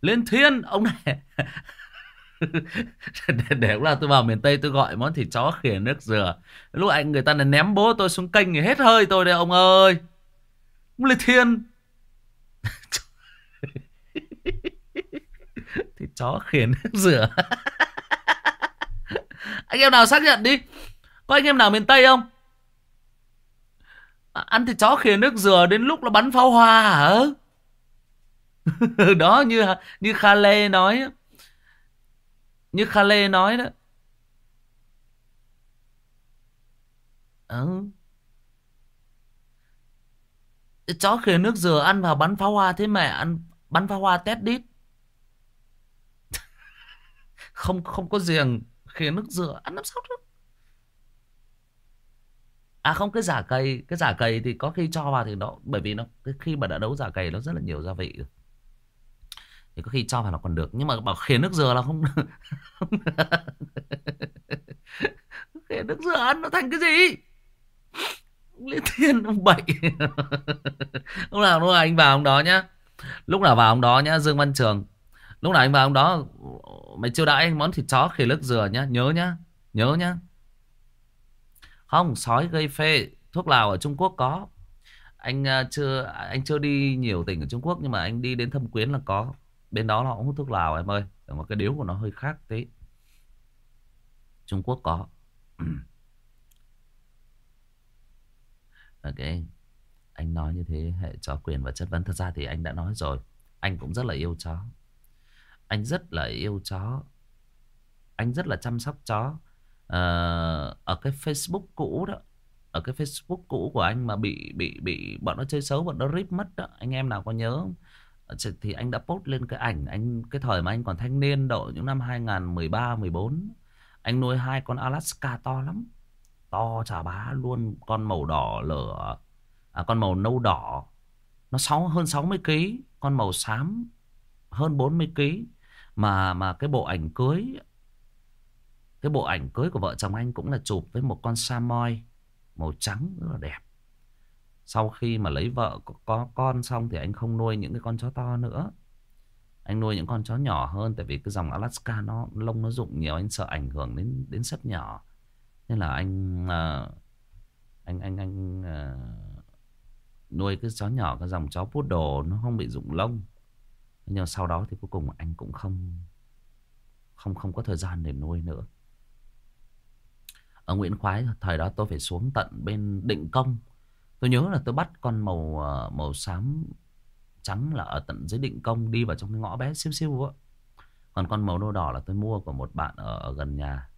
lên thiên ông này. Để, để là tôi vào miền tây tôi gọi món thịt chó khỉa nước dừa. Lúc anh người ta là ném bố tôi xuống kênh thì hết hơi tôi đây ông ơi. Lê Thiên Thì chó khỉ nước dừa. Anh em nào xác nhận đi. Có anh em nào miền Tây không? À, ăn thịt chó khỉa nước dừa đến lúc nó bắn pháo hoa hả? đó, như như Kha Lê nói như Kha Lê nói đó. Ừ. chó khề nước dừa ăn vào bắn pháo hoa thế mẹ ăn, bắn pháo hoa tét đít. Không không có giềng khề nước dừa, ăn làm sao được à không, cái giả cầy cái giả cầy thì có khi cho vào thì nó, bởi vì nó khi mà đã nấu giả cầy nó rất là nhiều gia vị thì có khi cho vào nó còn được. Nhưng mà bảo khế nước dừa là không khế nước dừa ăn nó thành cái gì? Lý thiên, ông bậy lúc nào lúc nào anh vào ông đó nhá. Lúc nào vào ông đó nhá, dương văn trường. Lúc nào anh vào ông đó, mày chưa đãi anh món thịt chó khỉ nước dừa nhá. Nhớ nhá nhớ nhá. Không, sói gây phê. Thuốc lào ở trung quốc có. Anh à, chưa anh chưa đi nhiều tỉnh ở trung quốc, nhưng mà anh đi đến thâm quyến là có bên đó là hút thuốc lào em ơi mà cái điếu của nó hơi khác tí. Trung quốc có. Ok anh nói như thế hệ chó quyền và chất vấn. Thật ra thì anh đã nói rồi anh cũng rất là yêu chó. Anh rất là yêu chó. Anh rất là chăm sóc chó. À, ở cái facebook cũ đó ở cái facebook cũ của anh mà bị bị bị bọn nó chơi xấu bọn nó rip mất đó anh em nào có nhớ không? Ờ, thì anh đã post lên cái ảnh anh cái thời mà anh còn thanh niên độ những năm 2013 14 anh nuôi hai con Alaska to lắm. To chà bá luôn con màu đỏ lửa à, con màu nâu đỏ. Nó sáu hơn 60 kg con màu xám hơn 40 kg mà mà cái bộ ảnh cưới cái bộ ảnh cưới của vợ chồng anh cũng là chụp với một con samoy màu trắng rất là đẹp sau khi mà lấy vợ có, con xong thì anh không nuôi những cái con chó to nữa. Anh nuôi những con chó nhỏ hơn tại vì cái dòng Alaska nó lông nó rụng nhiều anh sợ ảnh hưởng đến đến sấp nhỏ. Nên là anh uh, anh anh anh uh, nuôi cái chó nhỏ cái dòng chó poodle nó không bị rụng lông. Nhưng sau đó thì cuối cùng anh cũng không không không có thời gian để nuôi nữa. Ở Nguyễn Khoái thời đó tôi phải xuống tận bên Định Công tôi nhớ là tôi bắt con màu ờ, màu xám trắng là ở tận dưới Định Công đi vào trong cái ngõ bé xíu xíu á. Còn con màu nâu đỏ là tôi mua của một bạn ở, ở gần nhà.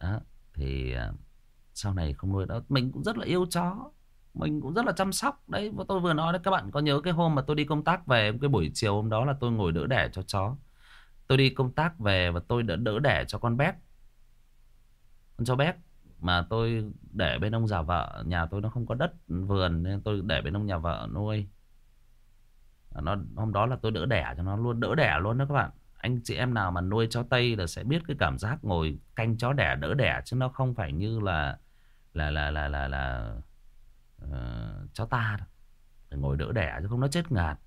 Đó thì ờ, sau này không nuôi đó mình cũng rất là yêu chó. Mình cũng rất là chăm sóc. Đấy tôi vừa nói đấy các bạn có nhớ cái hôm mà tôi đi công tác về cái buổi chiều hôm đó là tôi ngồi đỡ đẻ cho chó. Tôi đi công tác về và tôi đỡ đỡ đẻ cho con bé. Con chó bé mà tôi để bên ông già vợ nhà tôi nó không có đất vườn nên tôi để bên ông nhà vợ nuôi. Nó hôm đó là tôi đỡ đẻ cho nó luôn đỡ đẻ luôn đó các bạn. Anh chị em nào mà nuôi chó tây là sẽ biết cái cảm giác ngồi canh chó đẻ đỡ đẻ chứ nó không phải như là là là là là là uh, chó ta đâu. Ngồi đỡ đẻ chứ không nó chết ngạt.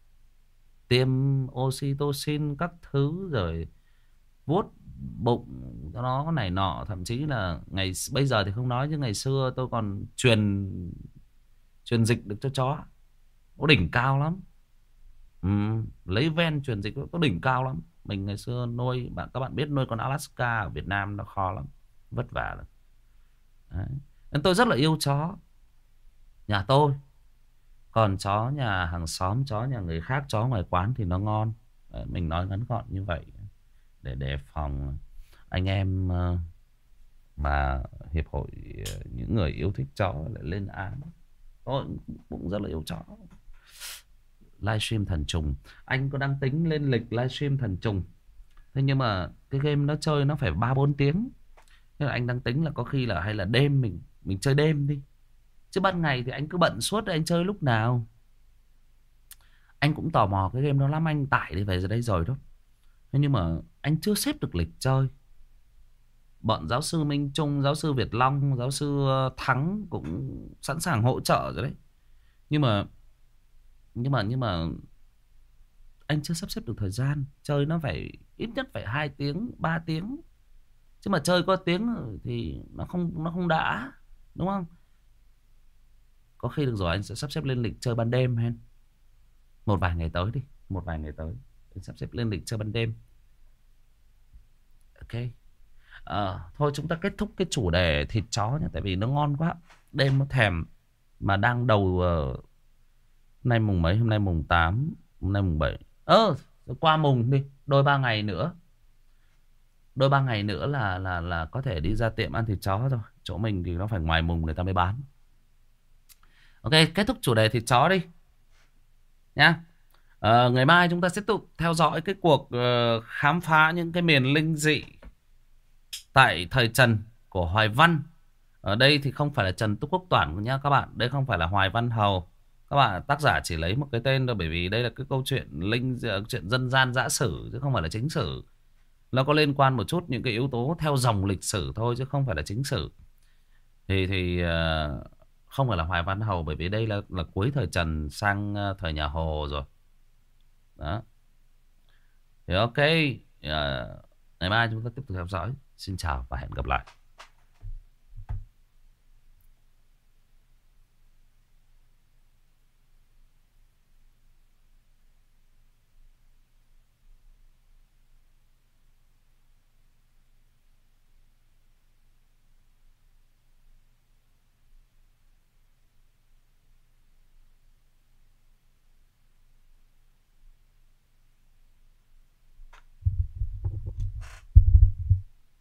Tiêm oxytocin các thứ rồi vuốt bụng cho nó này nọ thậm chí là ngày bây giờ thì không nói chứ ngày xưa tôi còn truyền truyền dịch được cho chó. Có đỉnh cao lắm. Ừ, lấy ven truyền dịch có đỉnh cao lắm. Mình ngày xưa nuôi bạn các bạn biết nuôi con Alaska ở Việt Nam nó khó lắm vất vả lắm. Đấy. nên tôi rất là yêu chó. Nhà tôi còn chó nhà hàng xóm chó nhà người khác chó ngoài quán thì nó ngon. Đấy, mình nói ngắn gọn như vậy để đề phòng. Anh em ờ, mà hiệp hội ờ, những người yêu thích chó lại lên án. Tôi cũng rất là yêu chó. Livestream thần trùng. Anh có đang tính lên lịch livestream thần trùng. Thế nhưng mà cái game nó chơi nó phải ba bốn tiếng. Nên là anh đang tính là có khi là hay là đêm mình mình chơi đêm đi. Chứ ban ngày thì anh cứ bận suốt anh chơi lúc nào. Anh cũng tò mò cái game đó lắm. Anh tải đi về đây rồi đó nhưng mà anh chưa xếp được lịch chơi. Bọn giáo sư Minh Trung, giáo sư Việt Long, giáo sư ờ, Thắng cũng sẵn sàng hỗ trợ rồi đấy. Nhưng mà nhưng mà nhưng mà anh chưa sắp xếp được thời gian. Chơi nó phải ít nhất phải 2 tiếng 3 tiếng. Chứ mà chơi có tiếng thì nó không nó không đã đúng không? Có khi được rồi anh sẽ sắp xếp lên lịch chơi ban đêm hen. Một vài ngày tới đi một vài ngày tới anh sắp xếp lên lịch chơi ban đêm. Ok. À, thôi chúng ta kết thúc cái chủ đề thịt chó nha, tại vì nó ngon quá. Đêm nó thèm mà đang đầu uh, nay mùng mấy? Hôm nay mùng 8 hôm nay mùng 7 ơ qua mùng đi đôi ba ngày nữa. Đôi ba ngày nữa là là là có thể đi ra tiệm ăn thịt chó rồi. Chỗ mình thì nó phải ngoài mùng người ta mới bán. Ok kết thúc chủ đề thịt chó đi. Nhá à, ngày mai chúng ta sẽ tục theo dõi cái cuộc uh, khám phá những cái miền linh dị tại thời trần của hoài văn. Ở đây thì không phải là trần túc quốc toản nhá các bạn đây không phải là hoài văn hầu. Các bạn tác giả chỉ lấy một cái tên thôi bởi vì đây là cái câu chuyện linh chuyện dân gian dã sử chứ không phải là chính sử. Nó có liên quan một chút những cái yếu tố theo dòng lịch sử thôi chứ không phải là chính sử. Thì thì uh, không phải là hoài văn hầu bởi vì đây là là cuối thời trần sang uh, thời nhà hồ rồi đó. Thì ok à, ngày mai chúng ta tiếp tục theo dõi. Xin chào và hẹn gặp lại.